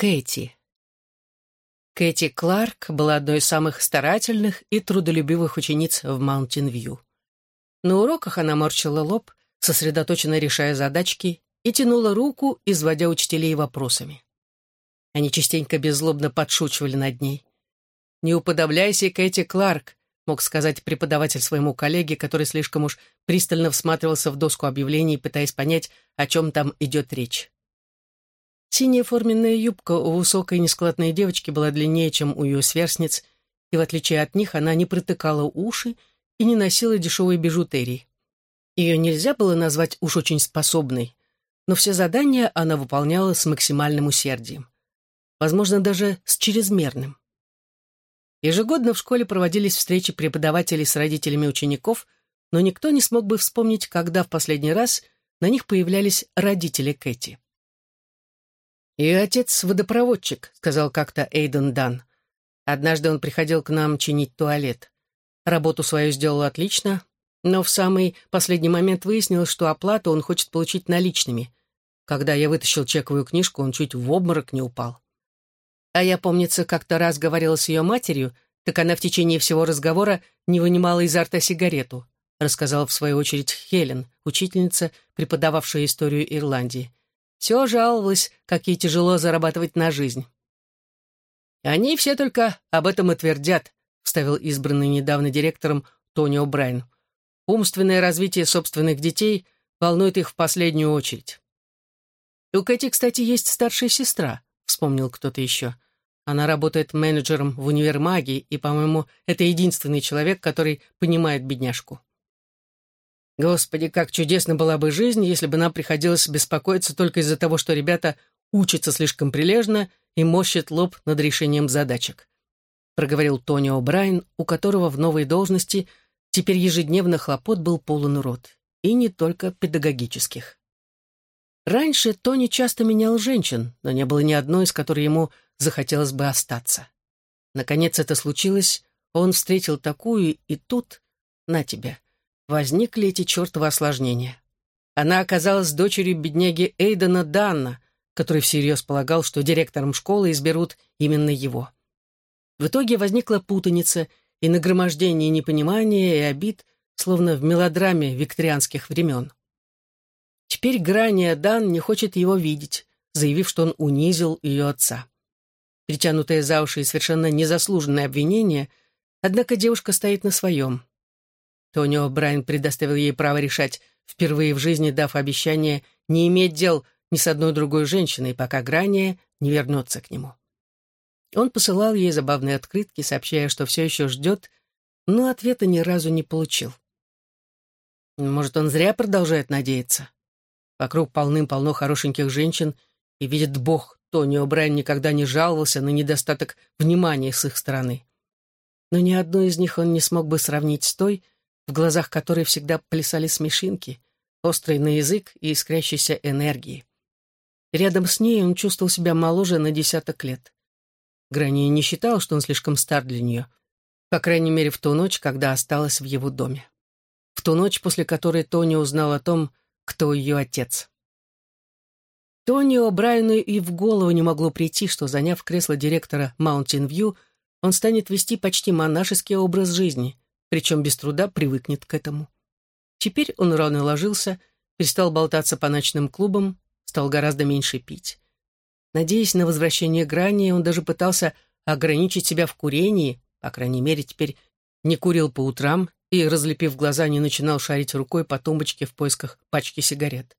Кэти. Кэти Кларк была одной из самых старательных и трудолюбивых учениц в Маунтин-Вью. На уроках она морщила лоб, сосредоточенно решая задачки, и тянула руку, изводя учителей вопросами. Они частенько беззлобно подшучивали над ней. «Не уподобляйся, Кэти Кларк», мог сказать преподаватель своему коллеге, который слишком уж пристально всматривался в доску объявлений, пытаясь понять, о чем там идет речь. Синяя форменная юбка у высокой нескладной девочки была длиннее, чем у ее сверстниц, и в отличие от них она не протыкала уши и не носила дешевой бижутерии. Ее нельзя было назвать уж очень способной, но все задания она выполняла с максимальным усердием. Возможно, даже с чрезмерным. Ежегодно в школе проводились встречи преподавателей с родителями учеников, но никто не смог бы вспомнить, когда в последний раз на них появлялись родители Кэти. «Ее отец — водопроводчик», — сказал как-то Эйден Дан. Однажды он приходил к нам чинить туалет. Работу свою сделал отлично, но в самый последний момент выяснилось, что оплату он хочет получить наличными. Когда я вытащил чековую книжку, он чуть в обморок не упал. А я, помнится, как-то раз говорила с ее матерью, так она в течение всего разговора не вынимала изо рта сигарету, рассказала в свою очередь Хелен, учительница, преподававшая историю Ирландии. Все жаловалась, как ей тяжело зарабатывать на жизнь. «Они все только об этом и твердят», — вставил избранный недавно директором Тони О'Брайен. «Умственное развитие собственных детей волнует их в последнюю очередь». «У Кэти, кстати, есть старшая сестра», — вспомнил кто-то еще. «Она работает менеджером в универмаге, и, по-моему, это единственный человек, который понимает бедняжку». Господи, как чудесно была бы жизнь, если бы нам приходилось беспокоиться только из-за того, что ребята учатся слишком прилежно и морщат лоб над решением задачек. Проговорил Тони О'Брайен, у которого в новой должности теперь ежедневно хлопот был полон рот. И не только педагогических. Раньше Тони часто менял женщин, но не было ни одной, с которой ему захотелось бы остаться. Наконец это случилось, он встретил такую, и тут, на тебе, возникли эти чертовы осложнения. Она оказалась дочерью бедняги Эйдена Данна, который всерьез полагал, что директором школы изберут именно его. В итоге возникла путаница и нагромождение непонимания и обид, словно в мелодраме викторианских времен. Теперь Грания Дан не хочет его видеть, заявив, что он унизил ее отца. Притянутое за уши и совершенно незаслуженное обвинение, однако девушка стоит на своем. Тонио Брайан предоставил ей право решать, впервые в жизни дав обещание не иметь дел ни с одной другой женщиной, пока Грания не вернется к нему. Он посылал ей забавные открытки, сообщая, что все еще ждет, но ответа ни разу не получил. Может, он зря продолжает надеяться? Вокруг полным-полно хорошеньких женщин, и видит Бог, Тонио Брайан никогда не жаловался на недостаток внимания с их стороны. Но ни одну из них он не смог бы сравнить с той, в глазах которой всегда плясали смешинки, острый на язык и искрящейся энергии. Рядом с ней он чувствовал себя моложе на десяток лет. Грани не считал, что он слишком стар для нее, по крайней мере, в ту ночь, когда осталась в его доме. В ту ночь, после которой Тони узнал о том, кто ее отец. Тони О'Брайену и в голову не могло прийти, что, заняв кресло директора Mountain View, он станет вести почти монашеский образ жизни, причем без труда привыкнет к этому. Теперь он рано ложился, перестал болтаться по ночным клубам, стал гораздо меньше пить. Надеясь на возвращение грани, он даже пытался ограничить себя в курении, по крайней мере, теперь не курил по утрам и, разлепив глаза, не начинал шарить рукой по тумбочке в поисках пачки сигарет.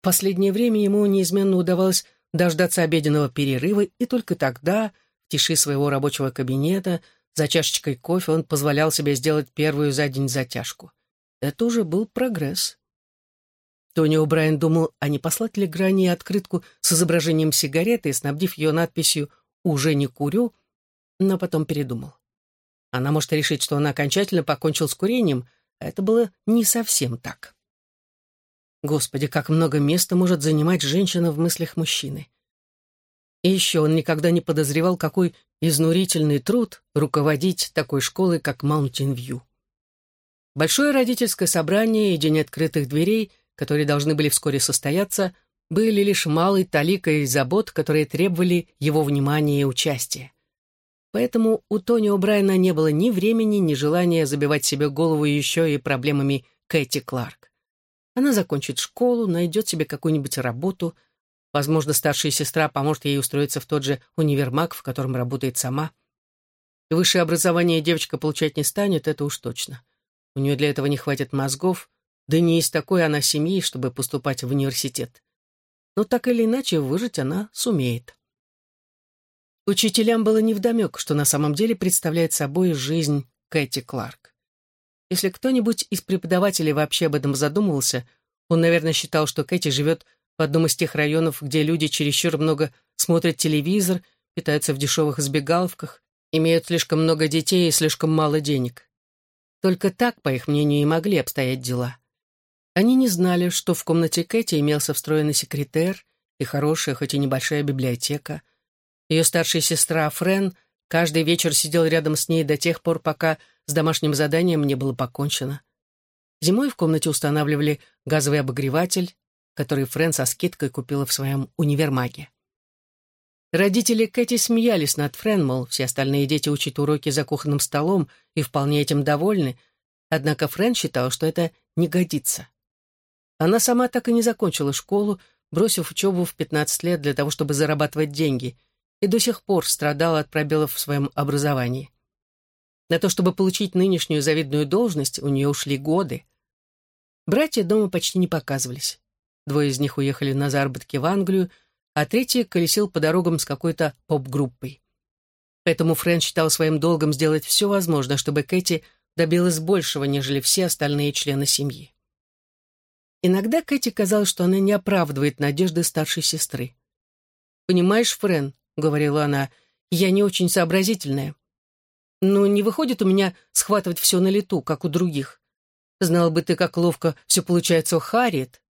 В последнее время ему неизменно удавалось дождаться обеденного перерыва, и только тогда, в тиши своего рабочего кабинета, за чашечкой кофе он позволял себе сделать первую за день затяжку. Это уже был прогресс. Тони О'Брайен думал, а не послать ли Грани открытку с изображением сигареты, снабдив ее надписью «Уже не курю», но потом передумал. Она может решить, что он окончательно покончил с курением, а это было не совсем так. Господи, как много места может занимать женщина в мыслях мужчины. И еще он никогда не подозревал, какой изнурительный труд руководить такой школой, как Маунтин-Вью. Большое родительское собрание и день открытых дверей, которые должны были вскоре состояться, были лишь малой таликой забот, которые требовали его внимания и участия. Поэтому у Тони О'Брайена не было ни времени, ни желания забивать себе голову еще и проблемами Кэти Кларк. Она закончит школу, найдет себе какую-нибудь работу. Возможно, старшая сестра поможет ей устроиться в тот же универмаг, в котором работает сама. Высшее образование девочка получать не станет, это уж точно. У нее для этого не хватит мозгов, да не из такой она семьи, чтобы поступать в университет. Но так или иначе выжить она сумеет. Учителям было невдомек, что на самом деле представляет собой жизнь Кэти Кларк. Если кто-нибудь из преподавателей вообще об этом задумывался, он, наверное, считал, что Кэти живет в одном из тех районов, где люди чересчур много смотрят телевизор, питаются в дешевых сбегаловках, имеют слишком много детей и слишком мало денег. Только так, по их мнению, и могли обстоять дела. Они не знали, что в комнате Кэти имелся встроенный секретер и хорошая, хоть и небольшая библиотека. Ее старшая сестра Френ каждый вечер сидел рядом с ней до тех пор, пока с домашним заданием не было покончено. Зимой в комнате устанавливали газовый обогреватель, который Френ со скидкой купила в своем универмаге. Родители Кэти смеялись над Френ, мол, все остальные дети учат уроки за кухонным столом и вполне этим довольны, однако Френ считал, что это не годится. Она сама так и не закончила школу, бросив учебу в 15 лет для того, чтобы зарабатывать деньги, и до сих пор страдала от пробелов в своем образовании. На то, чтобы получить нынешнюю завидную должность, у нее ушли годы. Братья дома почти не показывались. Двое из них уехали на заработки в Англию, а третий колесил по дорогам с какой-то поп-группой. Поэтому Фрэн считал своим долгом сделать все возможное, чтобы Кэти добилась большего, нежели все остальные члены семьи. Иногда Кэти казалось, что она не оправдывает надежды старшей сестры. «Понимаешь, Френ», — говорила она, — «я не очень сообразительная. Но не выходит у меня схватывать все на лету, как у других. Знал бы ты, как ловко все получается у Харриет».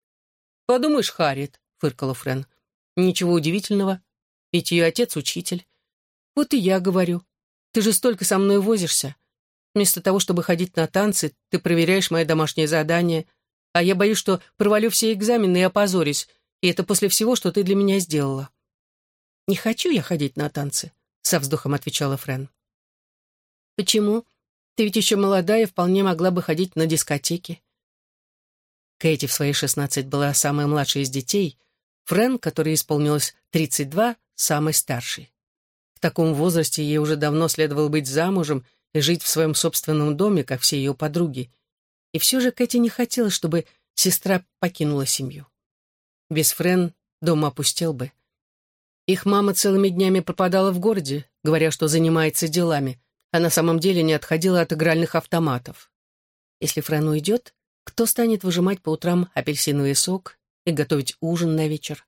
«Подумаешь, Харриет», — фыркала Френ. «Ничего удивительного, ведь ее отец — учитель. Вот и я говорю. Ты же столько со мной возишься. Вместо того, чтобы ходить на танцы, ты проверяешь мои домашние задания, а я боюсь, что провалю все экзамены и опозорюсь, и это после всего, что ты для меня сделала». «Не хочу я ходить на танцы», — со вздохом отвечала Френ. «Почему? Ты ведь еще молодая вполне могла бы ходить на дискотеки». Кэти в свои шестнадцать была самой младшей из детей, Френ, которой исполнилось тридцать два, самой старшей. В таком возрасте ей уже давно следовало быть замужем и жить в своем собственном доме, как все ее подруги, и все же Кэти не хотела, чтобы сестра покинула семью. Без Френ дом опустел бы. Их мама целыми днями пропадала в городе, говоря, что занимается делами, а на самом деле не отходила от игральных автоматов. Если Френ уйдет, кто станет выжимать по утрам апельсиновый сок и готовить ужин на вечер?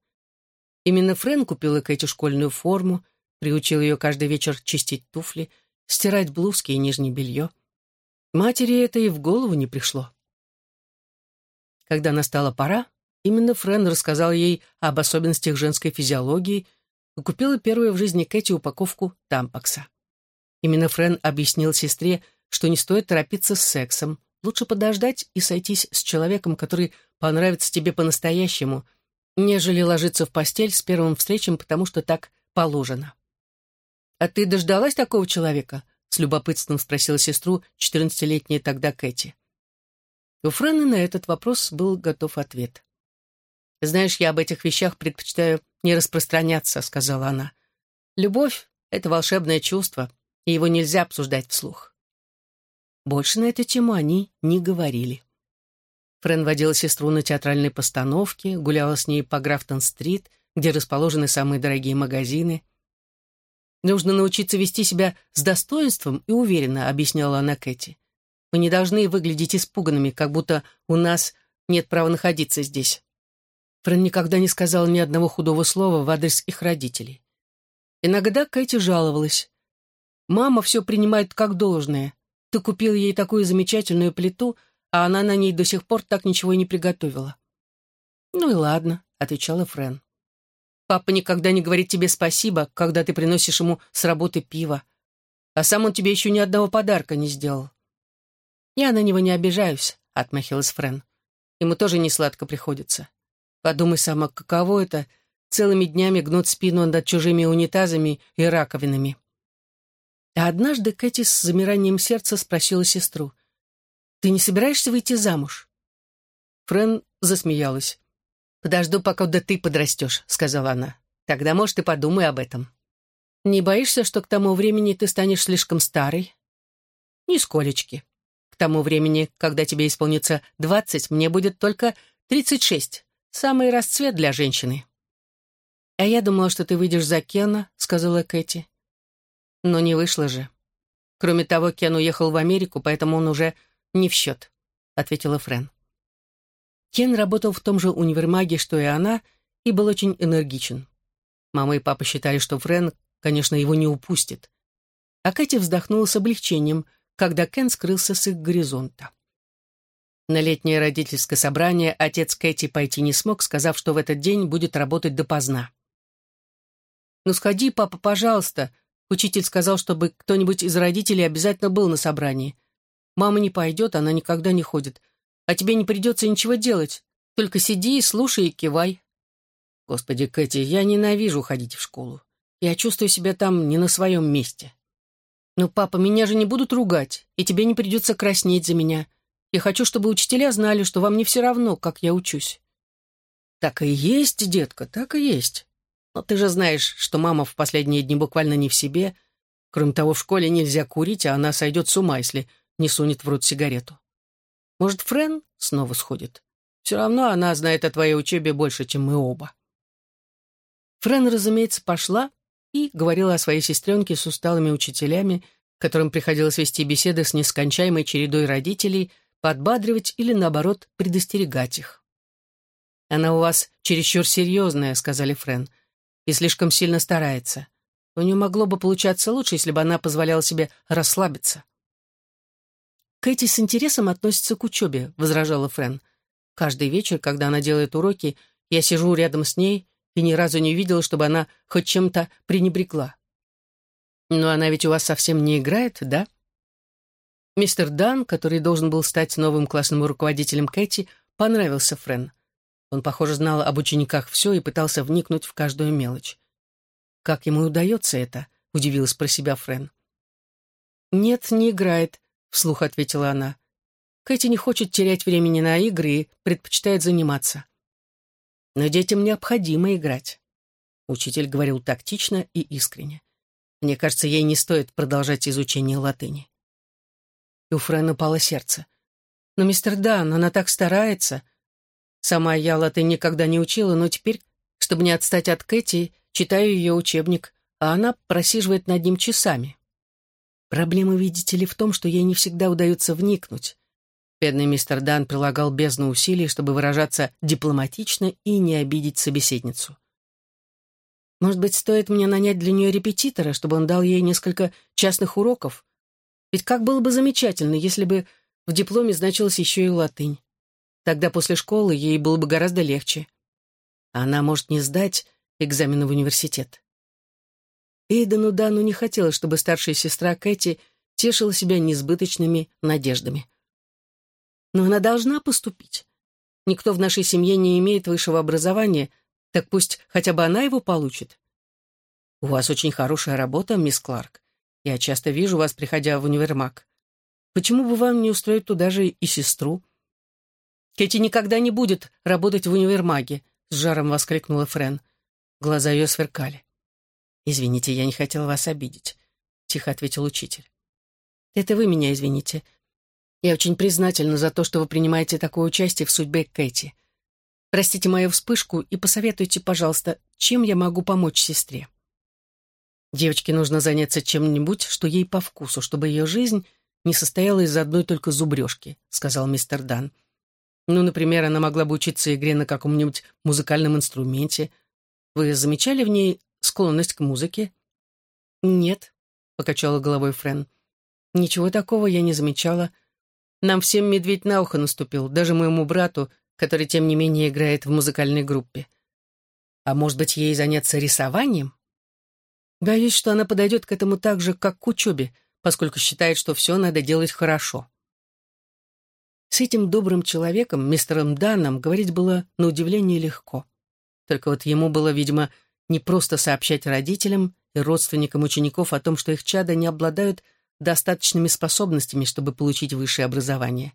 Именно Френ купила Кэти школьную форму, приучил ее каждый вечер чистить туфли, стирать блузки и нижнее белье. Матери это и в голову не пришло. Когда настала пора, именно Френ рассказал ей об особенностях женской физиологии и купила первую в жизни Кэти упаковку тампакса. Именно Френ объяснил сестре, что не стоит торопиться с сексом, лучше подождать и сойтись с человеком, который понравится тебе по-настоящему, нежели ложиться в постель с первым встречем, потому что так положено. «А ты дождалась такого человека?» — с любопытством спросила сестру четырнадцатилетняя тогда Кэти. У Фрэна на этот вопрос был готов ответ. «Знаешь, я об этих вещах предпочитаю не распространяться», — сказала она. «Любовь — это волшебное чувство, и его нельзя обсуждать вслух». Больше на эту тему они не говорили. Френ водила сестру на театральной постановке, гуляла с ней по Графтон-стрит, где расположены самые дорогие магазины — Нужно научиться вести себя с достоинством и уверенно, объясняла она Кэти. Мы не должны выглядеть испуганными, как будто у нас нет права находиться здесь. Фрэн никогда не сказал ни одного худого слова в адрес их родителей. Иногда Кэти жаловалась. «Мама все принимает как должное. Ты купил ей такую замечательную плиту, а она на ней до сих пор так ничего и не приготовила». «Ну и ладно», — отвечала Фрэн. Папа никогда не говорит тебе спасибо, когда ты приносишь ему с работы пиво. А сам он тебе еще ни одного подарка не сделал. Я на него не обижаюсь, отмахилась Френ. Ему тоже не сладко приходится. Подумай сама, каково это — целыми днями гнуть спину над чужими унитазами и раковинами. А однажды Кэти с замиранием сердца спросила сестру, «Ты не собираешься выйти замуж?» Френ засмеялась. «Подожду, пока да ты подрастешь», — сказала она. «Тогда, может, и подумай об этом». «Не боишься, что к тому времени ты станешь слишком старой?» «Нисколечки. К тому времени, когда тебе исполнится двадцать, мне будет только тридцать шесть. Самый расцвет для женщины». «А я думала, что ты выйдешь за Кена», — сказала Кэти. «Но не вышло же. Кроме того, Кен уехал в Америку, поэтому он уже не в счет», — ответила Френ. Кен работал в том же универмаге, что и она, и был очень энергичен. Мама и папа считали, что Френ, конечно, его не упустит. А Кэти вздохнула с облегчением, когда Кен скрылся с их горизонта. На летнее родительское собрание отец Кэти пойти не смог, сказав, что в этот день будет работать допоздна. «Ну сходи, папа, пожалуйста», Учитель сказал, чтобы кто-нибудь из родителей обязательно был на собрании. Мама не пойдет, она никогда не ходит а тебе не придется ничего делать. Только сиди и слушай и кивай. Господи, Кэти, я ненавижу ходить в школу. Я чувствую себя там не на своем месте. Но, папа, меня же не будут ругать, и тебе не придется краснеть за меня. Я хочу, чтобы учителя знали, что вам не все равно, как я учусь. Так и есть, детка, так и есть. Но ты же знаешь, что мама в последние дни буквально не в себе. Кроме того, в школе нельзя курить, а она сойдет с ума, если не сунет в рот сигарету. Может, Френ снова сходит? Все равно она знает о твоей учебе больше, чем мы оба. Френ, разумеется, пошла и говорила о своей сестренке с усталыми учителями, которым приходилось вести беседы с нескончаемой чередой родителей, подбадривать или, наоборот, предостерегать их. «Она у вас чересчур серьезная», — сказали Френ, — «и слишком сильно старается. У нее могло бы получаться лучше, если бы она позволяла себе расслабиться». «Кэти с интересом относится к учебе», — возражала Френ. «Каждый вечер, когда она делает уроки, я сижу рядом с ней и ни разу не видела, чтобы она хоть чем-то пренебрегла». «Но она ведь у вас совсем не играет, да?» Мистер Дан, который должен был стать новым классным руководителем Кэти, понравился Френ. Он, похоже, знал об учениках все и пытался вникнуть в каждую мелочь. «Как ему удается это?» — удивилась про себя Френ. «Нет, не играет», — вслух ответила она. Кэти не хочет терять времени на игры и предпочитает заниматься. Но детям необходимо играть. Учитель говорил тактично и искренне. Мне кажется, ей не стоит продолжать изучение латыни. И у Френа упало сердце. Но, мистер Дан, она так старается. Сама я латынь никогда не учила, но теперь, чтобы не отстать от Кэти, читаю ее учебник, а она просиживает над ним часами. Проблема, видите ли, в том, что ей не всегда удается вникнуть. Бедный мистер Дан прилагал бездну усилий, чтобы выражаться дипломатично и не обидеть собеседницу. Может быть, стоит мне нанять для нее репетитора, чтобы он дал ей несколько частных уроков? Ведь как было бы замечательно, если бы в дипломе значилась еще и латынь. Тогда после школы ей было бы гораздо легче. Она может не сдать экзамен в университет. Эйдену Дану не хотелось, чтобы старшая сестра Кэти тешила себя несбыточными надеждами. Но она должна поступить. Никто в нашей семье не имеет высшего образования, так пусть хотя бы она его получит. У вас очень хорошая работа, мисс Кларк. Я часто вижу вас, приходя в универмаг. Почему бы вам не устроить туда же и сестру? Кэти никогда не будет работать в универмаге, с жаром воскликнула Френ. Глаза ее сверкали. «Извините, я не хотела вас обидеть», — тихо ответил учитель. «Это вы меня извините. Я очень признательна за то, что вы принимаете такое участие в судьбе Кэти. Простите мою вспышку и посоветуйте, пожалуйста, чем я могу помочь сестре». Девочке нужно заняться чем-нибудь, что ей по вкусу, чтобы ее жизнь не состояла из одной только зубрежки», — сказал мистер Дан. «Ну, например, она могла бы учиться игре на каком-нибудь музыкальном инструменте. Вы замечали в ней склонность к музыке?» «Нет», — покачала головой Френ. «Ничего такого я не замечала. Нам всем медведь на ухо наступил, даже моему брату, который, тем не менее, играет в музыкальной группе. А может быть, ей заняться рисованием? Боюсь, что она подойдет к этому так же, как к учебе, поскольку считает, что все надо делать хорошо». С этим добрым человеком, мистером Данном, говорить было на удивление легко. Только вот ему было, видимо, не просто сообщать родителям и родственникам учеников о том, что их чада не обладают достаточными способностями, чтобы получить высшее образование.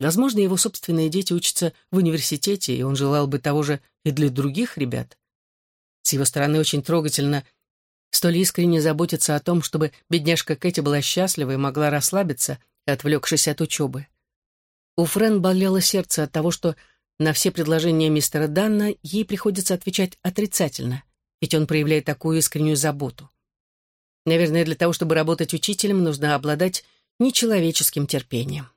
Возможно, его собственные дети учатся в университете, и он желал бы того же и для других ребят. С его стороны очень трогательно столь искренне заботиться о том, чтобы бедняжка Кэти была счастлива и могла расслабиться, отвлекшись от учебы. У Френ болело сердце от того, что на все предложения мистера Данна ей приходится отвечать отрицательно, ведь он проявляет такую искреннюю заботу. Наверное, для того, чтобы работать учителем, нужно обладать нечеловеческим терпением.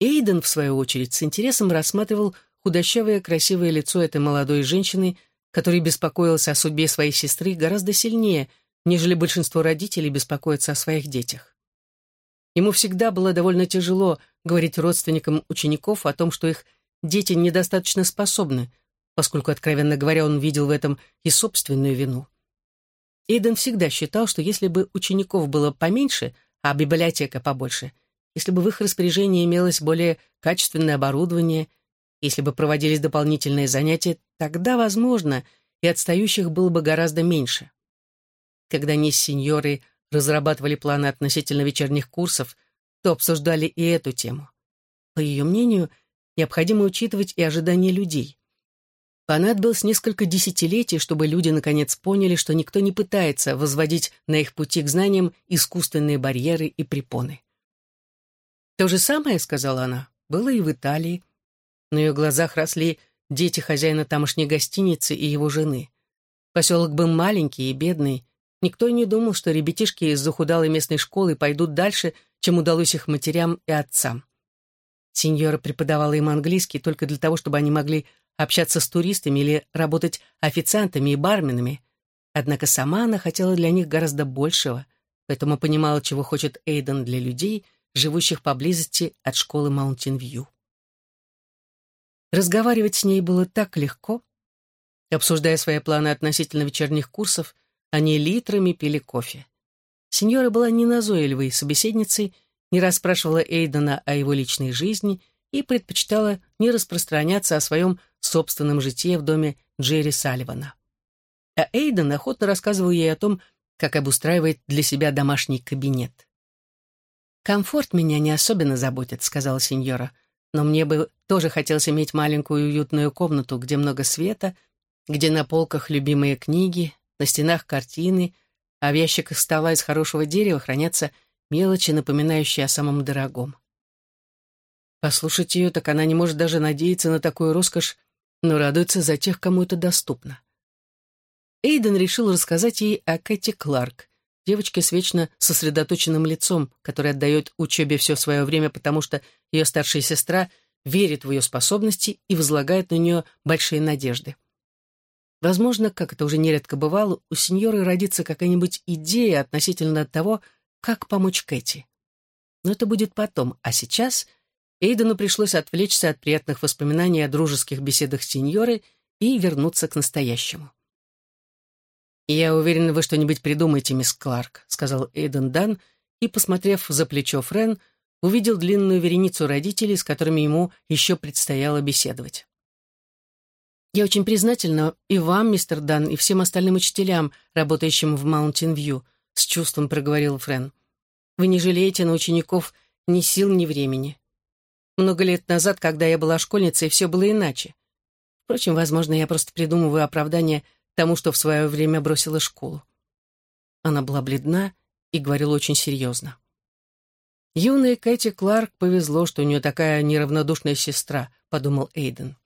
Эйден, в свою очередь, с интересом рассматривал худощавое красивое лицо этой молодой женщины, который беспокоился о судьбе своей сестры гораздо сильнее, нежели большинство родителей беспокоятся о своих детях. Ему всегда было довольно тяжело говорить родственникам учеников о том, что их дети недостаточно способны, поскольку, откровенно говоря, он видел в этом и собственную вину. Эйден всегда считал, что если бы учеников было поменьше, а библиотека побольше, если бы в их распоряжении имелось более качественное оборудование, если бы проводились дополнительные занятия, тогда, возможно, и отстающих было бы гораздо меньше. Когда они с сеньорой разрабатывали планы относительно вечерних курсов, то обсуждали и эту тему. По ее мнению, необходимо учитывать и ожидания людей. Понадобилось несколько десятилетий, чтобы люди наконец поняли, что никто не пытается возводить на их пути к знаниям искусственные барьеры и препоны. «То же самое, — сказала она, — было и в Италии. На ее глазах росли дети хозяина тамошней гостиницы и его жены. Поселок был маленький и бедный. Никто не думал, что ребятишки из захудалой местной школы пойдут дальше, чем удалось их матерям и отцам. Сеньора преподавала им английский только для того, чтобы они могли общаться с туристами или работать официантами и барменами. Однако сама она хотела для них гораздо большего, поэтому понимала, чего хочет Эйден для людей, живущих поблизости от школы Маунтин-Вью. Разговаривать с ней было так легко. Обсуждая свои планы относительно вечерних курсов, они литрами пили кофе. Сеньора была не назойливой собеседницей, не расспрашивала Эйдена о его личной жизни и предпочитала не распространяться о своем собственном житье в доме Джерри Салливана. А Эйден охотно рассказывал ей о том, как обустраивает для себя домашний кабинет. «Комфорт меня не особенно заботит», — сказала сеньора, «но мне бы тоже хотелось иметь маленькую уютную комнату, где много света, где на полках любимые книги, на стенах картины, а в ящиках стола из хорошего дерева хранятся мелочи, напоминающие о самом дорогом. Послушать ее, так она не может даже надеяться на такую роскошь но радуется за тех, кому это доступно. Эйден решил рассказать ей о Кэти Кларк, девочке с вечно сосредоточенным лицом, которая отдает учебе все свое время, потому что ее старшая сестра верит в ее способности и возлагает на нее большие надежды. Возможно, как это уже нередко бывало, у сеньоры родится какая-нибудь идея относительно того, как помочь Кэти. Но это будет потом, а сейчас — Эйдену пришлось отвлечься от приятных воспоминаний о дружеских беседах с сеньорой и вернуться к настоящему. «Я уверен, вы что-нибудь придумаете, мисс Кларк», — сказал Эйден Дан, и, посмотрев за плечо Френ, увидел длинную вереницу родителей, с которыми ему еще предстояло беседовать. «Я очень признательна и вам, мистер Дан, и всем остальным учителям, работающим в Маунтин-Вью», — с чувством проговорил Френ. «Вы не жалеете на учеников ни сил, ни времени. Много лет назад, когда я была школьницей, все было иначе. Впрочем, возможно, я просто придумываю оправдание тому, что в свое время бросила школу. Она была бледна и говорила очень серьезно. «Юной Кэти Кларк повезло, что у нее такая неравнодушная сестра», — подумал Эйден.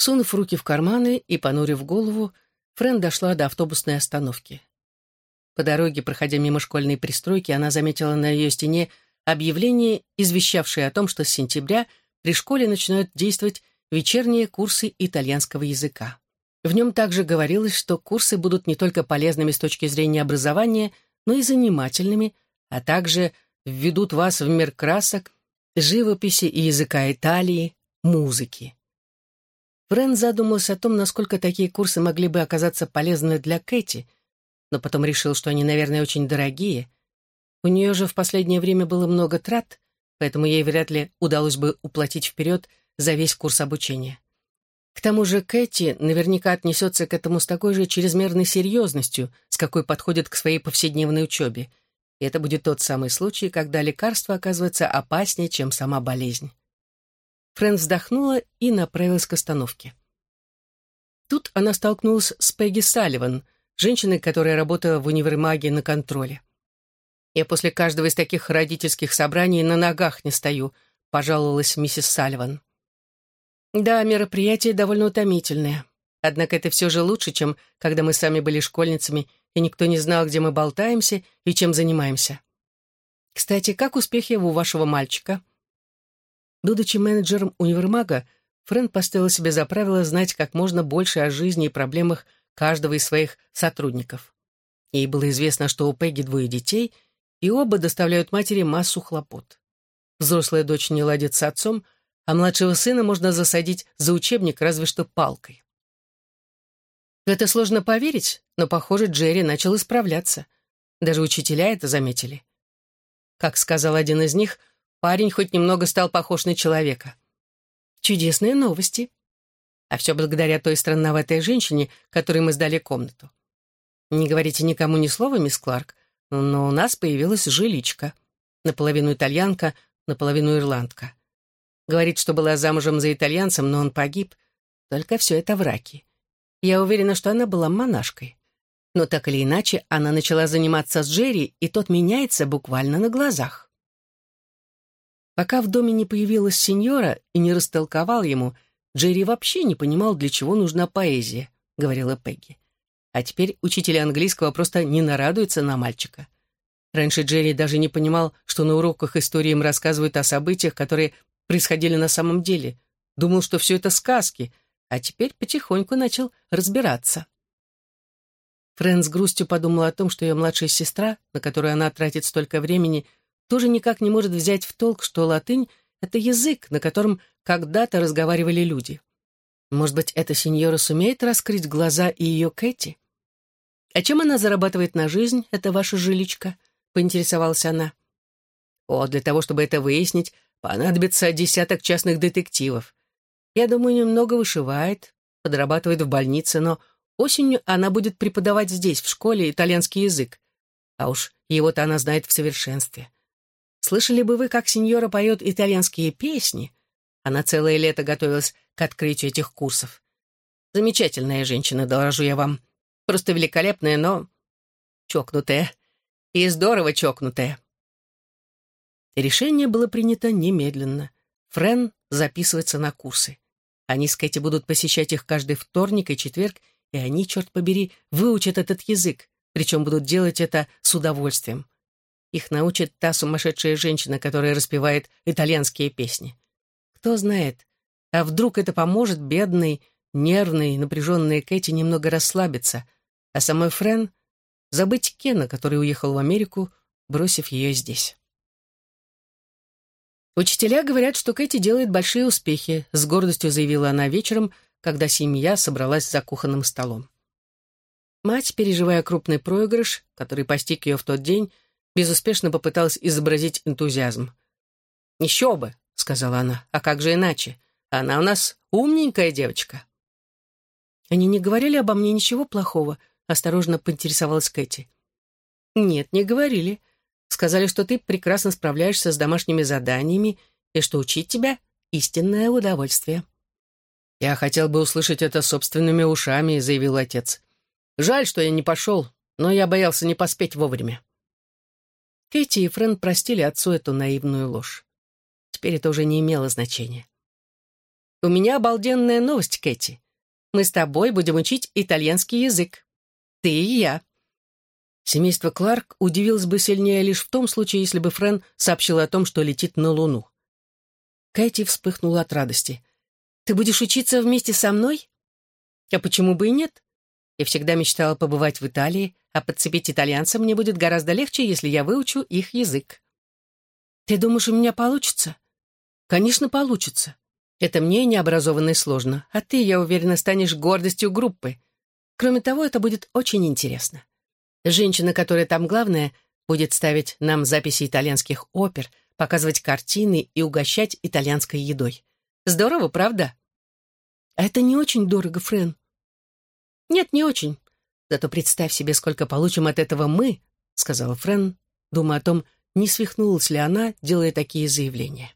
Сунув руки в карманы и понурив голову, Френ дошла до автобусной остановки. По дороге, проходя мимо школьной пристройки, она заметила на ее стене объявление, извещавшее о том, что с сентября при школе начинают действовать вечерние курсы итальянского языка. В нем также говорилось, что курсы будут не только полезными с точки зрения образования, но и занимательными, а также введут вас в мир красок, живописи и языка Италии, музыки. Френ задумался о том, насколько такие курсы могли бы оказаться полезны для Кэти, но потом решил, что они, наверное, очень дорогие — у нее же в последнее время было много трат, поэтому ей вряд ли удалось бы уплатить вперед за весь курс обучения. К тому же Кэти наверняка отнесется к этому с такой же чрезмерной серьезностью, с какой подходит к своей повседневной учебе. И это будет тот самый случай, когда лекарство оказывается опаснее, чем сама болезнь. Фрэн вздохнула и направилась к остановке. Тут она столкнулась с Пегги Салливан, женщиной, которая работала в универмаге на контроле. «Я после каждого из таких родительских собраний на ногах не стою», — пожаловалась миссис Салливан. «Да, мероприятие довольно утомительное. Однако это все же лучше, чем когда мы сами были школьницами, и никто не знал, где мы болтаемся и чем занимаемся. Кстати, как успехи у вашего мальчика?» Будучи менеджером универмага, Фрэн поставил себе за правило знать как можно больше о жизни и проблемах каждого из своих сотрудников. Ей было известно, что у Пегги двое детей, и оба доставляют матери массу хлопот. Взрослая дочь не ладит с отцом, а младшего сына можно засадить за учебник разве что палкой. Это сложно поверить, но, похоже, Джерри начал исправляться. Даже учителя это заметили. Как сказал один из них, парень хоть немного стал похож на человека. Чудесные новости. А все благодаря той странноватой женщине, которой мы сдали комнату. Не говорите никому ни слова, мисс Кларк, но у нас появилась жиличка. Наполовину итальянка, наполовину ирландка. Говорит, что была замужем за итальянцем, но он погиб. Только все это враки. Я уверена, что она была монашкой. Но так или иначе, она начала заниматься с Джерри, и тот меняется буквально на глазах. Пока в доме не появилась сеньора и не растолковал ему, Джерри вообще не понимал, для чего нужна поэзия, говорила Пегги. А теперь учитель английского просто не нарадуется на мальчика. Раньше Джерри даже не понимал, что на уроках истории им рассказывают о событиях, которые происходили на самом деле. Думал, что все это сказки, а теперь потихоньку начал разбираться. Фрэн с грустью подумала о том, что ее младшая сестра, на которую она тратит столько времени, тоже никак не может взять в толк, что латынь — это язык, на котором когда-то разговаривали люди. Может быть, эта сеньора сумеет раскрыть глаза и ее Кэти? «А чем она зарабатывает на жизнь, это ваша жиличка?» — поинтересовалась она. «О, для того, чтобы это выяснить, понадобится десяток частных детективов. Я думаю, немного вышивает, подрабатывает в больнице, но осенью она будет преподавать здесь, в школе, итальянский язык. А уж его-то она знает в совершенстве. Слышали бы вы, как сеньора поет итальянские песни? Она целое лето готовилась к открытию этих курсов. Замечательная женщина, доложу я вам. Просто великолепная, но чокнутая. И здорово чокнутая. Решение было принято немедленно. Френ записывается на курсы. Они с Кэти будут посещать их каждый вторник и четверг, и они, черт побери, выучат этот язык, причем будут делать это с удовольствием. Их научит та сумасшедшая женщина, которая распевает итальянские песни. Кто знает, а вдруг это поможет бедной, нервной, напряженной Кэти немного расслабиться, а самой Френ забыть Кена, который уехал в Америку, бросив ее здесь. «Учителя говорят, что Кэти делает большие успехи», — с гордостью заявила она вечером, когда семья собралась за кухонным столом. Мать, переживая крупный проигрыш, который постиг ее в тот день, безуспешно попыталась изобразить энтузиазм. «Еще бы», — сказала она, — «а как же иначе? Она у нас умненькая девочка». «Они не говорили обо мне ничего плохого?» — осторожно поинтересовалась Кэти. «Нет, не говорили. Сказали, что ты прекрасно справляешься с домашними заданиями и что учить тебя — истинное удовольствие». «Я хотел бы услышать это собственными ушами», — заявил отец. «Жаль, что я не пошел, но я боялся не поспеть вовремя». Кэти и Френ простили отцу эту наивную ложь. Теперь это уже не имело значения. «У меня обалденная новость, Кэти. Мы с тобой будем учить итальянский язык. Ты и я». Семейство Кларк удивилось бы сильнее лишь в том случае, если бы Френ сообщила о том, что летит на Луну. Кэти вспыхнула от радости. «Ты будешь учиться вместе со мной?» «А почему бы и нет? Я всегда мечтала побывать в Италии, а подцепить итальянца мне будет гораздо легче, если я выучу их язык. Ты думаешь, у меня получится? Конечно, получится. Это мне, необразованной, сложно, а ты, я уверена, станешь гордостью группы. Кроме того, это будет очень интересно. Женщина, которая там главная, будет ставить нам записи итальянских опер, показывать картины и угощать итальянской едой. Здорово, правда? А это не очень дорого, Френ. Нет, не очень. Зато представь себе, сколько получим от этого мы, сказала Френ, думая о том, не свихнулась ли она, делая такие заявления.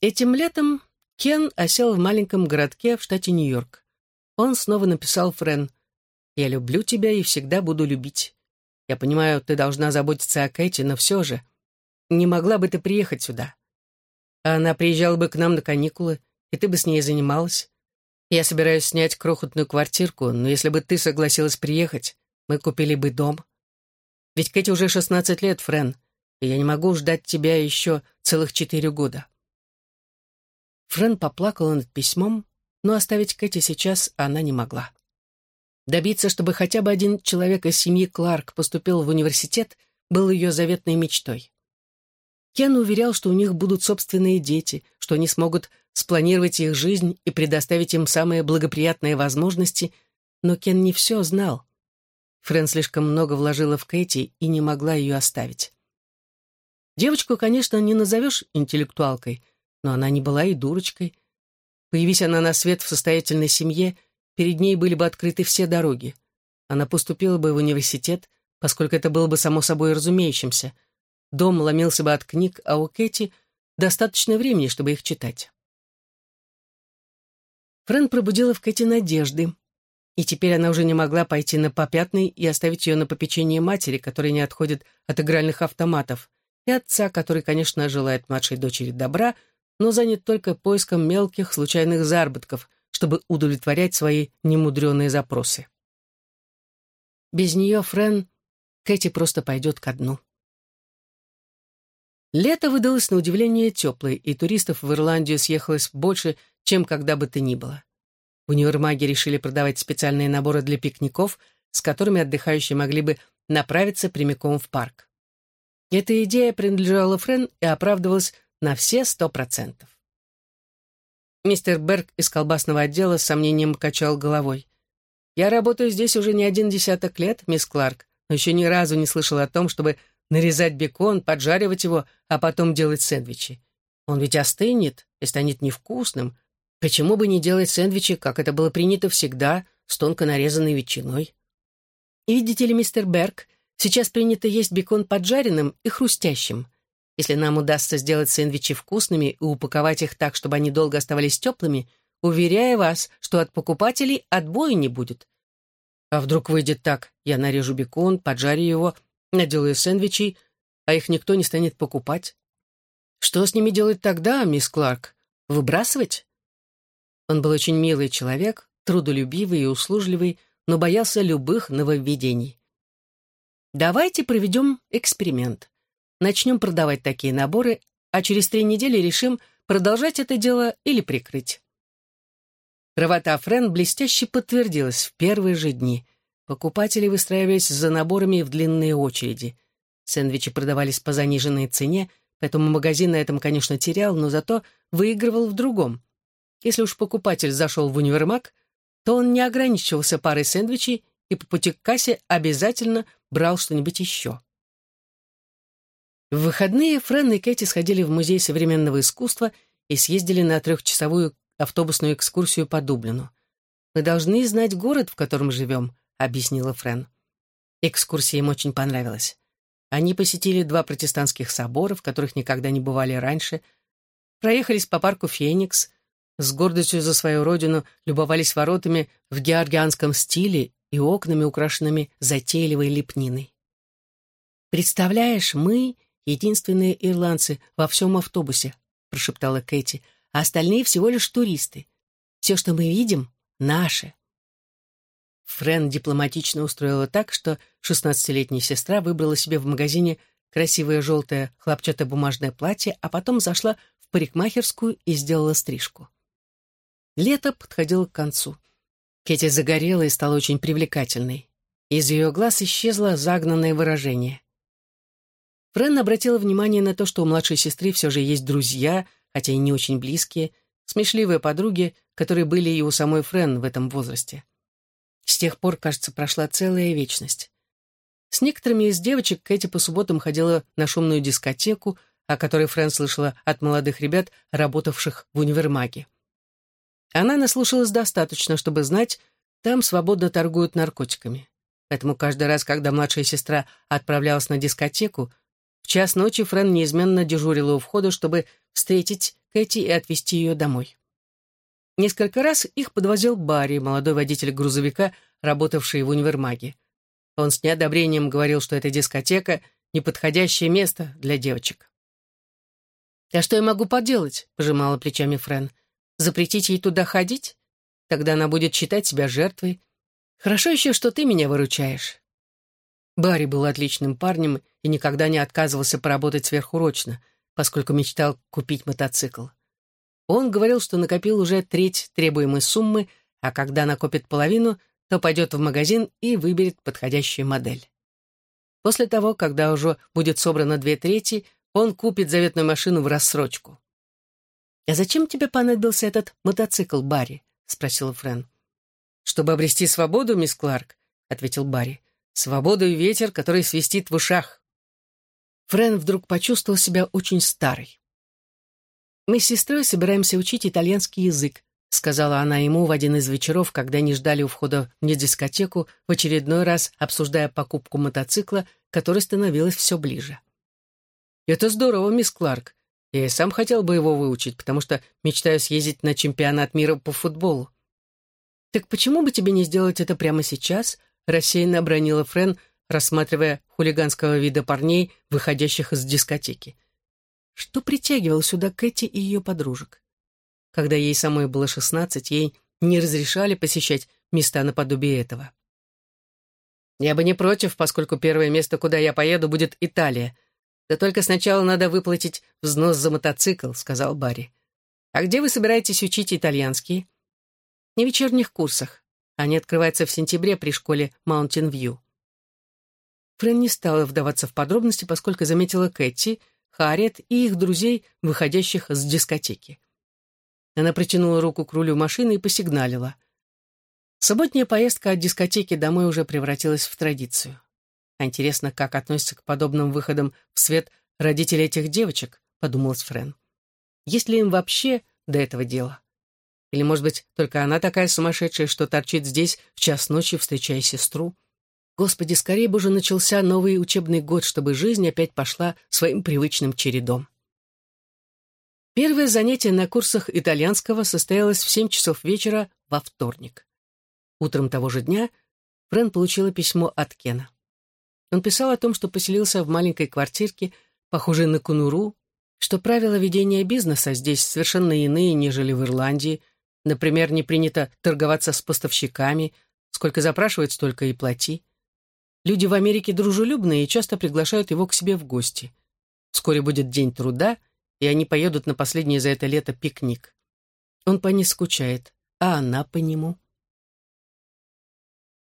Этим летом Кен осел в маленьком городке в штате Нью-Йорк. Он снова написал Френ «Я люблю тебя и всегда буду любить. Я понимаю, ты должна заботиться о Кэти, но все же. Не могла бы ты приехать сюда? Она приезжала бы к нам на каникулы, и ты бы с ней занималась. Я собираюсь снять крохотную квартирку, но если бы ты согласилась приехать, мы купили бы дом. Ведь Кэти уже шестнадцать лет, Френ, и я не могу ждать тебя еще целых четыре года. Френ поплакала над письмом, но оставить Кэти сейчас она не могла. Добиться, чтобы хотя бы один человек из семьи Кларк поступил в университет, был ее заветной мечтой. Кен уверял, что у них будут собственные дети, что они смогут спланировать их жизнь и предоставить им самые благоприятные возможности, но Кен не все знал. Френ слишком много вложила в Кэти и не могла ее оставить. Девочку, конечно, не назовешь интеллектуалкой, но она не была и дурочкой. Появись она на свет в состоятельной семье, перед ней были бы открыты все дороги. Она поступила бы в университет, поскольку это было бы само собой разумеющимся. Дом ломился бы от книг, а у Кэти достаточно времени, чтобы их читать. Фрэн пробудила в Кэти надежды, и теперь она уже не могла пойти на попятный и оставить ее на попечение матери, которая не отходит от игральных автоматов, и отца, который, конечно, желает младшей дочери добра, но занят только поиском мелких случайных заработков, чтобы удовлетворять свои немудреные запросы. Без нее Френ Кэти просто пойдет ко дну. Лето выдалось на удивление теплое, и туристов в Ирландию съехалось больше, чем когда бы то ни было. В универмаге решили продавать специальные наборы для пикников, с которыми отдыхающие могли бы направиться прямиком в парк. Эта идея принадлежала Френ и оправдывалась на все сто процентов. Мистер Берг из колбасного отдела с сомнением качал головой. «Я работаю здесь уже не один десяток лет, мисс Кларк, но еще ни разу не слышал о том, чтобы нарезать бекон, поджаривать его, а потом делать сэндвичи. Он ведь остынет и станет невкусным. Почему бы не делать сэндвичи, как это было принято всегда, с тонко нарезанной ветчиной? И видите ли, мистер Берг, сейчас принято есть бекон поджаренным и хрустящим — если нам удастся сделать сэндвичи вкусными и упаковать их так, чтобы они долго оставались теплыми, уверяю вас, что от покупателей отбоя не будет. А вдруг выйдет так, я нарежу бекон, поджарю его, наделаю сэндвичей, а их никто не станет покупать. Что с ними делать тогда, мисс Кларк? Выбрасывать? Он был очень милый человек, трудолюбивый и услужливый, но боялся любых нововведений. Давайте проведем эксперимент. Начнем продавать такие наборы, а через три недели решим, продолжать это дело или прикрыть. Правота Френ блестяще подтвердилась в первые же дни. Покупатели выстраивались за наборами в длинные очереди. Сэндвичи продавались по заниженной цене, поэтому магазин на этом, конечно, терял, но зато выигрывал в другом. Если уж покупатель зашел в универмаг, то он не ограничивался парой сэндвичей и по пути к кассе обязательно брал что-нибудь еще. В выходные Френ и Кэти сходили в Музей современного искусства и съездили на трехчасовую автобусную экскурсию по Дублину. «Мы должны знать город, в котором живем», — объяснила Френ. Экскурсия им очень понравилась. Они посетили два протестантских собора, в которых никогда не бывали раньше, проехались по парку Феникс, с гордостью за свою родину любовались воротами в георгианском стиле и окнами, украшенными затейливой лепниной. «Представляешь, мы единственные ирландцы во всем автобусе», — прошептала Кэти, «а остальные всего лишь туристы. Все, что мы видим, наше». Френ дипломатично устроила так, что шестнадцатилетняя сестра выбрала себе в магазине красивое желтое хлопчатобумажное платье, а потом зашла в парикмахерскую и сделала стрижку. Лето подходило к концу. Кэти загорела и стала очень привлекательной. Из ее глаз исчезло загнанное выражение. Френ обратила внимание на то, что у младшей сестры все же есть друзья, хотя и не очень близкие, смешливые подруги, которые были и у самой Френ в этом возрасте. С тех пор, кажется, прошла целая вечность. С некоторыми из девочек Кэти по субботам ходила на шумную дискотеку, о которой Фрэн слышала от молодых ребят, работавших в универмаге. Она наслушалась достаточно, чтобы знать, там свободно торгуют наркотиками. Поэтому каждый раз, когда младшая сестра отправлялась на дискотеку, в час ночи Фрэн неизменно дежурила у входа, чтобы встретить Кэти и отвезти ее домой. Несколько раз их подвозил Барри, молодой водитель грузовика, работавший в универмаге. Он с неодобрением говорил, что эта дискотека — неподходящее место для девочек. «А что я могу поделать?» — пожимала плечами Фрэн. «Запретить ей туда ходить? Тогда она будет считать себя жертвой. Хорошо еще, что ты меня выручаешь». Барри был отличным парнем и никогда не отказывался поработать сверхурочно, поскольку мечтал купить мотоцикл. Он говорил, что накопил уже треть требуемой суммы, а когда накопит половину, то пойдет в магазин и выберет подходящую модель. После того, когда уже будет собрано две трети, он купит заветную машину в рассрочку. «А зачем тебе понадобился этот мотоцикл, Барри?» — спросила Френ. «Чтобы обрести свободу, мисс Кларк», — ответил Барри. «Свободу и ветер, который свистит в ушах». Френ вдруг почувствовал себя очень старой. «Мы с сестрой собираемся учить итальянский язык», сказала она ему в один из вечеров, когда они ждали у входа в дискотеку, в очередной раз обсуждая покупку мотоцикла, который становилась все ближе. «Это здорово, мисс Кларк. Я и сам хотел бы его выучить, потому что мечтаю съездить на чемпионат мира по футболу». «Так почему бы тебе не сделать это прямо сейчас?» рассеянно обронила Френ, рассматривая хулиганского вида парней, выходящих из дискотеки. Что притягивало сюда Кэти и ее подружек? Когда ей самой было шестнадцать, ей не разрешали посещать места наподобие этого. «Я бы не против, поскольку первое место, куда я поеду, будет Италия. Да только сначала надо выплатить взнос за мотоцикл», — сказал Барри. «А где вы собираетесь учить итальянский?» «На вечерних курсах. Они открываются в сентябре при школе Mountain View». Фрэн не стала вдаваться в подробности, поскольку заметила Кэти, Харриет и их друзей, выходящих с дискотеки. Она протянула руку к рулю машины и посигналила. Субботняя поездка от дискотеки домой уже превратилась в традицию. А интересно, как относятся к подобным выходам в свет родители этих девочек, подумалась Френ. Есть ли им вообще до этого дело? Или, может быть, только она такая сумасшедшая, что торчит здесь в час ночи, встречая сестру? Господи, скорее бы уже начался новый учебный год, чтобы жизнь опять пошла своим привычным чередом. Первое занятие на курсах итальянского состоялось в семь часов вечера во вторник. Утром того же дня Френ получила письмо от Кена. Он писал о том, что поселился в маленькой квартирке, похожей на конуру, что правила ведения бизнеса здесь совершенно иные, нежели в Ирландии. Например, не принято торговаться с поставщиками, сколько запрашивают, столько и плати. Люди в Америке дружелюбные и часто приглашают его к себе в гости. Вскоре будет день труда, и они поедут на последний за это лето пикник. Он по ней скучает, а она по нему.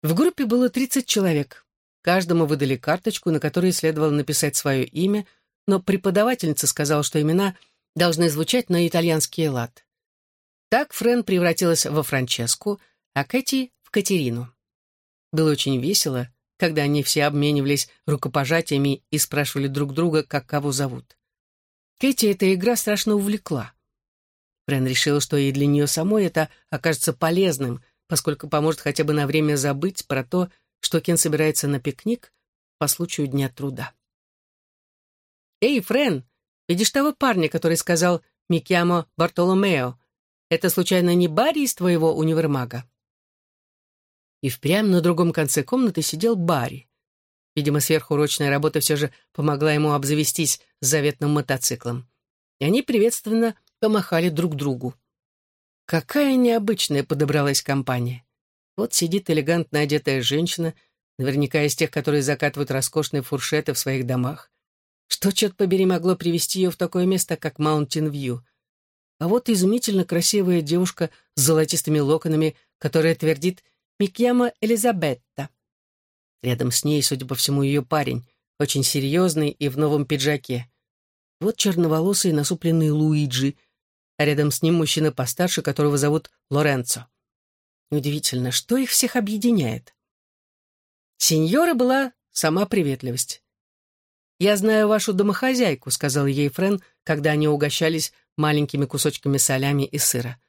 В группе было 30 человек. Каждому выдали карточку, на которой следовало написать свое имя, но преподавательница сказала, что имена должны звучать на итальянский лад. Так Френ превратилась во Франческу, а Кэти — в Катерину. Было очень весело, когда они все обменивались рукопожатиями и спрашивали друг друга, как кого зовут. Кэти эта игра страшно увлекла. Френ решила, что и для нее самой это окажется полезным, поскольку поможет хотя бы на время забыть про то, что Кен собирается на пикник по случаю Дня труда. «Эй, Френ, видишь того парня, который сказал Микьямо Бартоломео? Это, случайно, не Барри из твоего универмага?» И впрямь на другом конце комнаты сидел Барри. Видимо, сверхурочная работа все же помогла ему обзавестись заветным мотоциклом. И они приветственно помахали друг другу. Какая необычная подобралась компания. Вот сидит элегантно одетая женщина, наверняка из тех, которые закатывают роскошные фуршеты в своих домах. Что, черт побери, могло привести ее в такое место, как Маунтин-Вью? А вот изумительно красивая девушка с золотистыми локонами, которая твердит Микьяма Элизабетта. Рядом с ней, судя по всему, ее парень, очень серьезный и в новом пиджаке. Вот черноволосый насупленный Луиджи, а рядом с ним мужчина постарше, которого зовут Лоренцо. Удивительно, что их всех объединяет? Сеньора была сама приветливость. «Я знаю вашу домохозяйку», — сказал ей Френ, когда они угощались маленькими кусочками солями и сыра.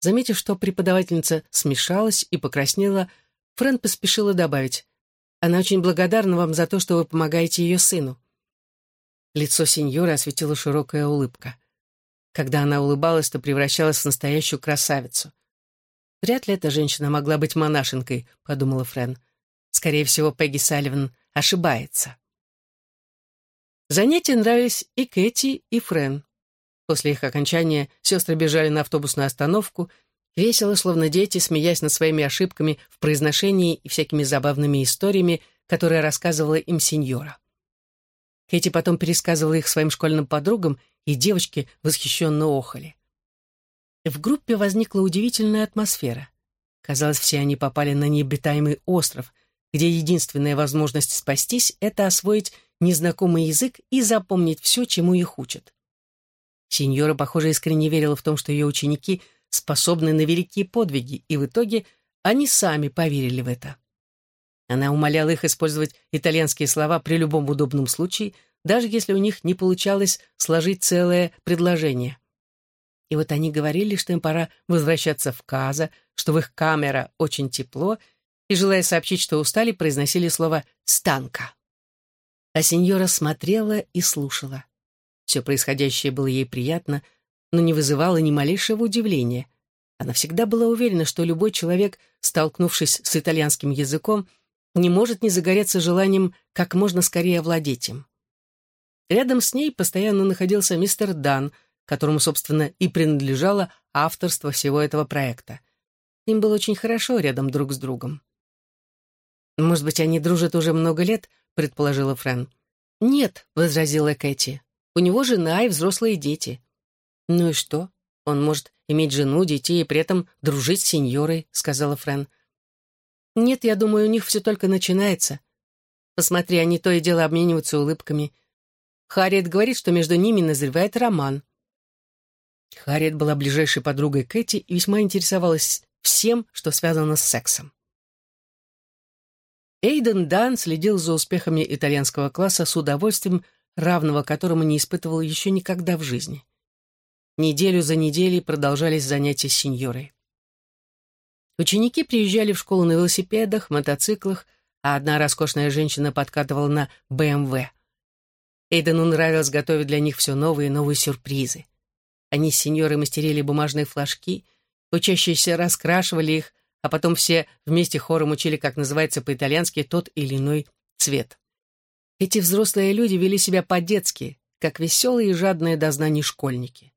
Заметив, что преподавательница смешалась и покраснела, Френ поспешила добавить. «Она очень благодарна вам за то, что вы помогаете ее сыну». Лицо сеньора осветила широкая улыбка. Когда она улыбалась, то превращалась в настоящую красавицу. «Вряд ли эта женщина могла быть монашенкой», — подумала Френ. «Скорее всего, Пегги Салливан ошибается». Занятия нравились и Кэти, и Френ. После их окончания сестры бежали на автобусную остановку, весело, словно дети, смеясь над своими ошибками в произношении и всякими забавными историями, которые рассказывала им сеньора. Кэти потом пересказывала их своим школьным подругам, и девочки восхищенно охали. В группе возникла удивительная атмосфера. Казалось, все они попали на необитаемый остров, где единственная возможность спастись — это освоить незнакомый язык и запомнить все, чему их учат. Сеньора, похоже, искренне верила в том, что ее ученики способны на великие подвиги, и в итоге они сами поверили в это. Она умоляла их использовать итальянские слова при любом удобном случае, даже если у них не получалось сложить целое предложение. И вот они говорили, что им пора возвращаться в Каза, что в их камера очень тепло, и, желая сообщить, что устали, произносили слово «станка». А сеньора смотрела и слушала. Все происходящее было ей приятно, но не вызывало ни малейшего удивления. Она всегда была уверена, что любой человек, столкнувшись с итальянским языком, не может не загореться желанием как можно скорее овладеть им. Рядом с ней постоянно находился мистер Дан, которому, собственно, и принадлежало авторство всего этого проекта. Им было очень хорошо рядом друг с другом. «Может быть, они дружат уже много лет?» — предположила Френ. «Нет», — возразила Кэти. «У него жена и взрослые дети». «Ну и что? Он может иметь жену, детей и при этом дружить с сеньорой», — сказала Френ. «Нет, я думаю, у них все только начинается. Посмотри, они то и дело обмениваются улыбками. Харриет говорит, что между ними назревает роман. Харриет была ближайшей подругой Кэти и весьма интересовалась всем, что связано с сексом. Эйден Дан следил за успехами итальянского класса с удовольствием, равного которому не испытывал еще никогда в жизни. Неделю за неделей продолжались занятия с сеньорой. Ученики приезжали в школу на велосипедах, мотоциклах, а одна роскошная женщина подкатывала на БМВ. Эйдену нравилось готовить для них все новые и новые сюрпризы. Они с сеньорой мастерили бумажные флажки, учащиеся раскрашивали их, а потом все вместе хором учили, как называется по-итальянски тот или иной цвет. Эти взрослые люди вели себя по-детски, как веселые и жадные до знаний школьники.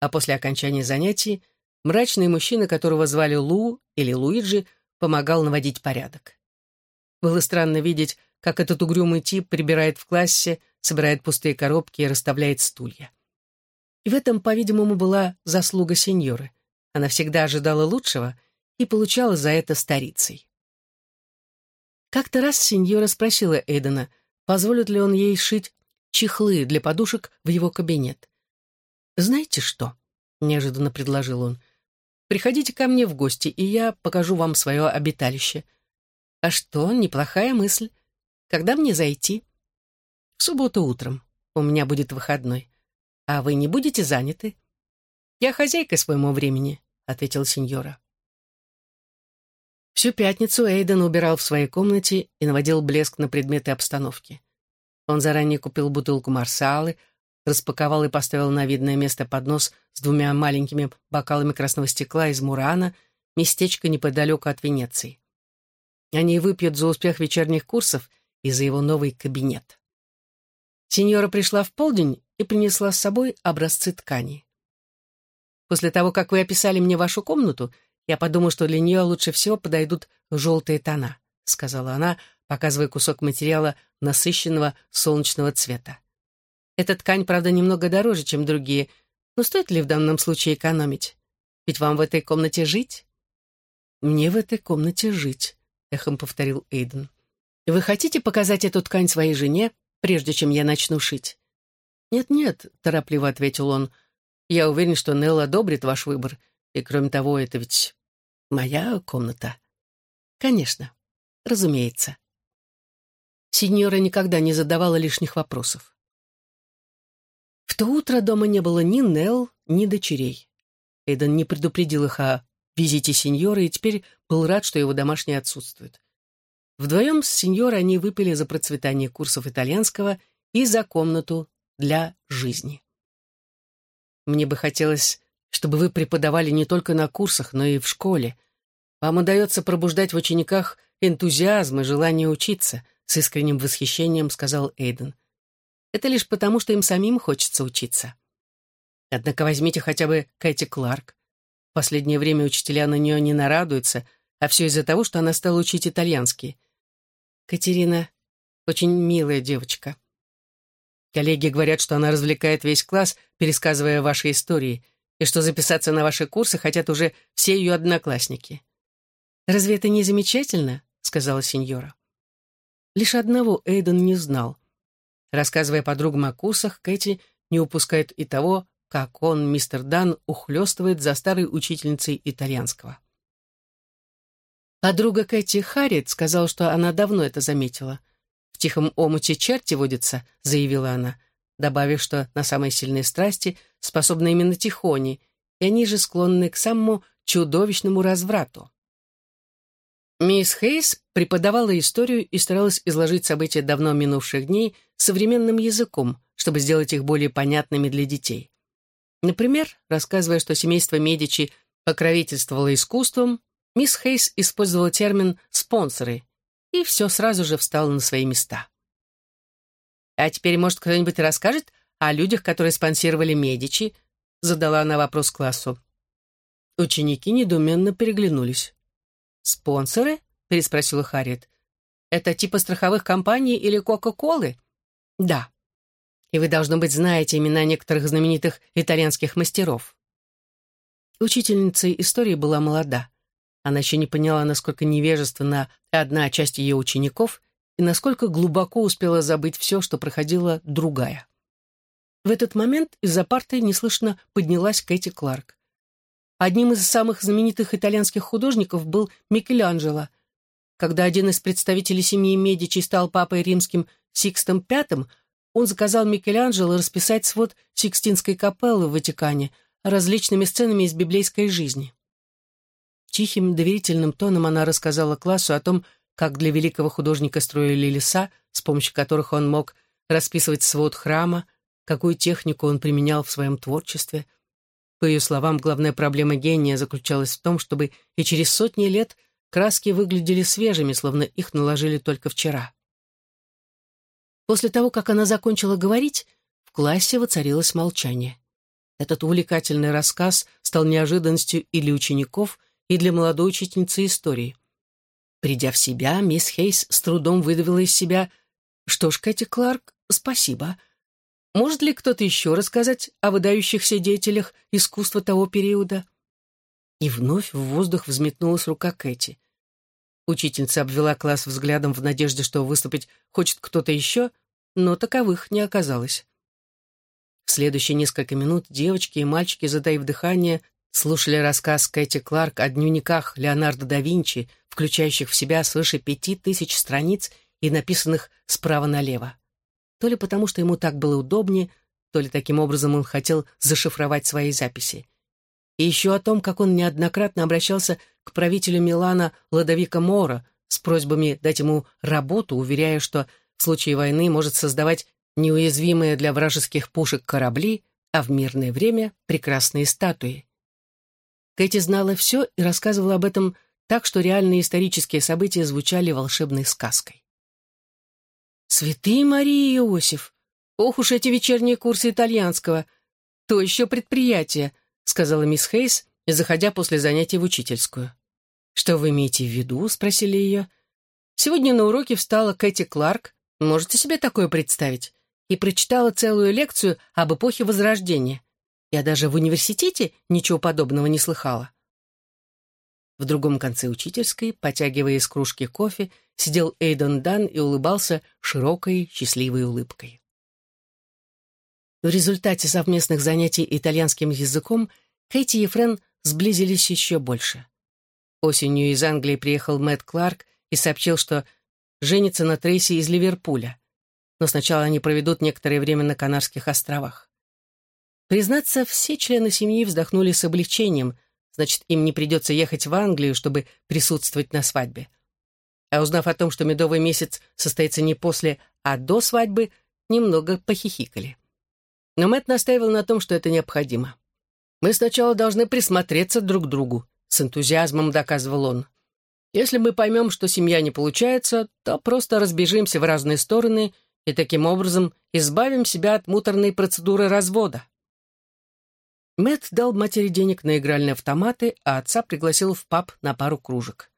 А после окончания занятий мрачный мужчина, которого звали Лу или Луиджи, помогал наводить порядок. Было странно видеть, как этот угрюмый тип прибирает в классе, собирает пустые коробки и расставляет стулья. И в этом, по-видимому, была заслуга сеньоры. Она всегда ожидала лучшего и получала за это старицей. Как-то раз сеньора спросила Эйдена, позволит ли он ей шить чехлы для подушек в его кабинет. «Знаете что?» — неожиданно предложил он. «Приходите ко мне в гости, и я покажу вам свое обиталище». «А что, неплохая мысль. Когда мне зайти?» В субботу утром. У меня будет выходной. А вы не будете заняты? Я хозяйка своему времени, ответил сеньора. Всю пятницу Эйден убирал в своей комнате и наводил блеск на предметы обстановки. Он заранее купил бутылку марсалы, распаковал и поставил на видное место поднос с двумя маленькими бокалами красного стекла из Мурана, местечко неподалеку от Венеции. Они выпьют за успех вечерних курсов и за его новый кабинет. Сеньора пришла в полдень и принесла с собой образцы ткани. После того, как вы описали мне вашу комнату, я подумал, что для нее лучше всего подойдут желтые тона, сказала она, показывая кусок материала насыщенного солнечного цвета. Эта ткань, правда, немного дороже, чем другие, но стоит ли в данном случае экономить? Ведь вам в этой комнате жить? Мне в этой комнате жить, эхом повторил Эйден. Вы хотите показать эту ткань своей жене прежде чем я начну шить. «Нет-нет», — торопливо ответил он, — «я уверен, что Нелл одобрит ваш выбор, и, кроме того, это ведь моя комната». «Конечно, разумеется». Синьора никогда не задавала лишних вопросов. В то утро дома не было ни Нелл, ни дочерей. Эйден не предупредил их о визите сеньора и теперь был рад, что его домашние отсутствуют. Вдвоем с сеньорой они выпили за процветание курсов итальянского и за комнату для жизни. Мне бы хотелось, чтобы вы преподавали не только на курсах, но и в школе. Вам удается пробуждать в учениках энтузиазм и желание учиться, с искренним восхищением сказал Эйден. Это лишь потому, что им самим хочется учиться. Однако возьмите хотя бы Кэти Кларк. В последнее время учителя на нее не нарадуются, а все из-за того, что она стала учить итальянский. Катерина очень милая девочка. Коллеги говорят, что она развлекает весь класс, пересказывая ваши истории, и что записаться на ваши курсы хотят уже все ее одноклассники. «Разве это не замечательно?» — сказала сеньора. Лишь одного Эйден не знал. Рассказывая подругам о курсах, Кэти не упускает и того, как он, мистер Дан, ухлёстывает за старой учительницей итальянского. Подруга Кэти Харриет сказала, что она давно это заметила. «В тихом омуте черти водятся», — заявила она, добавив, что на самые сильные страсти способны именно тихони, и они же склонны к самому чудовищному разврату. Мисс Хейс преподавала историю и старалась изложить события давно минувших дней современным языком, чтобы сделать их более понятными для детей. Например, рассказывая, что семейство Медичи покровительствовало искусством, мисс Хейс использовала термин «спонсоры», и все сразу же встало на свои места. «А теперь, может, кто-нибудь расскажет о людях, которые спонсировали Медичи?» задала она вопрос классу. Ученики недуменно переглянулись. «Спонсоры?» — переспросила Харриет. «Это типа страховых компаний или Кока-Колы?» «Да. И вы, должно быть, знаете имена некоторых знаменитых итальянских мастеров». Учительница истории была молода. Она еще не поняла, насколько невежественна одна часть ее учеников и насколько глубоко успела забыть все, что проходила другая. В этот момент из-за парты неслышно поднялась Кэти Кларк. Одним из самых знаменитых итальянских художников был Микеланджело. Когда один из представителей семьи Медичи стал папой римским Сикстом V, он заказал Микеланджело расписать свод Сикстинской капеллы в Ватикане различными сценами из библейской жизни. Тихим, доверительным тоном она рассказала классу о том, как для великого художника строили леса, с помощью которых он мог расписывать свод храма, какую технику он применял в своем творчестве – по ее словам, главная проблема гения заключалась в том, чтобы и через сотни лет краски выглядели свежими, словно их наложили только вчера. После того, как она закончила говорить, в классе воцарилось молчание. Этот увлекательный рассказ стал неожиданностью и для учеников, и для молодой учительницы истории. Придя в себя, мисс Хейс с трудом выдавила из себя «Что ж, Кэти Кларк, спасибо. Может ли кто-то еще рассказать о выдающихся деятелях искусства того периода? И вновь в воздух взметнулась рука Кэти. Учительница обвела класс взглядом в надежде, что выступить хочет кто-то еще, но таковых не оказалось. В следующие несколько минут девочки и мальчики, затаив дыхание, слушали рассказ Кэти Кларк о дневниках Леонардо да Винчи, включающих в себя свыше пяти тысяч страниц и написанных справа налево то ли потому, что ему так было удобнее, то ли таким образом он хотел зашифровать свои записи. И еще о том, как он неоднократно обращался к правителю Милана Ладовика Мора с просьбами дать ему работу, уверяя, что в случае войны может создавать неуязвимые для вражеских пушек корабли, а в мирное время — прекрасные статуи. Кэти знала все и рассказывала об этом так, что реальные исторические события звучали волшебной сказкой. Святые Мария и Иосиф! Ох уж эти вечерние курсы итальянского! То еще предприятие, сказала мисс Хейс, заходя после занятий в учительскую. «Что вы имеете в виду?» — спросили ее. «Сегодня на уроке встала Кэти Кларк, можете себе такое представить, и прочитала целую лекцию об эпохе Возрождения. Я даже в университете ничего подобного не слыхала. В другом конце учительской, потягивая из кружки кофе, сидел Эйдон Дан и улыбался широкой, счастливой улыбкой. В результате совместных занятий итальянским языком Кэти и Френ сблизились еще больше. Осенью из Англии приехал Мэтт Кларк и сообщил, что женится на Трейси из Ливерпуля. Но сначала они проведут некоторое время на Канарских островах. Признаться, все члены семьи вздохнули с облегчением, значит, им не придется ехать в Англию, чтобы присутствовать на свадьбе. А узнав о том, что медовый месяц состоится не после, а до свадьбы, немного похихикали. Но Мэтт настаивал на том, что это необходимо. «Мы сначала должны присмотреться друг к другу», — с энтузиазмом доказывал он. «Если мы поймем, что семья не получается, то просто разбежимся в разные стороны и таким образом избавим себя от муторной процедуры развода». Мэтт дал матери денег на игральные автоматы, а отца пригласил в паб на пару кружек.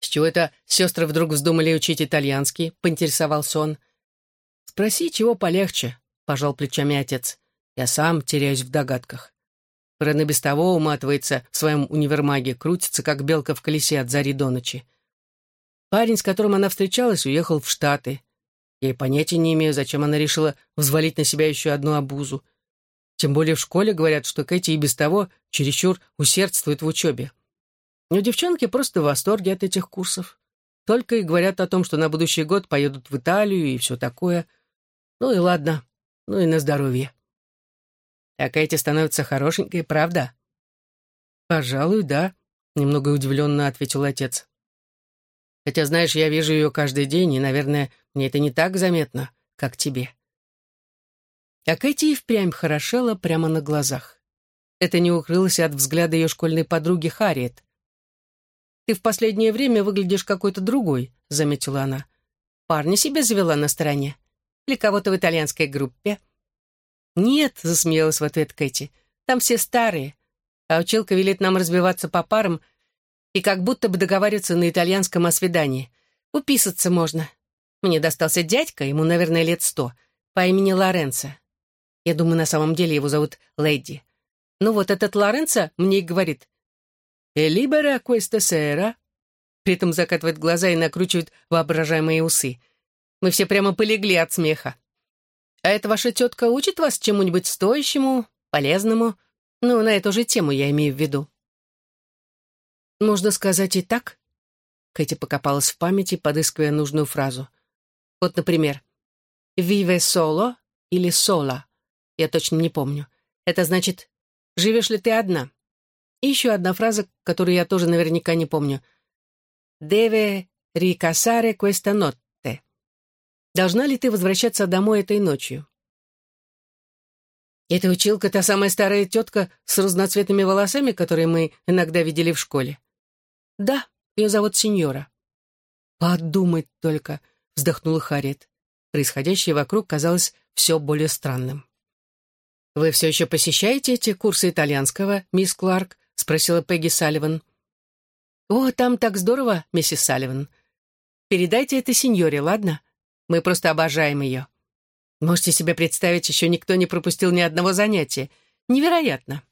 «С чего это сестры вдруг вздумали учить итальянский?» — поинтересовался он. «Спроси, чего полегче», — пожал плечами отец. «Я сам теряюсь в догадках. Рен без того уматывается в своем универмаге, крутится, как белка в колесе от зари до ночи. Парень, с которым она встречалась, уехал в Штаты. Я и понятия не имею, зачем она решила взвалить на себя еще одну обузу. Тем более в школе говорят, что Кэти и без того чересчур усердствует в учебе. Но девчонки просто в восторге от этих курсов. Только и говорят о том, что на будущий год поедут в Италию и все такое. Ну и ладно, ну и на здоровье. А Кэти становится хорошенькой, правда? Пожалуй, да, немного удивленно ответил отец. Хотя, знаешь, я вижу ее каждый день, и, наверное, мне это не так заметно, как тебе. А Кэти и впрямь хорошела прямо на глазах. Это не укрылось от взгляда ее школьной подруги Харриет. «Ты в последнее время выглядишь какой-то другой», — заметила она. «Парня себе завела на стороне? Или кого-то в итальянской группе?» «Нет», — засмеялась в ответ Кэти, — «там все старые, а училка велит нам разбиваться по парам и как будто бы договариваться на итальянском о свидании. Уписаться можно. Мне достался дядька, ему, наверное, лет сто, по имени Лоренцо. Я думаю, на самом деле его зовут Лэдди. Ну вот этот Лоренцо мне и говорит «Э либера questa sera», при этом закатывает глаза и накручивает воображаемые усы. Мы все прямо полегли от смеха. «А эта ваша тетка учит вас чему-нибудь стоящему, полезному? Ну, на эту же тему я имею в виду». «Можно сказать и так?» Кэти покопалась в памяти, подыскивая нужную фразу. Вот, например, «Vive solo» или «sola». Я точно не помню. Это значит «Живешь ли ты одна?» И еще одна фраза, которую я тоже наверняка не помню. «Deve ricasare questa notte». «Должна ли ты возвращаться домой этой ночью?» Эта училка — та самая старая тетка с разноцветными волосами, которые мы иногда видели в школе. Да, ее зовут Сеньора. Подумать только, вздохнула Харриет. Происходящее вокруг казалось все более странным. «Вы все еще посещаете эти курсы итальянского, мисс Кларк?» — спросила Пегги Салливан. «О, там так здорово, миссис Салливан. Передайте это сеньоре, ладно? Мы просто обожаем ее. Можете себе представить, еще никто не пропустил ни одного занятия. Невероятно!»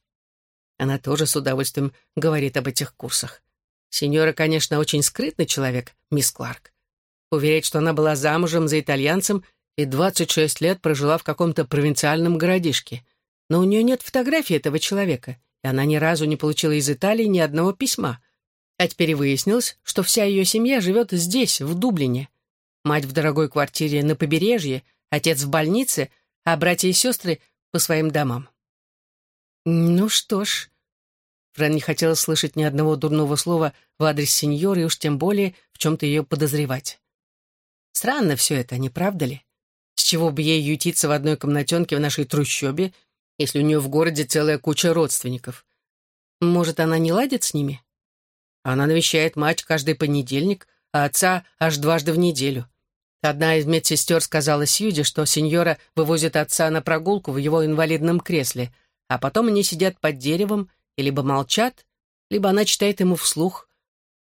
Она тоже с удовольствием говорит об этих курсах. Сеньора, конечно, очень скрытный человек, мисс Кларк. Уверяет, что она была замужем за итальянцем и 26 лет прожила в каком-то провинциальном городишке. Но у нее нет фотографии этого человека, и она ни разу не получила из Италии ни одного письма. А теперь выяснилось, что вся ее семья живет здесь, в Дублине. Мать в дорогой квартире на побережье, отец в больнице, а братья и сестры по своим домам. Ну что ж, Фрэн не хотела слышать ни одного дурного слова в адрес сеньоры, и уж тем более в чем-то ее подозревать. Странно все это, не правда ли? С чего бы ей ютиться в одной комнатенке в нашей трущобе, если у нее в городе целая куча родственников? Может, она не ладит с ними? Она навещает мать каждый понедельник, а отца аж дважды в неделю. Одна из медсестер сказала Сьюди, что сеньора вывозит отца на прогулку в его инвалидном кресле, а потом они сидят под деревом и либо молчат, либо она читает ему вслух,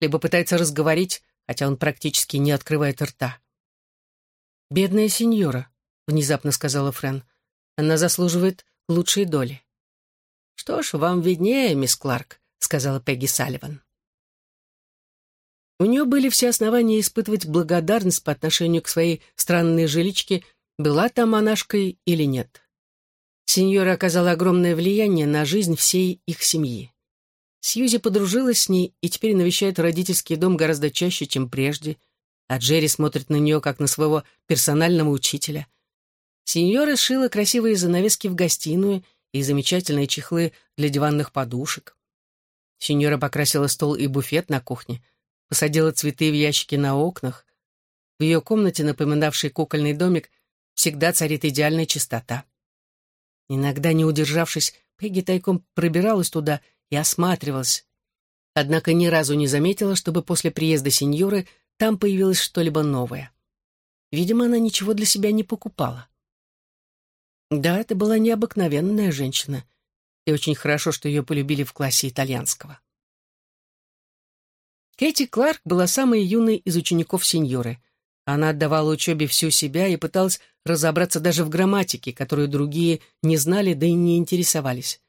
либо пытается разговорить, хотя он практически не открывает рта. «Бедная сеньора», — внезапно сказала Френ. «Она заслуживает лучшей доли». «Что ж, вам виднее, мисс Кларк», — сказала Пегги Салливан. У нее были все основания испытывать благодарность по отношению к своей странной жиличке, была та монашкой или нет. Сеньора оказала огромное влияние на жизнь всей их семьи. Сьюзи подружилась с ней и теперь навещает родительский дом гораздо чаще, чем прежде. а Джерри смотрит на нее, как на своего персонального учителя. Сеньора сшила красивые занавески в гостиную и замечательные чехлы для диванных подушек. Сеньора покрасила стол и буфет на кухне, посадила цветы в ящики на окнах. В ее комнате, напоминавшей кукольный домик, всегда царит идеальная чистота. Иногда, не удержавшись, Пегги тайком пробиралась туда и осматривалась. Однако ни разу не заметила, чтобы после приезда сеньоры там появилось что-либо новое. Видимо, она ничего для себя не покупала. Да, это была необыкновенная женщина, и очень хорошо, что ее полюбили в классе итальянского. Кэти Кларк была самой юной из учеников сеньоры. Она отдавала учебе всю себя и пыталась разобраться даже в грамматике, которую другие не знали, да и не интересовались.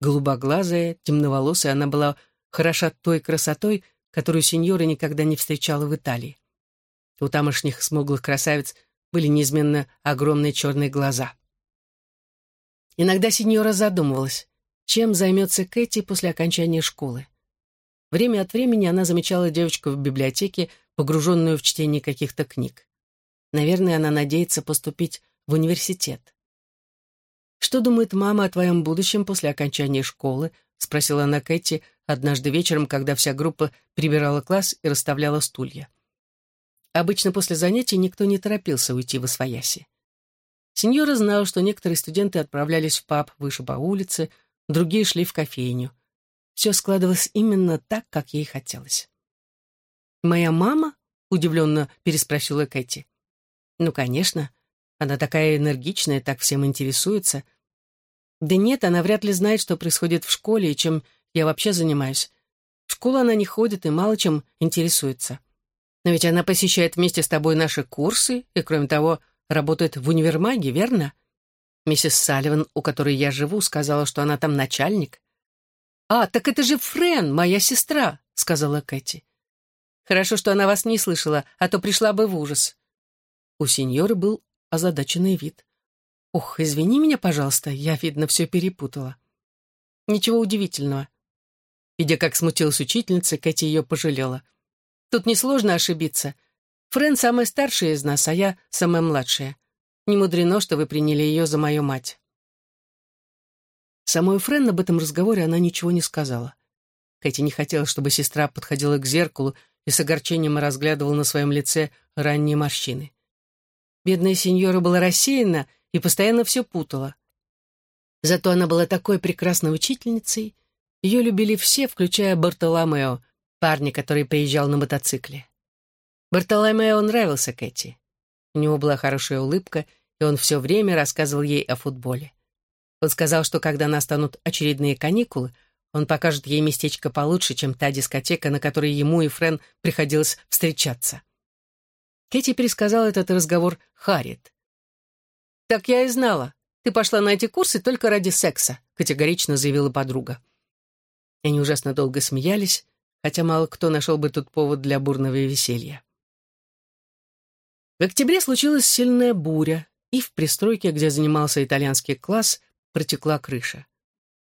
Голубоглазая, темноволосая, она была хороша той красотой, которую сеньора никогда не встречала в Италии. У тамошних смуглых красавиц были неизменно огромные черные глаза. Иногда сеньора задумывалась, чем займется Кэти после окончания школы. Время от времени она замечала девочку в библиотеке, погруженную в чтение каких-то книг. Наверное, она надеется поступить в университет. «Что думает мама о твоем будущем после окончания школы?» — спросила она Кэти однажды вечером, когда вся группа прибирала класс и расставляла стулья. Обычно после занятий никто не торопился уйти в освояси. Сеньора знала, что некоторые студенты отправлялись в паб выше по улице, другие шли в кофейню. Все складывалось именно так, как ей хотелось. «Моя мама?» — удивленно переспросила Кэти. «Ну, конечно. Она такая энергичная, так всем интересуется. Да нет, она вряд ли знает, что происходит в школе и чем я вообще занимаюсь. В школу она не ходит и мало чем интересуется. Но ведь она посещает вместе с тобой наши курсы и, кроме того, работает в универмаге, верно? Миссис Салливан, у которой я живу, сказала, что она там начальник. «А, так это же Френ, моя сестра», — сказала Кэти. «Хорошо, что она вас не слышала, а то пришла бы в ужас». У сеньоры был озадаченный вид. «Ох, извини меня, пожалуйста, я, видно, все перепутала». «Ничего удивительного». Видя, как смутилась учительница, Кэти ее пожалела. «Тут несложно ошибиться. Френ самая старшая из нас, а я самая младшая. Не мудрено, что вы приняли ее за мою мать». Самой Френ об этом разговоре она ничего не сказала. Кэти не хотела, чтобы сестра подходила к зеркалу и с огорчением разглядывала на своем лице ранние морщины. Бедная сеньора была рассеяна и постоянно все путала. Зато она была такой прекрасной учительницей, ее любили все, включая Бартоломео, парня, который приезжал на мотоцикле. Бартоломео нравился Кэти. У него была хорошая улыбка, и он все время рассказывал ей о футболе. Он сказал, что когда настанут очередные каникулы, он покажет ей местечко получше, чем та дискотека, на которой ему и Френ приходилось встречаться. Кэти пересказала этот разговор Харриет. «Так я и знала. Ты пошла на эти курсы только ради секса», — категорично заявила подруга. Они ужасно долго смеялись, хотя мало кто нашел бы тут повод для бурного веселья. В октябре случилась сильная буря, и в пристройке, где занимался итальянский класс, протекла крыша.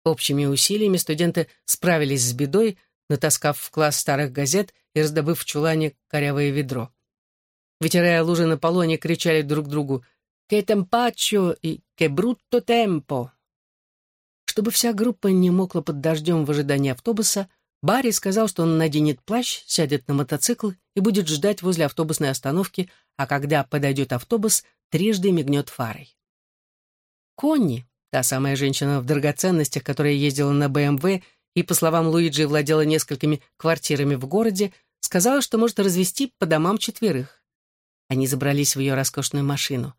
Общими усилиями студенты справились с бедой, натаскав в класс старых газет и раздобыв в чулане корявое ведро. Вытирая лужи на полу, они кричали друг другу «Ке темпачо» и «Ке брутто темпо». Чтобы вся группа не мокла под дождем в ожидании автобуса, Барри сказал, что он наденет плащ, сядет на мотоцикл и будет ждать возле автобусной остановки, а когда подойдет автобус, трижды мигнет фарой. Конни, Та самая женщина в драгоценностях, которая ездила на БМВ и, по словам Луиджи, владела несколькими квартирами в городе, сказала, что может развести по домам четверых. Они забрались в ее роскошную машину.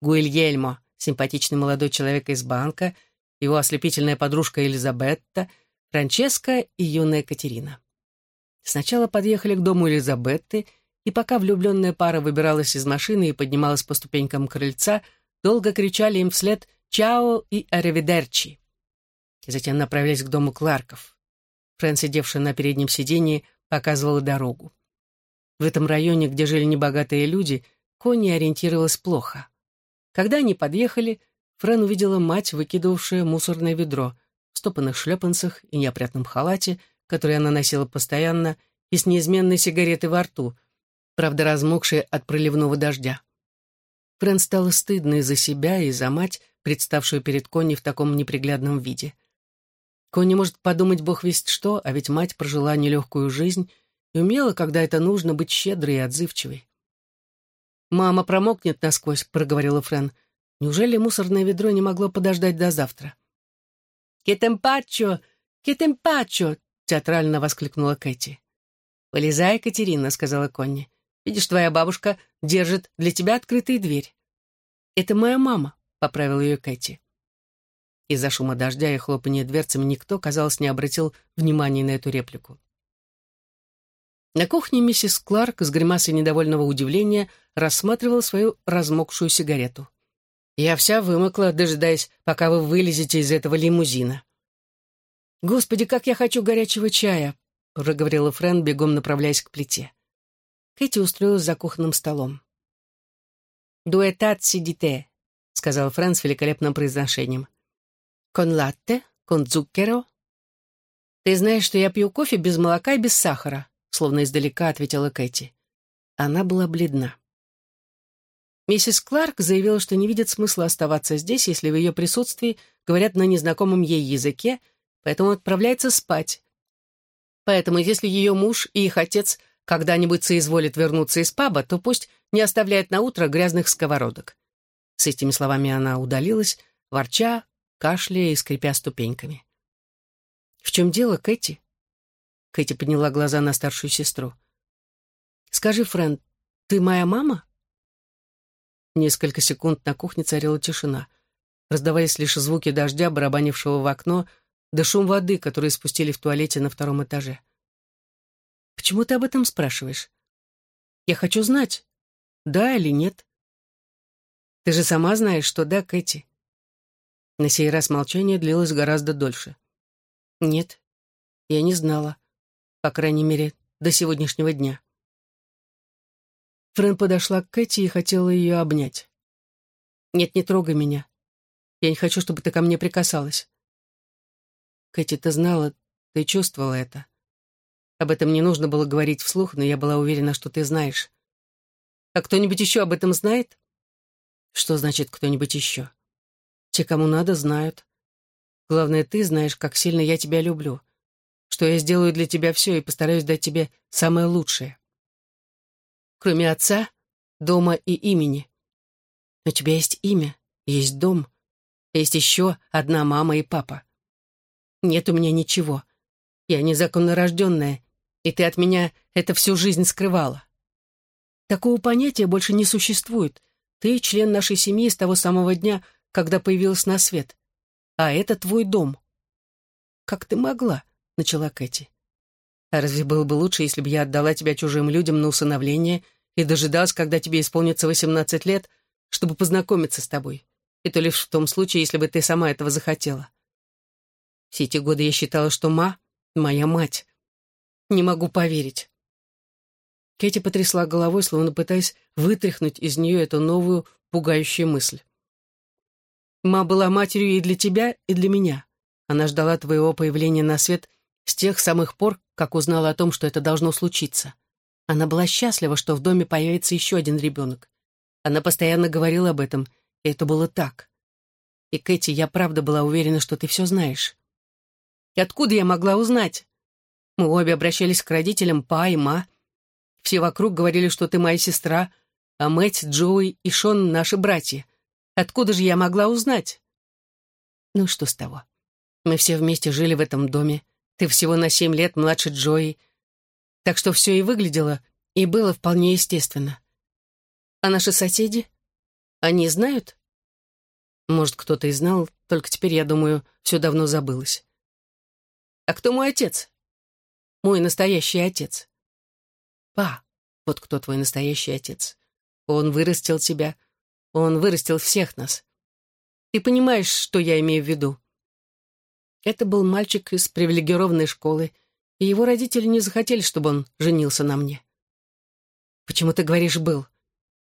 Гуильельмо, симпатичный молодой человек из банка, его ослепительная подружка Элизабетта, Франческа и юная Катерина. Сначала подъехали к дому Элизабетты, и пока влюбленная пара выбиралась из машины и поднималась по ступенькам крыльца, долго кричали им вслед «Чао» и «Аривидерчи». И затем направились к дому Кларков. Фрэн, сидевшая на переднем сиденье, показывала дорогу. В этом районе, где жили небогатые люди, Конни ориентировалась плохо. Когда они подъехали, Фрэн увидела мать, выкидывавшую мусорное ведро стопанных шлепанцах и неопрятном халате, который она носила постоянно, и с неизменной сигаретой во рту. правда размокшие от проливного дождя. Фрэн стало стыдно за себя, и за мать, представшую перед Конни в таком неприглядном виде. Конни может подумать бог весть что, а ведь мать прожила нелегкую жизнь и умела, когда это нужно, быть щедрой и отзывчивой. «Мама промокнет насквозь», — проговорила Фрэн. «Неужели мусорное ведро не могло подождать до завтра?» «Кетемпачо! Кетемпачо!» — театрально воскликнула Кэти. «Вылезай, Катерина», — сказала Конни. «Видишь, твоя бабушка держит для тебя открытую дверь». «Это моя мама», — поправила ее Кэти. Из-за шума дождя и хлопания дверцами никто, казалось, не обратил внимания на эту реплику. На кухне миссис Кларк с гримасой недовольного удивления рассматривала свою размокшую сигарету. «Я вся вымокла, дожидаясь, пока вы вылезете из этого лимузина». «Господи, как я хочу горячего чая!» — проговорила Фрэн, бегом направляясь к плите. Кэти устроилась за кухонным столом. «Дуэтат сидите», — сказал Фрэн с великолепным произношением. «Кон латте? Кон цукеро?» «Ты знаешь, что я пью кофе без молока и без сахара», словно издалека ответила Кэти. Она была бледна. Миссис Кларк заявила, что не видит смысла оставаться здесь, если в ее присутствии говорят на незнакомом ей языке, поэтому отправляется спать. Поэтому, если ее муж и их отец когда-нибудь соизволят вернуться из паба, то пусть не оставляет на утро грязных сковородок. С этими словами она удалилась, ворча, кашляя и скрипя ступеньками. «В чем дело, Кэти?» Кэти подняла глаза на старшую сестру. «Скажи, Фрэнд, ты моя мама?» Несколько секунд на кухне царила тишина. Раздавались лишь звуки дождя, барабанившего в окно, да шум воды, который спустили в туалете на втором этаже. «Почему ты об этом спрашиваешь?» «Я хочу знать, да или нет». «Ты же сама знаешь, что да, Кэти». На сей раз молчание длилось гораздо дольше. «Нет, я не знала по крайней мере, до сегодняшнего дня. Фрэн подошла к Кэти и хотела ее обнять. «Нет, не трогай меня. Я не хочу, чтобы ты ко мне прикасалась». «Кэти, ты знала, ты чувствовала это. Об этом не нужно было говорить вслух, но я была уверена, что ты знаешь. А кто-нибудь еще об этом знает?» «Что значит кто-нибудь еще?» «Те, кому надо, знают. Главное, ты знаешь, как сильно я тебя люблю что я сделаю для тебя все и постараюсь дать тебе самое лучшее. Кроме отца, дома и имени. У тебя есть имя, есть дом, есть еще одна мама и папа. Нет у меня ничего. Я незаконно рожденная, и ты от меня это всю жизнь скрывала. Такого понятия больше не существует. Ты член нашей семьи с того самого дня, когда появилась на свет. А это твой дом. Как ты могла? — начала Кэти. «А разве было бы лучше, если бы я отдала тебя чужим людям на усыновление и дожидалась, когда тебе исполнится восемнадцать лет, чтобы познакомиться с тобой? И то лишь в том случае, если бы ты сама этого захотела. Все эти годы я считала, что Ма — моя мать. Не могу поверить». Кэти потрясла головой, словно пытаясь вытряхнуть из нее эту новую, пугающую мысль. «Ма была матерью и для тебя, и для меня. Она ждала твоего появления на свет с тех самых пор, как узнала о том, что это должно случиться. Она была счастлива, что в доме появится еще один ребенок. Она постоянно говорила об этом, и это было так. И, Кэти, я правда была уверена, что ты все знаешь. И откуда я могла узнать? Мы обе обращались к родителям Па и Ма. Все вокруг говорили, что ты моя сестра, а Мэтт, Джоуи и Шон — наши братья. Откуда же я могла узнать? Ну что с того? Мы все вместе жили в этом доме. Ты всего на семь лет младше Джои. Так что все и выглядело, и было вполне естественно. А наши соседи? Они знают? Может, кто-то и знал, только теперь, я думаю, все давно забылось. А кто мой отец? Мой настоящий отец. Па, вот кто твой настоящий отец. Он вырастил тебя. Он вырастил всех нас. Ты понимаешь, что я имею в виду? Это был мальчик из привилегированной школы, и его родители не захотели, чтобы он женился на мне. «Почему ты говоришь «был»?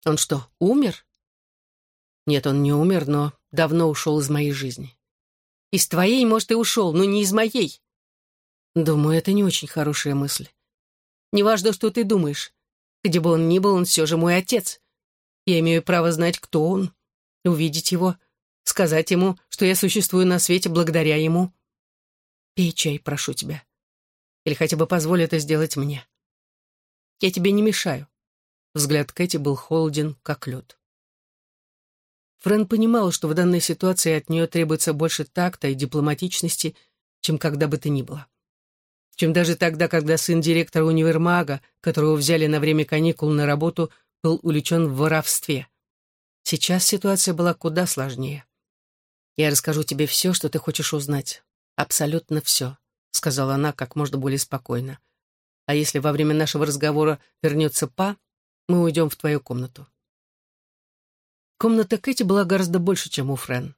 Он что, умер?» «Нет, он не умер, но давно ушел из моей жизни». «Из твоей, может, и ушел, но не из моей». «Думаю, это не очень хорошая мысль. Неважно, что ты думаешь. Где бы он ни был, он все же мой отец. Я имею право знать, кто он, увидеть его, сказать ему, что я существую на свете благодаря ему. Пей чай, прошу тебя. Или хотя бы позволь это сделать мне. Я тебе не мешаю. Взгляд Кэти был холоден, как лед. Фрэн понимала, что в данной ситуации от нее требуется больше такта и дипломатичности, чем когда бы то ни было. Чем даже тогда, когда сын директора универмага, которого взяли на время каникул на работу, был увлечен в воровстве. Сейчас ситуация была куда сложнее. «Я расскажу тебе все, что ты хочешь узнать. Абсолютно все», — сказала она как можно более спокойно. «А если во время нашего разговора вернется Па, мы уйдем в твою комнату». Комната Кэти была гораздо больше, чем у Френ.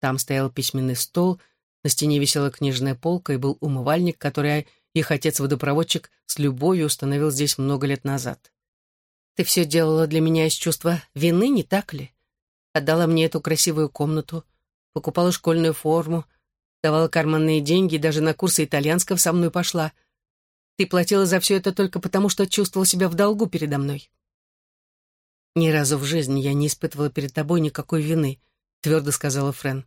Там стоял письменный стол, на стене висела книжная полка и был умывальник, который их отец-водопроводчик с любовью установил здесь много лет назад. «Ты все делала для меня из чувства вины, не так ли? Отдала мне эту красивую комнату, покупала школьную форму, давала карманные деньги, даже на курсы итальянского со мной пошла. Ты платила за все это только потому, что чувствовала себя в долгу передо мной. «Ни разу в жизни я не испытывала перед тобой никакой вины», — твердо сказала Френ.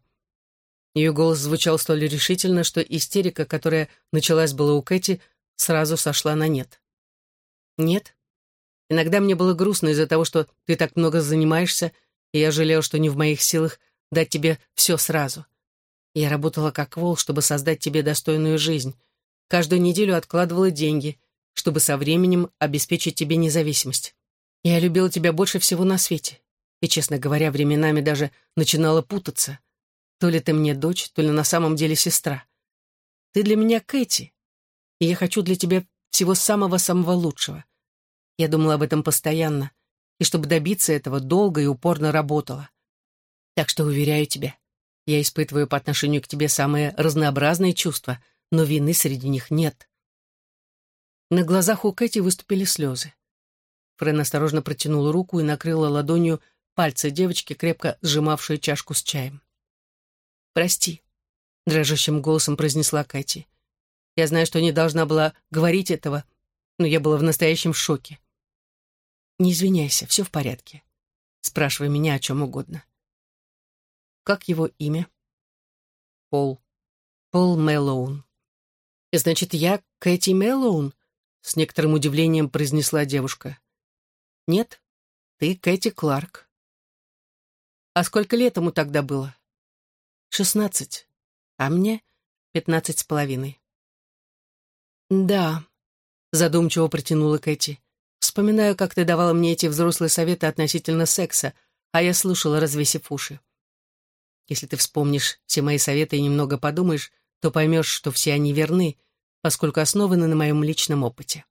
Ее голос звучал столь решительно, что истерика, которая началась была у Кэти, сразу сошла на нет. «Нет. Иногда мне было грустно из-за того, что ты так много занимаешься, и я жалел, что не в моих силах дать тебе все сразу. Я работала как вол, чтобы создать тебе достойную жизнь. Каждую неделю откладывала деньги, чтобы со временем обеспечить тебе независимость. Я любила тебя больше всего на свете. И, честно говоря, временами даже начинала путаться. То ли ты мне дочь, то ли на самом деле сестра. Ты для меня Кэти, и я хочу для тебя всего самого-самого лучшего. Я думала об этом постоянно, и чтобы добиться этого, долго и упорно работала. Так что, уверяю тебя, я испытываю по отношению к тебе самые разнообразные чувства, но вины среди них нет. На глазах у Кэти выступили слезы. Френ осторожно протянула руку и накрыла ладонью пальцы девочки, крепко сжимавшие чашку с чаем. «Прости», — дрожащим голосом произнесла Кэти. «Я знаю, что не должна была говорить этого, но я была в настоящем шоке». «Не извиняйся, все в порядке. Спрашивай меня о чем угодно». «Как его имя?» «Пол. Пол Мэллоун». «Значит, я Кэти Мэллоун?» — с некоторым удивлением произнесла девушка. Нет, ты Кэти Кларк. А сколько лет ему тогда было? Шестнадцать. А мне пятнадцать с половиной. Да, задумчиво протянула Кэти. Вспоминаю, как ты давала мне эти взрослые советы относительно секса, а я слушала, развесив уши. Если ты вспомнишь все мои советы и немного подумаешь, то поймешь, что все они верны, поскольку основаны на моем личном опыте.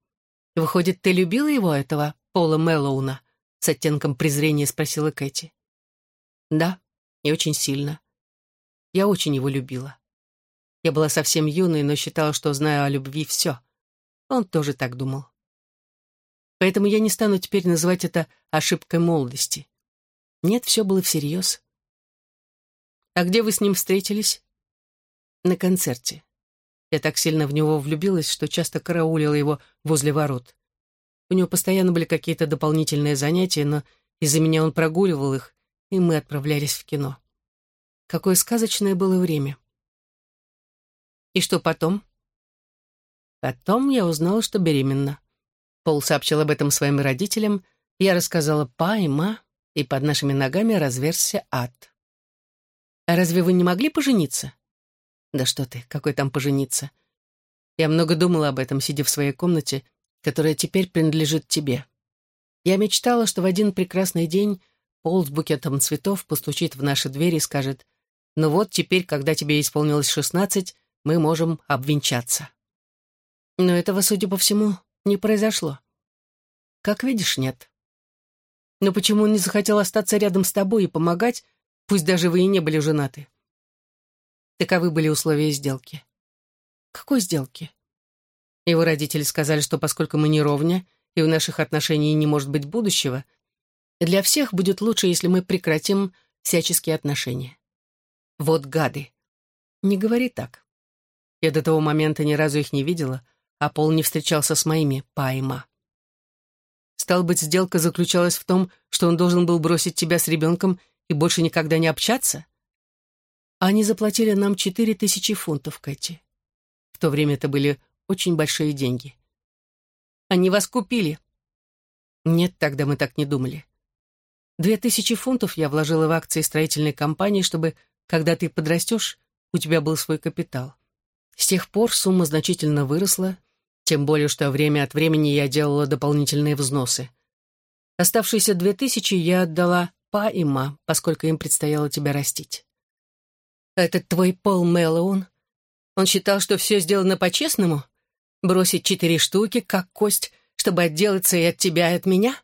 Выходит, ты любила его, этого Пола Мэллоуна?» — с оттенком презрения спросила Кэти. «Да, и очень сильно. Я очень его любила. Я была совсем юной, но считала, что знаю о любви все. Он тоже так думал. Поэтому я не стану теперь называть это ошибкой молодости. Нет, все было всерьез. А где вы с ним встретились? На концерте. Я так сильно в него влюбилась, что часто караулила его возле ворот. У него постоянно были какие-то дополнительные занятия, но из-за меня он прогуливал их, и мы отправлялись в кино. Какое сказочное было время. И что потом? Потом я узнала, что беременна. Пол сообщил об этом своим родителям, я рассказала па и ма, и под нашими ногами разверзся ад. Разве вы не могли пожениться? Да что ты, какой там пожениться? Я много думала об этом, сидя в своей комнате которая теперь принадлежит тебе. Я мечтала, что в один прекрасный день Пол с букетом цветов постучит в наши двери и скажет, «Ну вот, теперь, когда тебе исполнилось шестнадцать, мы можем обвенчаться». Но этого, судя по всему, не произошло. Как видишь, нет. Но почему он не захотел остаться рядом с тобой и помогать, пусть даже вы и не были женаты? Таковы были условия сделки. Какой сделки? Его родители сказали, что поскольку мы не ровня, и у наших отношений не может быть будущего, для всех будет лучше, если мы прекратим всяческие отношения. Вот гады. Не говори так. Я до того момента ни разу их не видела, а Пол не встречался с моими па и ма. Стал быть, сделка заключалась в том, что он должен был бросить тебя с ребенком и больше никогда не общаться? Они заплатили нам четыре тысячи фунтов, Кэти. В то время это были очень большие деньги. Они вас купили. Нет, тогда мы так не думали. Две тысячи фунтов я вложила в акции строительной компании, чтобы, когда ты подрастешь, у тебя был свой капитал. С тех пор сумма значительно выросла, тем более, что время от времени я делала дополнительные взносы. Оставшиеся две тысячи я отдала па и ма, поскольку им предстояло тебя растить. Этот твой Пол Мэллоун, он считал, что все сделано по-честному? Бросить четыре штуки, как кость, чтобы отделаться и от тебя, и от меня?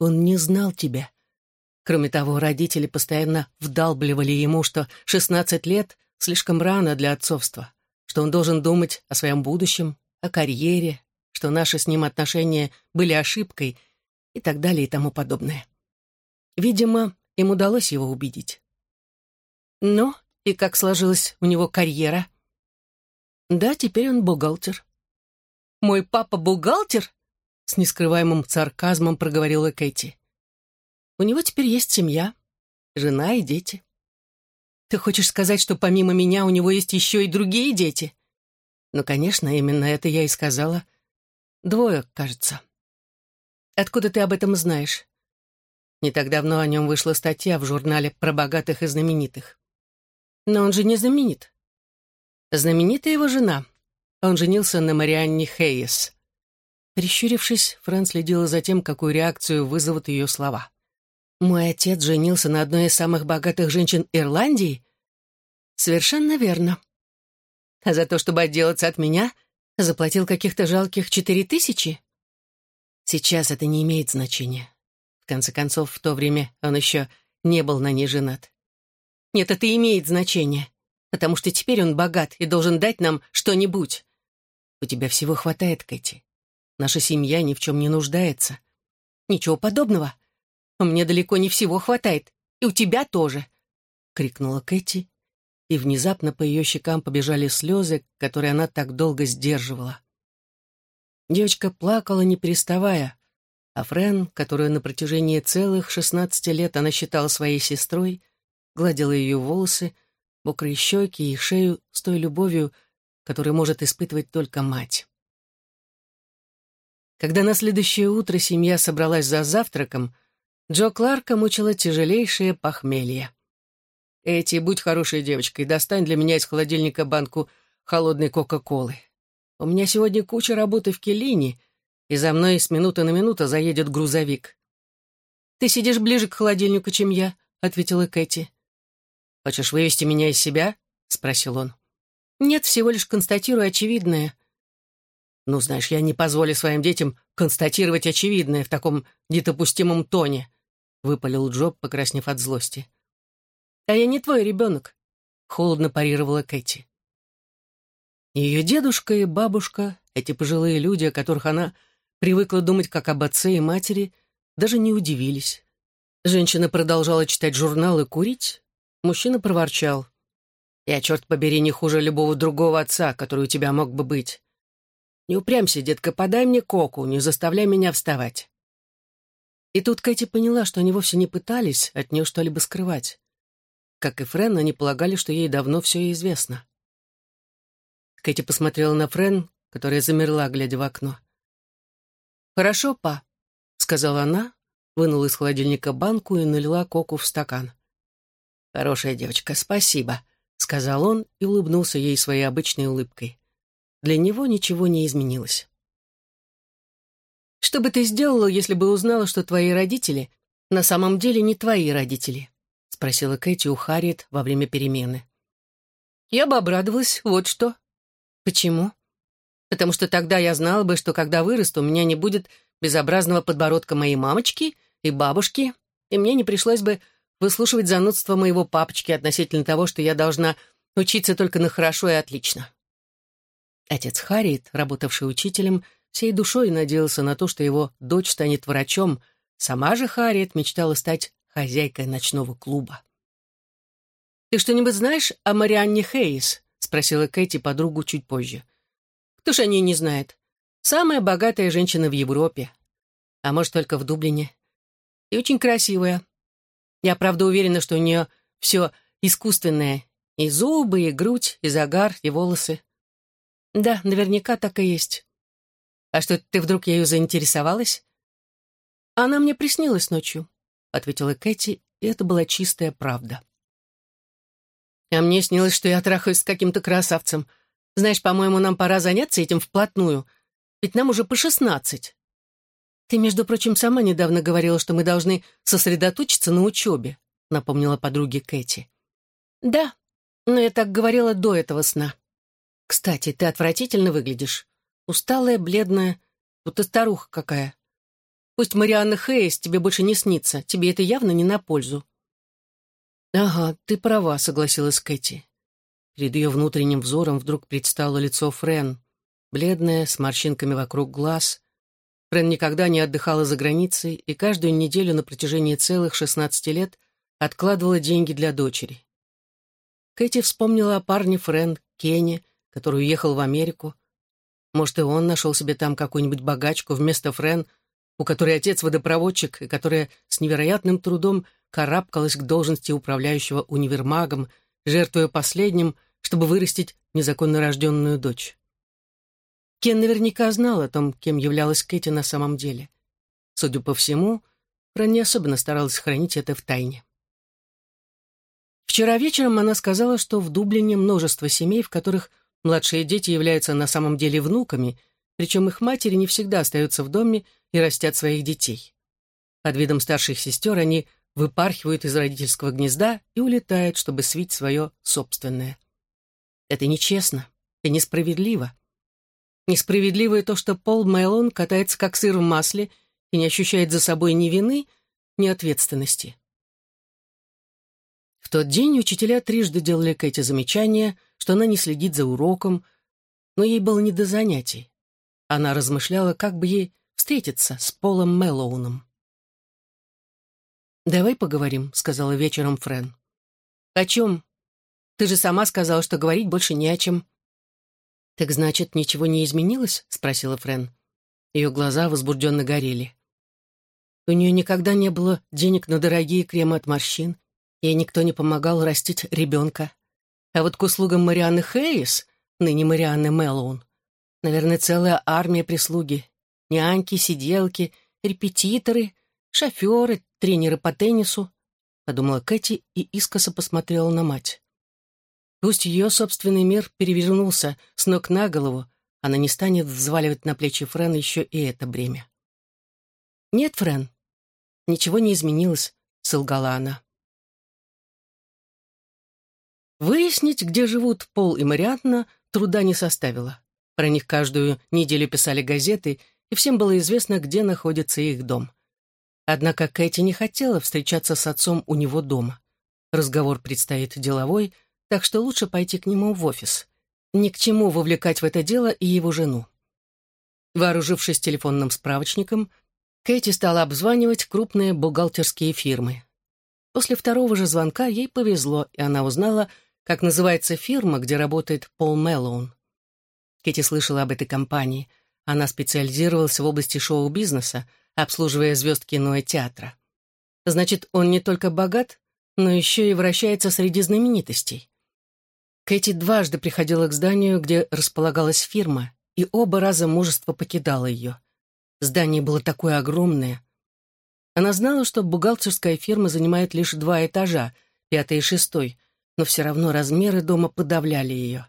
Он не знал тебя. Кроме того, родители постоянно вдалбливали ему, что шестнадцать лет слишком рано для отцовства, что он должен думать о своем будущем, о карьере, что наши с ним отношения были ошибкой и так далее и тому подобное. Видимо, им удалось его убедить. Ну, и как сложилась у него карьера? Да, теперь он бухгалтер. «Мой папа бухгалтер?» С нескрываемым сарказмом проговорила Кэти. «У него теперь есть семья, жена и дети». «Ты хочешь сказать, что помимо меня у него есть еще и другие дети?» «Ну, конечно, именно это я и сказала. Двое, кажется». «Откуда ты об этом знаешь?» Не так давно о нем вышла статья в журнале про богатых и знаменитых. Но он же не знаменит. Знаменитая его жена. Он женился на Марианне Хейес. Прищурившись, Фрэн следила за тем, какую реакцию вызовут ее слова. «Мой отец женился на одной из самых богатых женщин Ирландии?» «Совершенно верно. А за то, чтобы отделаться от меня, заплатил каких-то жалких четыре тысячи?» «Сейчас это не имеет значения. В конце концов, в то время он еще не был на ней женат. Нет, это имеет значение, потому что теперь он богат и должен дать нам что-нибудь. У тебя всего хватает, Кэти. Наша семья ни в чем не нуждается. Ничего подобного. Мне далеко не всего хватает. И у тебя тоже. Крикнула Кэти, и внезапно по ее щекам побежали слезы, которые она так долго сдерживала. Девочка плакала, не переставая, а Френ, которую на протяжении целых шестнадцати лет она считала своей сестрой, гладила ее волосы, мокрые щеки и шею с той любовью, которую может испытывать только мать. Когда на следующее утро семья собралась за завтраком, Джо Кларка мучила тяжелейшее похмелье. «Эти, будь хорошей девочкой, достань для меня из холодильника банку холодной Кока-Колы. У меня сегодня куча работы в Келине, и за мной с минуты на минуту заедет грузовик». «Ты сидишь ближе к холодильнику, чем я», — ответила Кэти. «Хочешь вывести меня из себя?» — спросил он. «Нет, всего лишь констатирую очевидное. Ну, знаешь, я не позволю своим детям констатировать очевидное в таком недопустимом тоне, выпалил Джоб, покраснев от злости. А я не твой ребенок, холодно парировала Кэти. Ее дедушка и бабушка, эти пожилые люди, о которых она привыкла думать как об отце и матери, даже не удивились. Женщина продолжала читать журнал и курить. Мужчина проворчал. «Я, черт побери, не хуже любого другого отца, который у тебя мог бы быть. Не упрямься, детка, подай мне коку, не заставляй меня вставать. И тут Кэти поняла, что они вовсе не пытались от нее что-либо скрывать. Как и Френ, они полагали, что ей давно все известно. Кэти посмотрела на Френ, которая замерла, глядя в окно. «Хорошо, па», — сказала она, вынула из холодильника банку и налила коку в стакан. «Хорошая девочка, спасибо», — сказал он и улыбнулся ей своей обычной улыбкой. Для него ничего не изменилось. «Что бы ты сделала, если бы узнала, что твои родители на самом деле не твои родители?» — спросила Кэти у Харриет во время перемены. «Я бы обрадовалась, вот что». «Почему?» «Потому что тогда я знала бы, что когда вырасту, у меня не будет безобразного подбородка моей мамочки и бабушки, и мне не пришлось бы выслушивать занудство моего папочки относительно того, что я должна учиться только на хорошо и отлично. Отец Харриет, работавший учителем, всей душой надеялся на то, что его дочь станет врачом. Сама же Харриет мечтала стать хозяйкой ночного клуба. «Ты что-нибудь знаешь о Марианне Хейс?» — спросила Кэти подругу чуть позже. «Кто ж о ней не знает? Самая богатая женщина в Европе. А может, только в Дублине. И очень красивая. Я, правда, уверена, что у нее все искусственное. И зубы, и грудь, и загар, и волосы. Да, наверняка так и есть. А что, ты вдруг ею заинтересовалась? Она мне приснилась ночью, ответила Кэти, и это была чистая правда. А мне снилось, что я трахаюсь с каким-то красавцем. Знаешь, по-моему, нам пора заняться этим вплотную. Ведь нам уже по шестнадцать. Ты, между прочим, сама недавно говорила, что мы должны сосредоточиться на учебе, напомнила подруге Кэти. Да, но я так говорила до этого сна. Кстати, ты отвратительно выглядишь. Усталая, бледная, будто старуха какая. Пусть Марианна Хейс тебе больше не снится, тебе это явно не на пользу. «Ага, ты права», — согласилась Кэти. Перед ее внутренним взором вдруг предстало лицо Френ, бледное, с морщинками вокруг глаз. Френ никогда не отдыхала за границей и каждую неделю на протяжении целых шестнадцати лет откладывала деньги для дочери. Кэти вспомнила о парне Френ, Кене, который уехал в Америку. Может, и он нашел себе там какую-нибудь богачку вместо Френ, у которой отец водопроводчик и которая с невероятным трудом карабкалась к должности управляющего универмагом, жертвуя последним, чтобы вырастить незаконно рожденную дочь. Кен наверняка знал о том, кем являлась Кэти на самом деле. Судя по всему, Фран не особенно старалась хранить это в тайне. Вчера вечером она сказала, что в Дублине множество семей, в которых младшие дети являются на самом деле внуками, причем их матери не всегда остаются в доме и растят своих детей. Под видом старших сестер они выпархивают из родительского гнезда и улетают, чтобы свить свое собственное. Это нечестно и несправедливо. Несправедливо и то, что Пол Мэллоун катается как сыр в масле и не ощущает за собой ни вины, ни ответственности. В тот день учителя трижды делали Кэти замечания, что она не следит за уроком, но ей было не до занятий. Она размышляла, как бы ей встретиться с Полом Мэллоуном. «Давай поговорим», — сказала вечером Френ. «О чем? Ты же сама сказала, что говорить больше не о чем». «Так значит, ничего не изменилось?» — спросила Френ. Ее глаза возбужденно горели. У нее никогда не было денег на дорогие кремы от морщин, ей никто не помогал растить ребенка. А вот к услугам Марианны Хэрис, ныне Марианны Мэллоун, наверное, целая армия прислуги. Няньки, сиделки, репетиторы, шоферы, тренеры по теннису, подумала Кэти и искоса посмотрела на мать. Пусть ее собственный мир перевернулся с ног на голову, она не станет взваливать на плечи Френ еще и это бремя. «Нет, Френ, ничего не изменилось», — солгала она. Выяснить, где живут Пол и Марианна, труда не составило. Про них каждую неделю писали газеты, и всем было известно, где находится их дом. Однако Кэти не хотела встречаться с отцом у него дома. Разговор предстоит деловой, так что лучше пойти к нему в офис. Ни к чему вовлекать в это дело и его жену. Вооружившись телефонным справочником, Кэти стала обзванивать крупные бухгалтерские фирмы. После второго же звонка ей повезло, и она узнала, как называется фирма, где работает Пол Мэллоун. Кэти слышала об этой компании. Она специализировалась в области шоу-бизнеса, обслуживая звезд кино и театра. Значит, он не только богат, но еще и вращается среди знаменитостей. Кэти дважды приходила к зданию, где располагалась фирма, и оба раза мужество покидало ее. Здание было такое огромное. Она знала, что бухгалтерская фирма занимает лишь два этажа, пятый и шестой, но все равно размеры дома подавляли ее.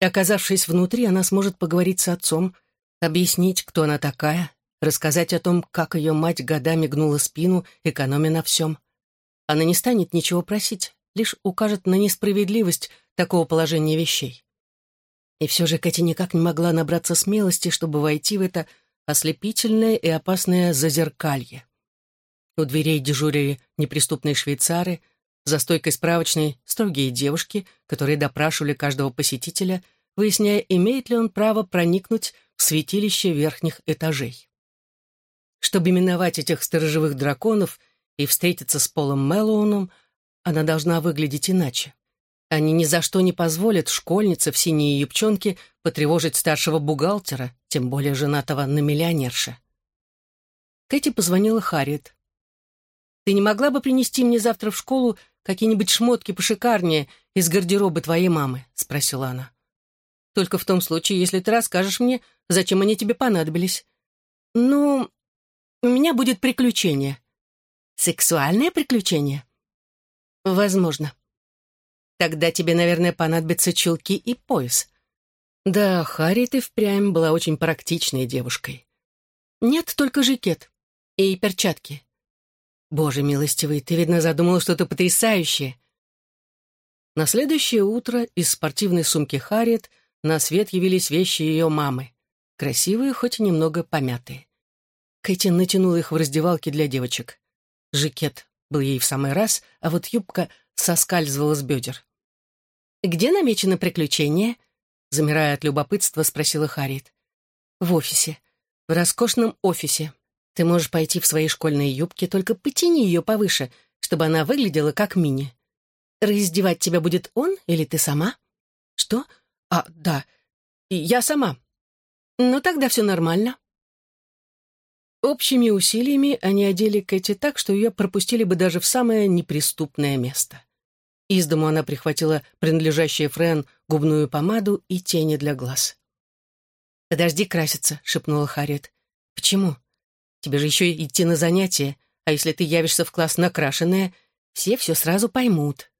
Оказавшись внутри, она сможет поговорить с отцом, объяснить, кто она такая, рассказать о том, как ее мать годами гнула спину, экономя на всем. Она не станет ничего просить, лишь укажет на несправедливость такого положения вещей. И все же Катя никак не могла набраться смелости, чтобы войти в это ослепительное и опасное зазеркалье. У дверей дежурили неприступные швейцары, за стойкой справочной строгие девушки, которые допрашивали каждого посетителя, выясняя, имеет ли он право проникнуть в святилище верхних этажей. Чтобы миновать этих сторожевых драконов и встретиться с Полом Мэллоуном, она должна выглядеть иначе. Они ни за что не позволят школьнице в синей юбчонке потревожить старшего бухгалтера, тем более женатого на миллионерше. Кэти позвонила Харриет. «Ты не могла бы принести мне завтра в школу какие-нибудь шмотки пошикарнее из гардероба твоей мамы?» — спросила она. «Только в том случае, если ты расскажешь мне, зачем они тебе понадобились». «Ну, у меня будет приключение». «Сексуальное приключение?» «Возможно». «Тогда тебе, наверное, понадобятся чулки и пояс». Да, Харри, ты впрямь была очень практичной девушкой. Нет, только жакет и перчатки. Боже милостивый, ты, видно, задумала что-то потрясающее. На следующее утро из спортивной сумки Харриет на свет явились вещи ее мамы. Красивые, хоть и немного помятые. Кэти натянула их в раздевалке для девочек. Жакет был ей в самый раз, а вот юбка соскальзывала с бедер. «Где намечено приключение?» Замирая от любопытства, спросила Харриет. «В офисе. В роскошном офисе. Ты можешь пойти в своей школьной юбке, только потяни ее повыше, чтобы она выглядела как мини. Раздевать тебя будет он или ты сама?» «Что? А, да. Я сама. Ну, тогда все нормально». Общими усилиями они одели Кэти так, что ее пропустили бы даже в самое неприступное место. Из дому она прихватила принадлежащие Френ губную помаду и тени для глаз. «Подожди краситься», — шепнула Харриет. «Почему? Тебе же еще идти на занятия, а если ты явишься в класс накрашенная, все все сразу поймут.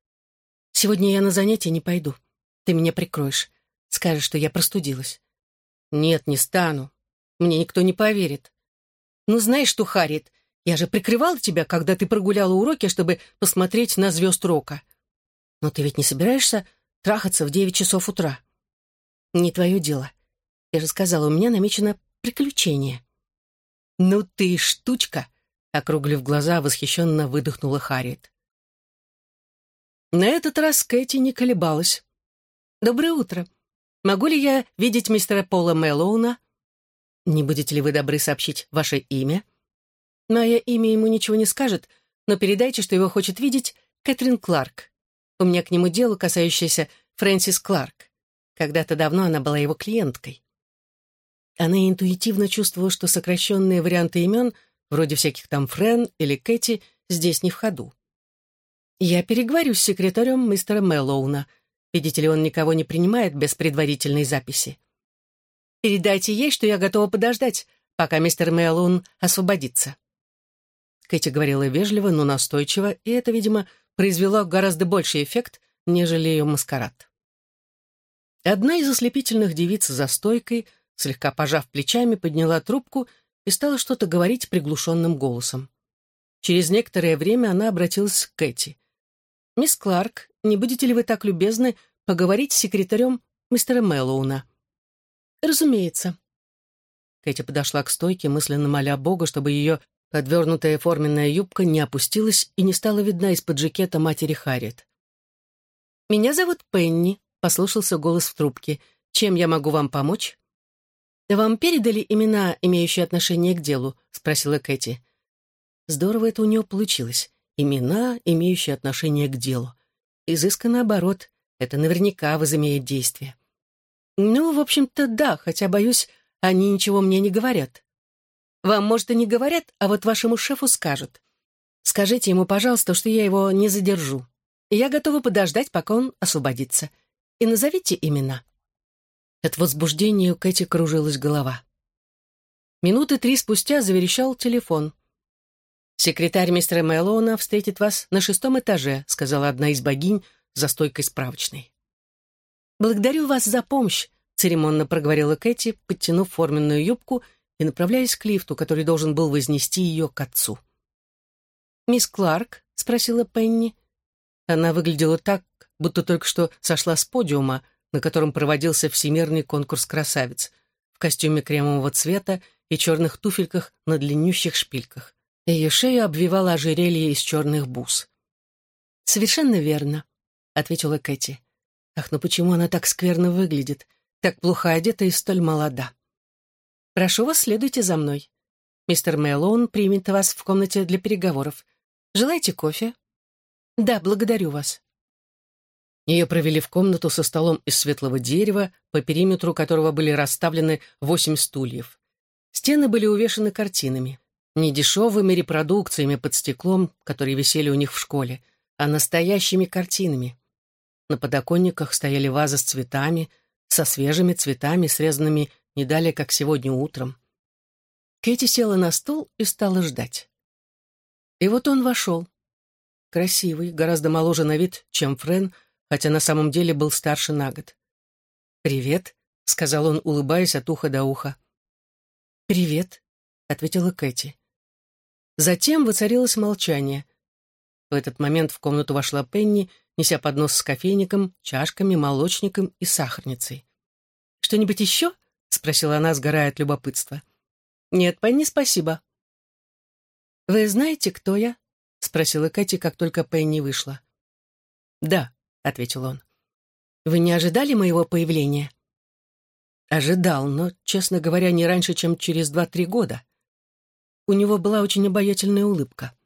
Сегодня я на занятия не пойду. Ты меня прикроешь. Скажешь, что я простудилась». «Нет, не стану. Мне никто не поверит». «Ну, знаешь что, Харриет, я же прикрывала тебя, когда ты прогуляла уроки, чтобы посмотреть на звезд рока». Но ты ведь не собираешься трахаться в девять часов утра? Не твое дело. Я же сказала, у меня намечено приключение. Ну ты штучка, округлив глаза, восхищенно выдохнула Харриет. На этот раз Кэти не колебалась. «Доброе утро. Могу ли я видеть мистера Пола Мэллоуна? Не будете ли вы добры сообщить ваше имя? Мое имя ему ничего не скажет, но передайте, что его хочет видеть Кэтрин Кларк. У меня к нему дело, касающееся Фрэнсис Кларк. Когда-то давно она была его клиенткой. Она интуитивно чувствовала, что сокращенные варианты имен, вроде всяких там Френ или Кэти, здесь не в ходу. Я переговорю с секретарем мистера Мэллоуна. Видите ли, он никого не принимает без предварительной записи. Передайте ей, что я готова подождать, пока мистер Мэллоун освободится. Кэти говорила вежливо, но настойчиво, и это, видимо, произвело гораздо больший эффект, нежели ее маскарад. Одна из ослепительных девиц за стойкой, слегка пожав плечами, подняла трубку и стала что-то говорить приглушенным голосом. Через некоторое время она обратилась к Кэти. «Мисс Кларк, не будете ли вы так любезны поговорить с секретарем мистера Мэллоуна?» «Разумеется». Кэти подошла к стойке, мысленно моля Бога, чтобы ее Подвернутая форменная юбка не опустилась и не стала видна из-под жакета матери Харриет. «Меня зовут Пенни», — послушался голос в трубке. «Чем я могу вам помочь?» «Вам передали имена, имеющие отношение к делу?» — спросила Кэти. Здорово это у нее получилось. Имена, имеющие отношение к делу. Изыска наоборот. Это наверняка возымеет действие. «Ну, в общем-то, да, хотя, боюсь, они ничего мне не говорят». Вам, может, и не говорят, а вот вашему шефу скажут. Скажите ему, пожалуйста, что я его не задержу. Я готова подождать, пока он освободится. И назовите имена». От возбуждения у Кэти кружилась голова. Минуты три спустя заверещал телефон. «Секретарь мистера Мэллоуна встретит вас на шестом этаже», сказала одна из богинь за стойкой справочной. «Благодарю вас за помощь», церемонно проговорила Кэти, подтянув форменную юбку и направляясь к лифту, который должен был вознести ее к отцу. «Мисс Кларк?» — спросила Пенни. Она выглядела так, будто только что сошла с подиума, на котором проводился всемирный конкурс красавиц, в костюме кремового цвета и черных туфельках на длиннющих шпильках. Ее шею обвивала ожерелье из черных бус. «Совершенно верно», — ответила Кэти. «Ах, ну почему она так скверно выглядит, так плохо одета и столь молода?» Прошу вас, следуйте за мной. Мистер Мэллоун примет вас в комнате для переговоров. Желаете кофе? Да, благодарю вас. Ее провели в комнату со столом из светлого дерева, по периметру которого были расставлены восемь стульев. Стены были увешаны картинами. Не дешевыми репродукциями под стеклом, которые висели у них в школе, а настоящими картинами. На подоконниках стояли вазы с цветами, со свежими цветами, срезанными не далее, как сегодня утром. Кэти села на стул и стала ждать. И вот он вошел. Красивый, гораздо моложе на вид, чем Френ, хотя на самом деле был старше на год. «Привет», — сказал он, улыбаясь от уха до уха. «Привет», — ответила Кэти. Затем воцарилось молчание. В этот момент в комнату вошла Пенни, неся поднос с кофейником, чашками, молочником и сахарницей. «Что-нибудь еще?» — спросила она, сгорая от любопытства. «Нет, Пенни, спасибо». «Вы знаете, кто я?» — спросила Кэти, как только Пенни вышла. «Да», — ответил он. «Вы не ожидали моего появления?» «Ожидал, но, честно говоря, не раньше, чем через два-три года». У него была очень обаятельная улыбка.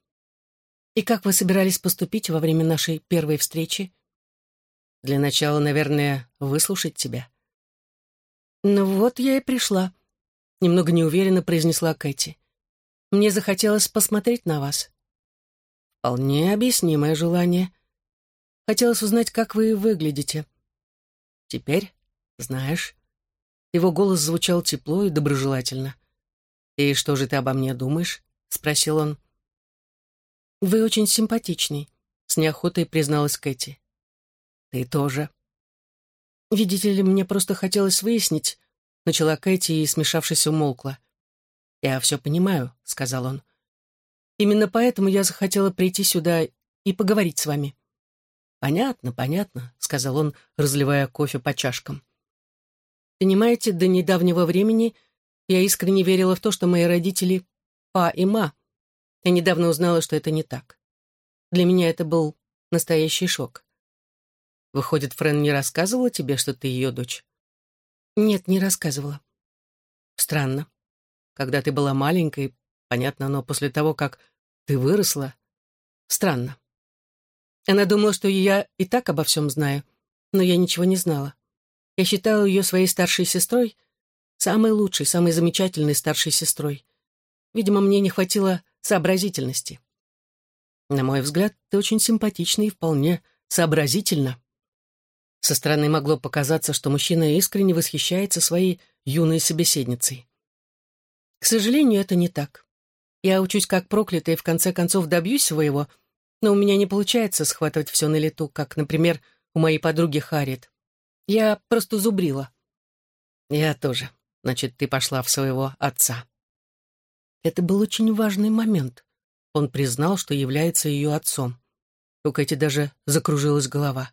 «И как вы собирались поступить во время нашей первой встречи?» «Для начала, наверное, выслушать тебя». «Ну вот я и пришла», — немного неуверенно произнесла Кэти. «Мне захотелось посмотреть на вас». «Вполне объяснимое желание. Хотелось узнать, как вы выглядите». «Теперь знаешь». Его голос звучал тепло и доброжелательно. «И что же ты обо мне думаешь?» — спросил он. «Вы очень симпатичный», — с неохотой призналась Кэти. «Ты тоже». «Видите ли, мне просто хотелось выяснить», — начала Кэти и, смешавшись, умолкла. «Я все понимаю», — сказал он. «Именно поэтому я захотела прийти сюда и поговорить с вами». «Понятно, понятно», — сказал он, разливая кофе по чашкам. «Понимаете, до недавнего времени я искренне верила в то, что мои родители — па и ма. Я недавно узнала, что это не так. Для меня это был настоящий шок. Выходит, Френ не рассказывала тебе, что ты ее дочь? Нет, не рассказывала. Странно. Когда ты была маленькой, понятно, но после того, как ты выросла, странно. Она думала, что я и так обо всем знаю, но я ничего не знала. Я считала ее своей старшей сестрой — Самой лучшей, самой замечательной старшей сестрой. Видимо, мне не хватило сообразительности. На мой взгляд, ты очень симпатична и вполне сообразительна. Со стороны могло показаться, что мужчина искренне восхищается своей юной собеседницей. К сожалению, это не так. Я учусь как проклятая и в конце концов добьюсь своего, но у меня не получается схватывать все на лету, как, например, у моей подруги Харриет. Я просто зубрила. Я тоже. Значит, ты пошла в своего отца. Это был очень важный момент. Он признал, что является ее отцом. У Кэти даже закружилась голова.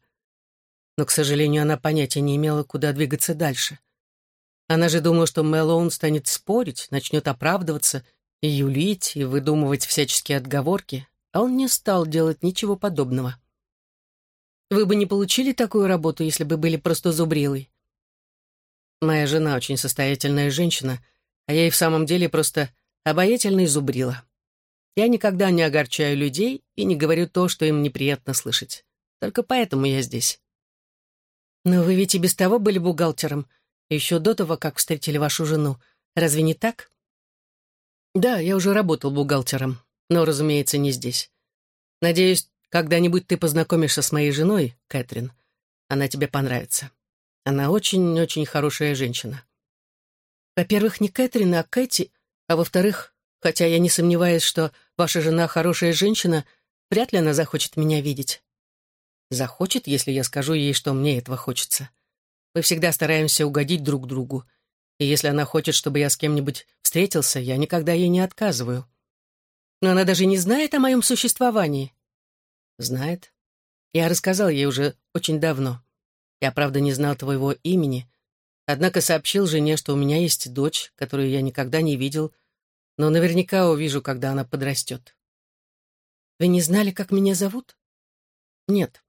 Но, к сожалению, она понятия не имела, куда двигаться дальше. Она же думала, что Мэлоун станет спорить, начнет оправдываться и юлить, и выдумывать всяческие отговорки, а он не стал делать ничего подобного. «Вы бы не получили такую работу, если бы были просто зубрилой. Моя жена очень состоятельная женщина, а я и в самом деле просто обаятельный зубрила. Я никогда не огорчаю людей и не говорю то, что им неприятно слышать. Только поэтому я здесь. Но вы ведь и без того были бухгалтером, еще до того, как встретили вашу жену. Разве не так? Да, я уже работал бухгалтером, но, разумеется, не здесь. Надеюсь, когда-нибудь ты познакомишься с моей женой, Кэтрин. Она тебе понравится. Она очень-очень хорошая женщина. Во-первых, не Кэтрин, а Кэти, а во-вторых, хотя я не сомневаюсь, что ваша жена хорошая женщина, вряд ли она захочет меня видеть. Захочет, если я скажу ей, что мне этого хочется. Мы всегда стараемся угодить друг другу. И если она хочет, чтобы я с кем-нибудь встретился, я никогда ей не отказываю. Но она даже не знает о моем существовании. Знает. Я рассказал ей уже очень давно. Я, правда, не знал твоего имени, однако сообщил жене, что у меня есть дочь, которую я никогда не видел, но наверняка увижу, когда она подрастет. Вы не знали, как меня зовут? Нет.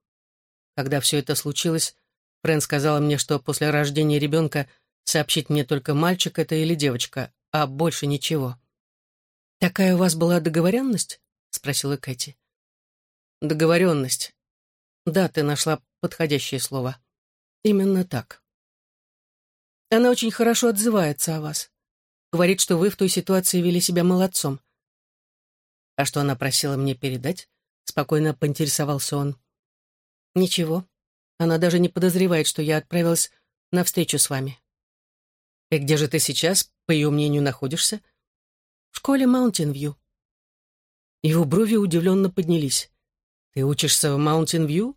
Когда все это случилось, Фрэн сказала мне, что после рождения ребенка сообщить мне только мальчик это или девочка, а больше ничего. «Такая у вас была договоренность?» — спросила Кэти. «Договоренность. Да, ты нашла подходящее слово. Именно так. Она очень хорошо отзывается о вас. Говорит, что вы в той ситуации вели себя молодцом. «А что она просила мне передать?» — спокойно поинтересовался он. «Ничего. Она даже не подозревает, что я отправилась на встречу с вами». «И где же ты сейчас, по ее мнению, находишься?» «В школе Маунтин-Вью». Его брови удивленно поднялись. «Ты учишься в Маунтин-Вью?»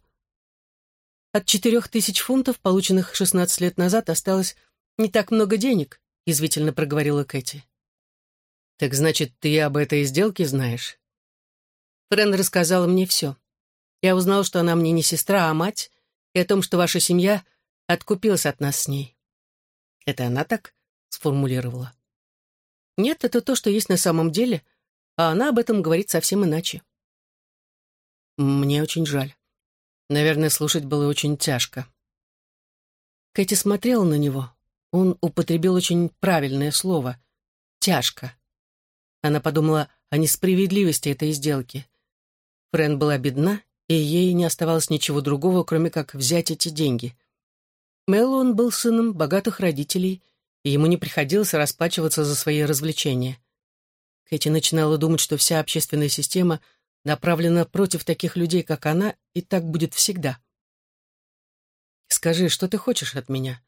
От четырех тысяч фунтов, полученных шестнадцать лет назад, осталось не так много денег, язвительно проговорила Кэти. Так значит, ты об этой сделке знаешь? Френ рассказала мне все. Я узнал, что она мне не сестра, а мать, и о том, что ваша семья откупилась от нас с ней. Это она так сформулировала? Нет, это то, что есть на самом деле, а она об этом говорит совсем иначе. Мне очень жаль. Наверное, слушать было очень тяжко. Кэти смотрела на него. Он употребил очень правильное слово — «тяжко». Она подумала о несправедливости этой сделки. Френ была бедна, и ей не оставалось ничего другого, кроме как взять эти деньги. Мэллоун был сыном богатых родителей, и ему не приходилось расплачиваться за свои развлечения. Кэти начинала думать, что вся общественная система — направлена против таких людей, как она, и так будет всегда. Скажи, что ты хочешь от меня?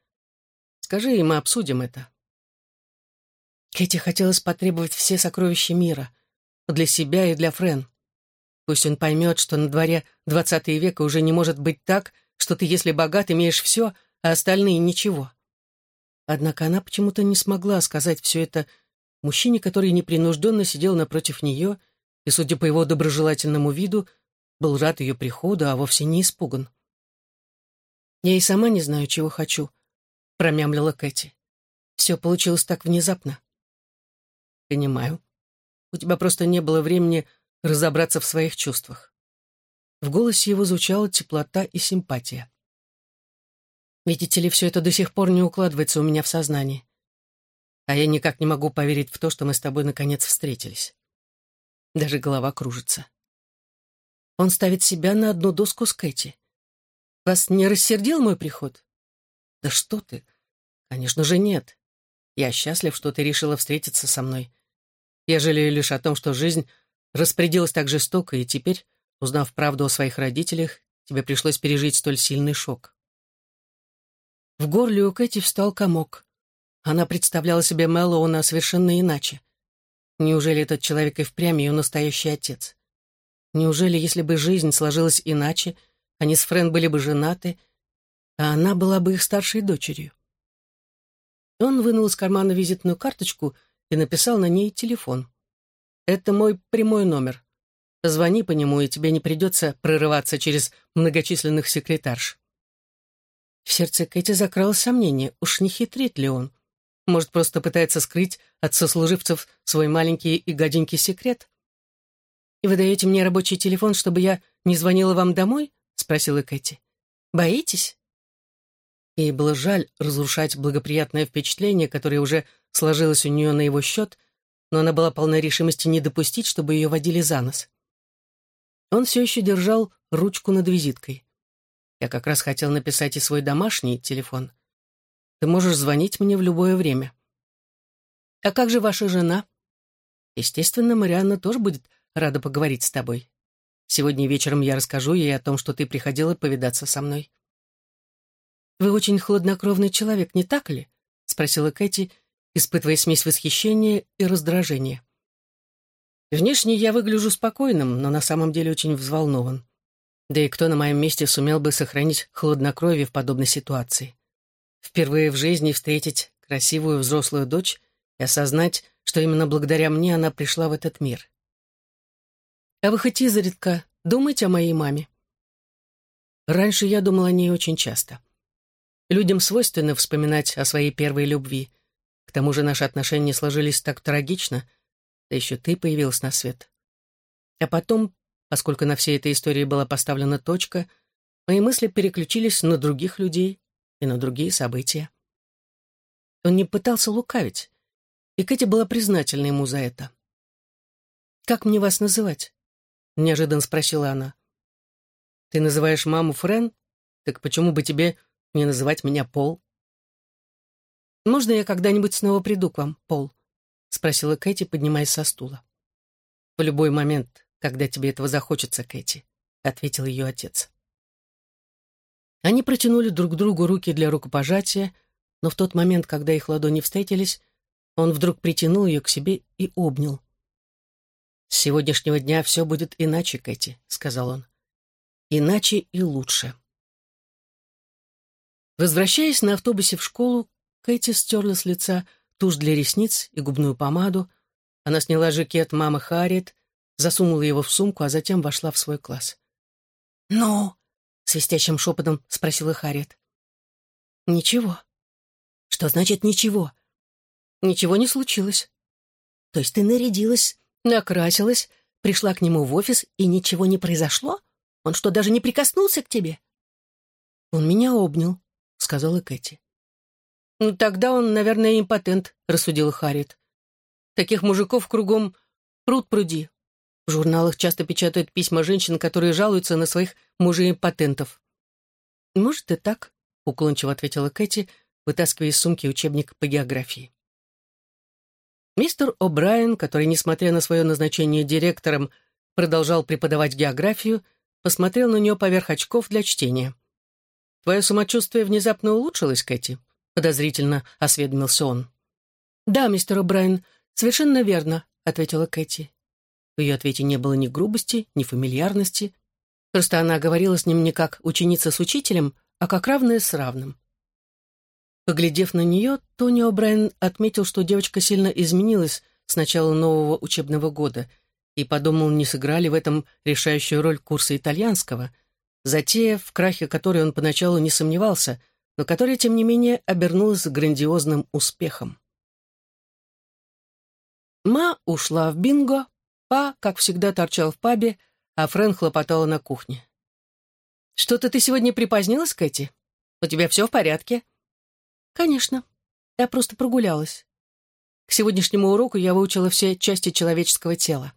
Скажи, и мы обсудим это. Кэти хотелось потребовать все сокровища мира. Для себя и для Френ. Пусть он поймет, что на дворе двадцатый века уже не может быть так, что ты, если богат, имеешь все, а остальные — ничего. Однако она почему-то не смогла сказать все это мужчине, который непринужденно сидел напротив нее — и, судя по его доброжелательному виду, был рад ее приходу, а вовсе не испуган. «Я и сама не знаю, чего хочу», — промямлила Кэти. «Все получилось так внезапно». «Понимаю. У тебя просто не было времени разобраться в своих чувствах». В голосе его звучала теплота и симпатия. «Видите ли, все это до сих пор не укладывается у меня в сознании. А я никак не могу поверить в то, что мы с тобой наконец встретились». Даже голова кружится. Он ставит себя на одну доску с Кэти. Вас не рассердил мой приход? Да что ты? Конечно же, нет. Я счастлив, что ты решила встретиться со мной. Я жалею лишь о том, что жизнь распорядилась так жестоко, и теперь, узнав правду о своих родителях, тебе пришлось пережить столь сильный шок. В горле у Кэти встал комок. Она представляла себе Мэллоуна совершенно иначе. Неужели этот человек и впрямь ее настоящий отец? Неужели, если бы жизнь сложилась иначе, они с Френ были бы женаты, а она была бы их старшей дочерью? Он вынул из кармана визитную карточку и написал на ней телефон. «Это мой прямой номер. Звони по нему, и тебе не придется прорываться через многочисленных секретарш». В сердце Кэти закралось сомнение, уж не хитрит ли он. Может, просто пытается скрыть от сослуживцев свой маленький и гаденький секрет? «И вы даете мне рабочий телефон, чтобы я не звонила вам домой?» — спросила Кэти. «Боитесь?» Ей было жаль разрушать благоприятное впечатление, которое уже сложилось у нее на его счет, но она была полна решимости не допустить, чтобы ее водили за нос. Он все еще держал ручку над визиткой. Я как раз хотел написать и свой домашний телефон — ты можешь звонить мне в любое время. А как же ваша жена? Естественно, Марианна тоже будет рада поговорить с тобой. Сегодня вечером я расскажу ей о том, что ты приходила повидаться со мной. Вы очень хладнокровный человек, не так ли? Спросила Кэти, испытывая смесь восхищения и раздражения. Внешне я выгляжу спокойным, но на самом деле очень взволнован. Да и кто на моем месте сумел бы сохранить хладнокровие в подобной ситуации? впервые в жизни встретить красивую взрослую дочь и осознать, что именно благодаря мне она пришла в этот мир. А вы хоть изредка думаете о моей маме? Раньше я думал о ней очень часто. Людям свойственно вспоминать о своей первой любви. К тому же наши отношения сложились так трагично, да еще ты появилась на свет. А потом, поскольку на всей этой истории была поставлена точка, мои мысли переключились на других людей, и на другие события. Он не пытался лукавить, и Кэти была признательна ему за это. «Как мне вас называть?» — неожиданно спросила она. «Ты называешь маму Френ? Так почему бы тебе не называть меня Пол?» «Можно я когда-нибудь снова приду к вам, Пол?» — спросила Кэти, поднимаясь со стула. «В любой момент, когда тебе этого захочется, Кэти», — ответил ее отец. Они протянули друг другу руки для рукопожатия, но в тот момент, когда их ладони встретились, он вдруг притянул ее к себе и обнял. «С сегодняшнего дня все будет иначе, Кэти», — сказал он. «Иначе и лучше». Возвращаясь на автобусе в школу, Кэти стерла с лица тушь для ресниц и губную помаду. Она сняла жакет мамы Харриет, засунула его в сумку, а затем вошла в свой класс. «Ну?» — свистящим шепотом спросила Харриет. «Ничего». «Что значит «ничего»?» «Ничего не случилось». «То есть ты нарядилась, накрасилась, пришла к нему в офис, и ничего не произошло? Он что, даже не прикоснулся к тебе?» «Он меня обнял», — сказала Кэти. «Ну, тогда он, наверное, импотент», — рассудила Харриет. «Таких мужиков кругом пруд пруди. В журналах часто печатают письма женщин, которые жалуются на своих мужей-импотентов». «Может, и так», — уклончиво ответила Кэти, вытаскивая из сумки учебник по географии. Мистер О'Брайен, который, несмотря на свое назначение директором, продолжал преподавать географию, посмотрел на нее поверх очков для чтения. «Твое самочувствие внезапно улучшилось, Кэти?» — подозрительно осведомился он. «Да, мистер О'Брайен, совершенно верно», — ответила Кэти. В ее ответе не было ни грубости, ни фамильярности. Просто она говорила с ним не как ученица с учителем, а как равная с равным. Поглядев на нее, Тони О'Брайен отметил, что девочка сильно изменилась с начала нового учебного года и подумал, не сыграли в этом решающую роль курса итальянского — Затея, в крахе которой он поначалу не сомневался, но которая, тем не менее, обернулась грандиозным успехом. Ма ушла в бинго, Па, как всегда, торчал в пабе, а Фрэн хлопотала на кухне. «Что-то ты сегодня припозднилась, Кэти? У тебя все в порядке?» «Конечно. Я просто прогулялась. К сегодняшнему уроку я выучила все части человеческого тела.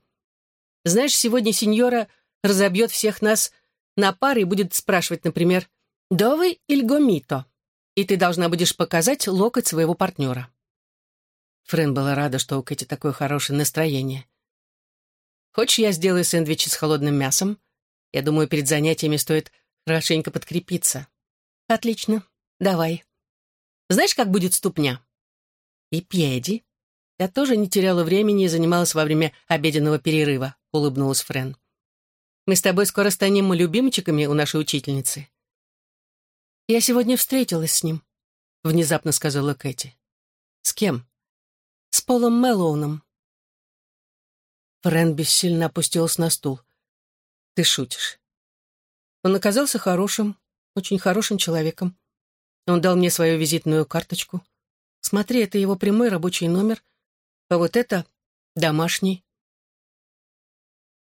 Знаешь, сегодня сеньора разобьет всех нас на пары и будет спрашивать, например, «Довы или гомито?» И ты должна будешь показать локоть своего партнера. Френ была рада, что у Кэти такое хорошее настроение. «Хочешь, я сделаю сэндвичи с холодным мясом? Я думаю, перед занятиями стоит хорошенько подкрепиться». «Отлично. Давай. Знаешь, как будет ступня?» «И пьеди». «Я тоже не теряла времени и занималась во время обеденного перерыва», — улыбнулась Френ. Мы с тобой скоро станем любимчиками у нашей учительницы». «Я сегодня встретилась с ним», — внезапно сказала Кэти. «С кем?» «С Полом Мэллоуном». Френ бессильно опустилась на стул. «Ты шутишь». Он оказался хорошим, очень хорошим человеком. Он дал мне свою визитную карточку. Смотри, это его прямой рабочий номер, а вот это домашний.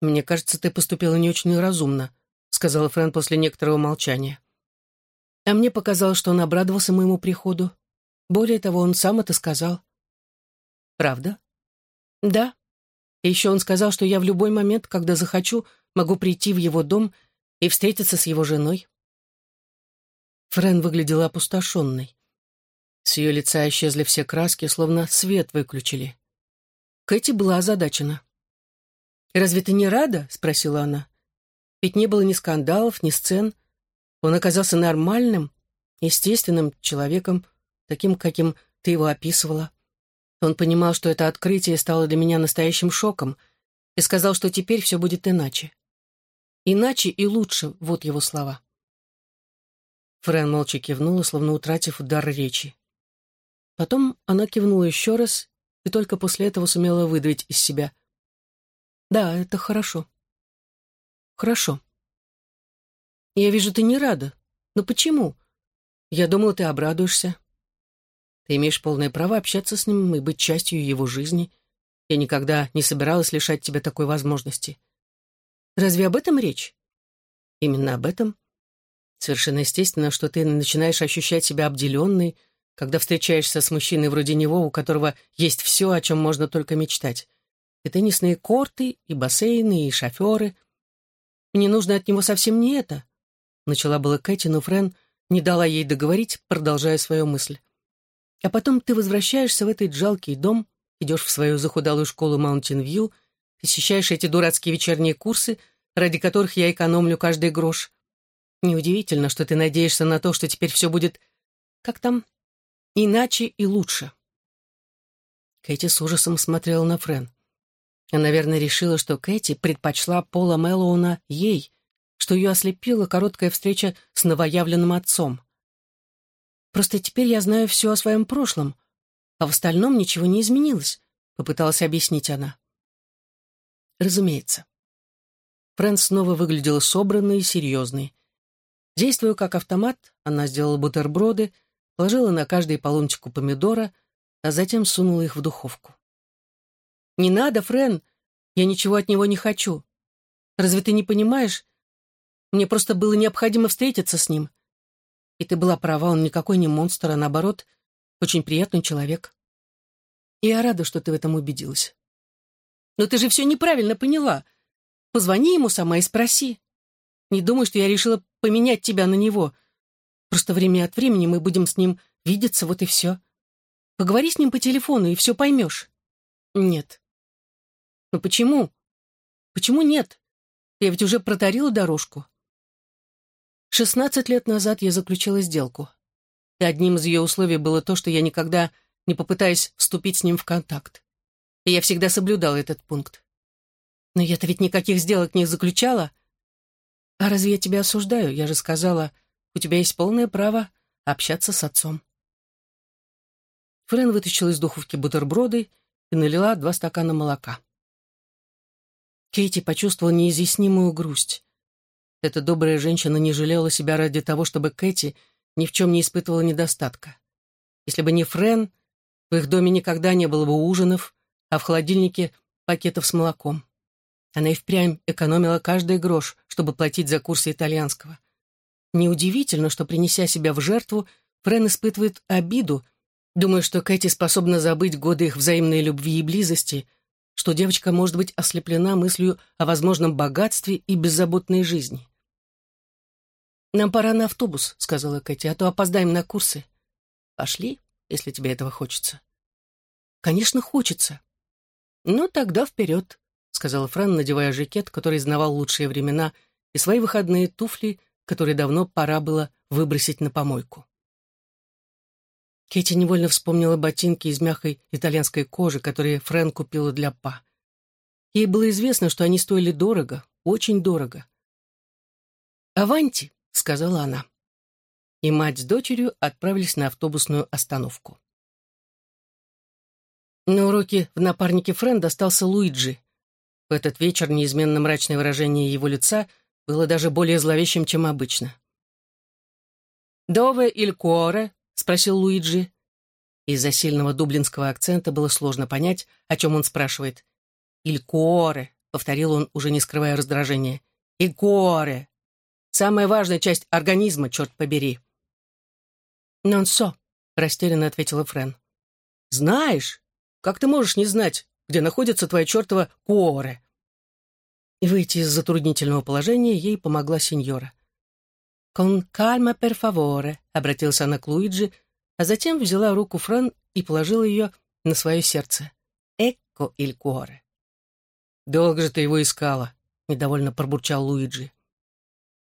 «Мне кажется, ты поступила не очень разумно», — сказала Фрэн после некоторого молчания. А мне показалось, что он обрадовался моему приходу. Более того, он сам это сказал. «Правда?» «Да. И еще он сказал, что я в любой момент, когда захочу, могу прийти в его дом и встретиться с его женой». Фрэн выглядела опустошенной. С ее лица исчезли все краски, словно свет выключили. Кэти была озадачена. «Разве ты не рада?» — спросила она. «Ведь не было ни скандалов, ни сцен. Он оказался нормальным, естественным человеком, таким, каким ты его описывала. Он понимал, что это открытие стало для меня настоящим шоком, и сказал, что теперь все будет иначе. Иначе и лучше, вот его слова. Фрэн молча кивнула, словно утратив дар речи. Потом она кивнула еще раз и только после этого сумела выдавить из себя. Да, это хорошо. Хорошо. Я вижу, ты не рада. Но почему? Я думала, ты обрадуешься. Ты имеешь полное право общаться с ним и быть частью его жизни. Я никогда не собиралась лишать тебя такой возможности. Разве об этом речь? Именно об этом. Совершенно естественно, что ты начинаешь ощущать себя обделенной, когда встречаешься с мужчиной вроде него, у которого есть все, о чем можно только мечтать и теннисные корты, и бассейны, и шоферы. Мне нужно от него совсем не это. Начала была Кэти, но Френ не дала ей договорить, продолжая свою мысль. А потом ты возвращаешься в этот жалкий дом, идешь в свою захудалую школу Маунтин-Вью, посещаешь эти дурацкие вечерние курсы, ради которых я экономлю каждый грош. Неудивительно, что ты надеешься на то, что теперь все будет, как там, иначе и лучше. Кэти с ужасом смотрела на Френ. Она, наверное, решила, что Кэти предпочла Пола Мэллоуна ей, что ее ослепила короткая встреча с новоявленным отцом. «Просто теперь я знаю все о своем прошлом, а в остальном ничего не изменилось», — попыталась объяснить она. Разумеется. Фрэн снова выглядела собранной и серьезной. Действуя как автомат, она сделала бутерброды, положила на каждый по ломтику помидора, а затем сунула их в духовку. «Не надо, Френ, я ничего от него не хочу. Разве ты не понимаешь? Мне просто было необходимо встретиться с ним. И ты была права, он никакой не монстр, а наоборот, очень приятный человек. И я рада, что ты в этом убедилась. Но ты же все неправильно поняла. Позвони ему сама и спроси. Не думай, что я решила поменять тебя на него. Просто время от времени мы будем с ним видеться, вот и все. Поговори с ним по телефону, и все поймешь. Нет. Но почему? Почему нет? Я ведь уже протарила дорожку. Шестнадцать лет назад я заключила сделку. И одним из ее условий было то, что я никогда не попытаюсь вступить с ним в контакт. И я всегда соблюдала этот пункт. Но я-то ведь никаких сделок не заключала. А разве я тебя осуждаю? Я же сказала, у тебя есть полное право общаться с отцом. Френ вытащила из духовки бутерброды и налила два стакана молока. Кейти почувствовала неизъяснимую грусть. Эта добрая женщина не жалела себя ради того, чтобы Кэти ни в чем не испытывала недостатка. Если бы не Френ, в их доме никогда не было бы ужинов, а в холодильнике пакетов с молоком. Она и впрямь экономила каждый грош, чтобы платить за курсы итальянского. Неудивительно, что, принеся себя в жертву, Френ испытывает обиду Думаю, что Кэти способна забыть годы их взаимной любви и близости, что девочка может быть ослеплена мыслью о возможном богатстве и беззаботной жизни. «Нам пора на автобус», — сказала Кэти, — «а то опоздаем на курсы». «Пошли, если тебе этого хочется». «Конечно, хочется». «Ну, тогда вперед», — сказала Фран, надевая жакет, который знавал лучшие времена, и свои выходные туфли, которые давно пора было выбросить на помойку. Кэти невольно вспомнила ботинки из мягкой итальянской кожи, которые Фрэн купила для Па. Ей было известно, что они стоили дорого, очень дорого. «Аванти», — сказала она. И мать с дочерью отправились на автобусную остановку. На уроке в напарнике Фрэн достался Луиджи. В этот вечер неизменно мрачное выражение его лица было даже более зловещим, чем обычно. «Дове иль куоре?» Спросил Луиджи. Из-за сильного дублинского акцента было сложно понять, о чем он спрашивает. «Иль коре», — повторил он, уже не скрывая раздражения. «Иль коре». Самая важная часть организма, черт побери. «Нонсо», — растерянно ответила Френ. «Знаешь? Как ты можешь не знать, где находится твоя чертова коре?» И выйти из затруднительного положения ей помогла сеньора. «Кон кальма пер фаворе», — обратился она к Луиджи, а затем взяла руку Фран и положила ее на свое сердце. «Экко иль куоре». «Долго же ты его искала», — недовольно пробурчал Луиджи.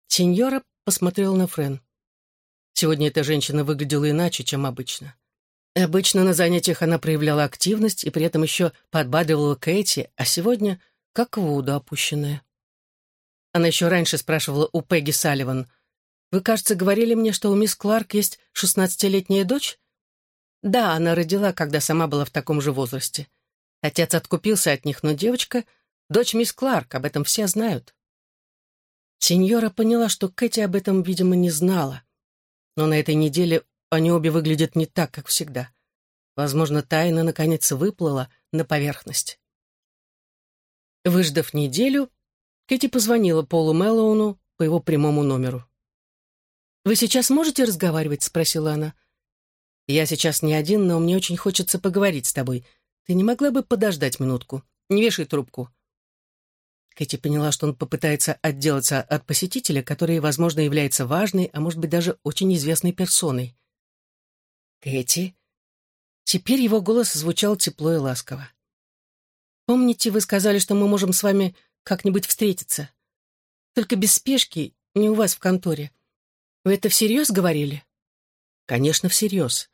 Сеньора посмотрела на Френ. Сегодня эта женщина выглядела иначе, чем обычно. Обычно на занятиях она проявляла активность и при этом еще подбадривала Кэти, а сегодня как в воду опущенная. Она еще раньше спрашивала у Пегги Салливан, вы, кажется, говорили мне, что у мисс Кларк есть шестнадцатилетняя дочь? Да, она родила, когда сама была в таком же возрасте. Отец откупился от них, но девочка — дочь мисс Кларк, об этом все знают. Сеньора поняла, что Кэти об этом, видимо, не знала. Но на этой неделе они обе выглядят не так, как всегда. Возможно, тайна, наконец, выплыла на поверхность. Выждав неделю, Кэти позвонила Полу Мэллоуну по его прямому номеру. «Вы сейчас можете разговаривать?» — спросила она. «Я сейчас не один, но мне очень хочется поговорить с тобой. Ты не могла бы подождать минутку? Не вешай трубку». Кэти поняла, что он попытается отделаться от посетителя, который, возможно, является важной, а может быть, даже очень известной персоной. «Кэти?» Теперь его голос звучал тепло и ласково. Помните, вы сказали, что мы можем с вами как-нибудь встретиться? Только без спешки, не у вас в конторе. Вы это всерьез говорили? Конечно, всерьез.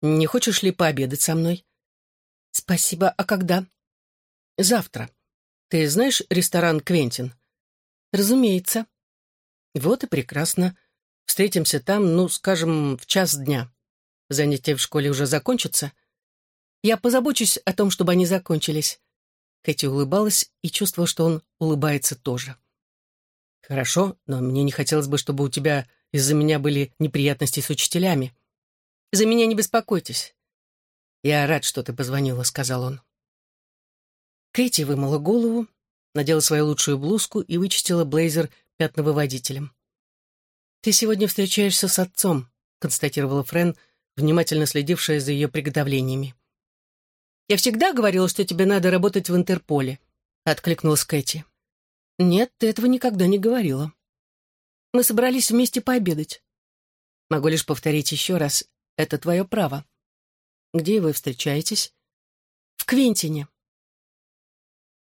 Не хочешь ли пообедать со мной? Спасибо. А когда? Завтра. Ты знаешь ресторан «Квентин»? Разумеется. Вот и прекрасно. Встретимся там, ну, скажем, в час дня. Занятия в школе уже закончатся. Я позабочусь о том, чтобы они закончились. Кэти улыбалась и чувствовала, что он улыбается тоже. «Хорошо, но мне не хотелось бы, чтобы у тебя из-за меня были неприятности с учителями. За меня не беспокойтесь. Я рад, что ты позвонила», — сказал он. Кэти вымыла голову, надела свою лучшую блузку и вычистила блейзер пятновыводителем. «Ты сегодня встречаешься с отцом», — констатировала Френ, внимательно следившая за ее приготовлениями. «Я всегда говорила, что тебе надо работать в Интерполе», — откликнулась Кэти. «Нет, ты этого никогда не говорила. Мы собрались вместе пообедать. Могу лишь повторить еще раз, это твое право. Где вы встречаетесь?» «В Квентине»,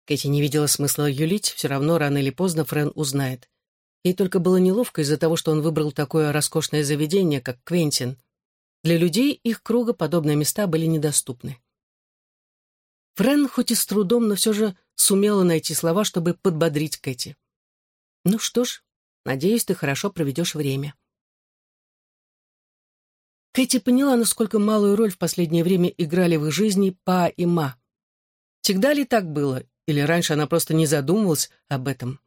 Кэти не видела смысла юлить, все равно рано или поздно Френ узнает. Ей только было неловко из-за того, что он выбрал такое роскошное заведение, как Квентин. Для людей их круга подобные места были недоступны. Френ хоть и с трудом, но все же сумела найти слова, чтобы подбодрить Кэти. «Ну что ж, надеюсь, ты хорошо проведешь время». Кэти поняла, насколько малую роль в последнее время играли в их жизни Па и Ма. Всегда ли так было, или раньше она просто не задумывалась об этом.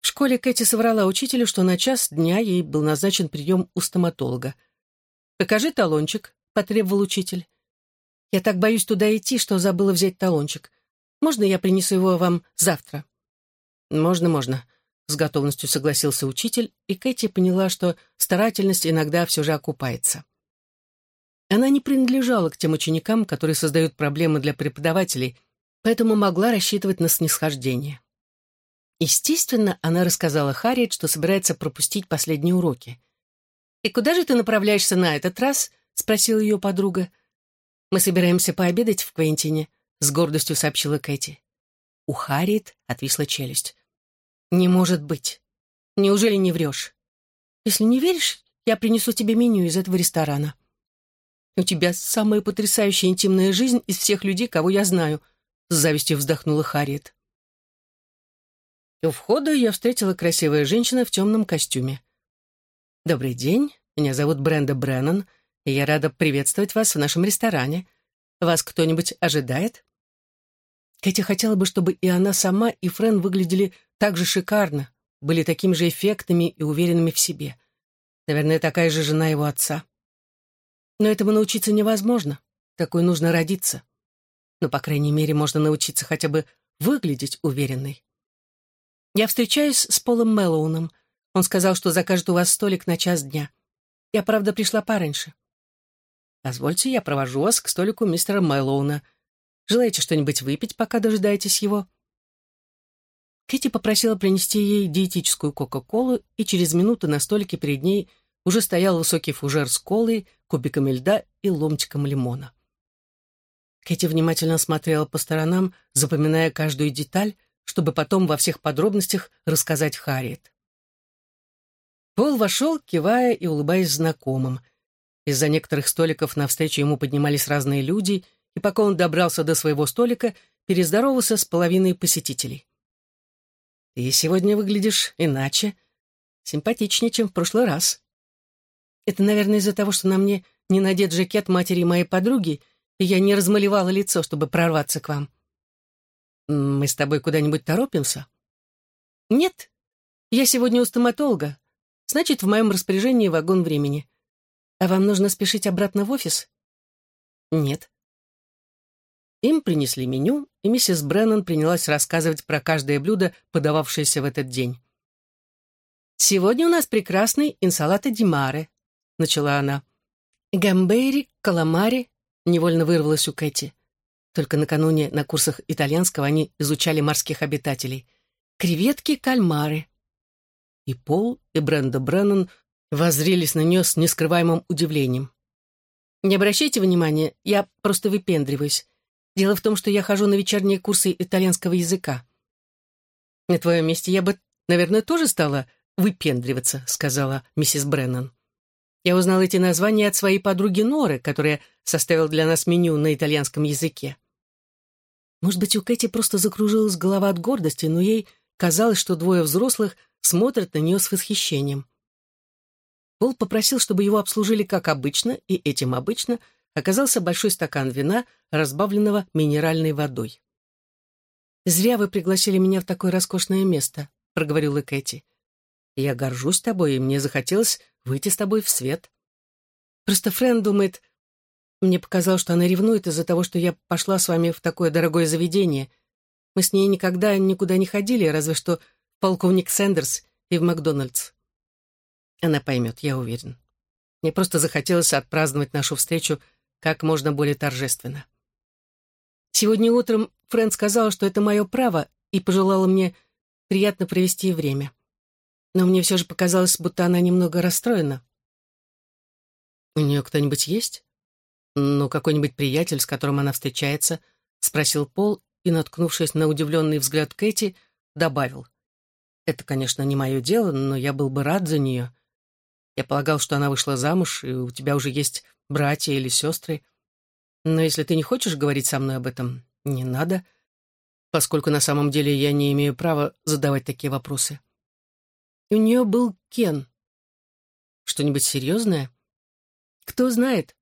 В школе Кэти соврала учителю, что на час дня ей был назначен прием у стоматолога. «Покажи талончик», — потребовал учитель. «Я так боюсь туда идти, что забыла взять талончик. Можно я принесу его вам завтра?» «Можно, можно», — с готовностью согласился учитель, и Кэти поняла, что старательность иногда все же окупается. Она не принадлежала к тем ученикам, которые создают проблемы для преподавателей, поэтому могла рассчитывать на снисхождение. Естественно, она рассказала Харриет, что собирается пропустить последние уроки. «И куда же ты направляешься на этот раз?» — спросила ее подруга. «Мы собираемся пообедать в Квентине», — с гордостью сообщила Кэти. У Харриет отвисла челюсть. «Не может быть. Неужели не врешь? Если не веришь, я принесу тебе меню из этого ресторана. У тебя самая потрясающая интимная жизнь из всех людей, кого я знаю», с завистью вздохнула Харриет. У входа ее встретила красивая женщина в темном костюме. «Добрый день, меня зовут Бренда Бреннан, и я рада приветствовать вас в нашем ресторане. Вас кто-нибудь ожидает?» Кэти хотела бы, чтобы и она сама, и Френ выглядели так же шикарно, были такими же эффектными и уверенными в себе. Наверное, такая же жена его отца. Но этому научиться невозможно. Такой нужно родиться но, по крайней мере, можно научиться хотя бы выглядеть уверенной. Я встречаюсь с Полом Мэллоуном. Он сказал, что закажет у вас столик на час дня. Я, правда, пришла пораньше. Позвольте, я провожу вас к столику мистера Мэллоуна. Желаете что-нибудь выпить, пока дожидаетесь его?» Кэти попросила принести ей диетическую Кока-Колу, и через минуту на столике перед ней уже стоял высокий фужер с колой, кубиками льда и ломтиком лимона. Кэти внимательно смотрела по сторонам, запоминая каждую деталь, чтобы потом во всех подробностях рассказать Харриет. Пол вошел, кивая и улыбаясь знакомым. Из-за некоторых столиков навстречу ему поднимались разные люди, и пока он добрался до своего столика, перездоровался с половиной посетителей. «Ты сегодня выглядишь иначе, симпатичнее, чем в прошлый раз. Это, наверное, из-за того, что на мне не надет жакет матери моей подруги — и я не размалевала лицо, чтобы прорваться к вам. Мы с тобой куда-нибудь торопимся? Нет. Я сегодня у стоматолога. Значит, в моем распоряжении вагон времени. А вам нужно спешить обратно в офис? Нет. Им принесли меню, и миссис Бреннан принялась рассказывать про каждое блюдо, подававшееся в этот день. «Сегодня у нас прекрасный инсалата димаре», — начала она. «Гамбери, каламари, невольно вырвалось у Кэти. Только накануне на курсах итальянского они изучали морских обитателей. Креветки, кальмары. И Пол, и Бренда Бреннан воззрелись на нее с нескрываемым удивлением. «Не обращайте внимания, я просто выпендриваюсь. Дело в том, что я хожу на вечерние курсы итальянского языка. На твоем месте я бы, наверное, тоже стала выпендриваться», — сказала миссис Бреннан. «Я узнала эти названия от своей подруги Норы, которая составила для нас меню на итальянском языке». Может быть, у Кэти просто закружилась голова от гордости, но ей казалось, что двое взрослых смотрят на нее с восхищением. Пол попросил, чтобы его обслужили как обычно, и этим обычно оказался большой стакан вина, разбавленного минеральной водой. «Зря вы пригласили меня в такое роскошное место», — проговорила Кэти. «Я горжусь тобой, и мне захотелось выйти с тобой в свет. Просто Френ думает, мне показалось, что она ревнует из-за того, что я пошла с вами в такое дорогое заведение. Мы с ней никогда никуда не ходили, разве что полковник Сэндерс и в Макдональдс. Она поймет, я уверен. Мне просто захотелось отпраздновать нашу встречу как можно более торжественно. Сегодня утром Фрэн сказала, что это мое право, и пожелала мне приятно провести время. Но мне все же показалось, будто она немного расстроена. «У нее кто-нибудь есть?» «Ну, какой-нибудь приятель, с которым она встречается?» — спросил Пол и, наткнувшись на удивленный взгляд Кэти, добавил. «Это, конечно, не мое дело, но я был бы рад за нее. Я полагал, что она вышла замуж, и у тебя уже есть братья или сестры. Но если ты не хочешь говорить со мной об этом, не надо, поскольку на самом деле я не имею права задавать такие вопросы». у нее был Кен. Что-нибудь серьезное? Кто знает,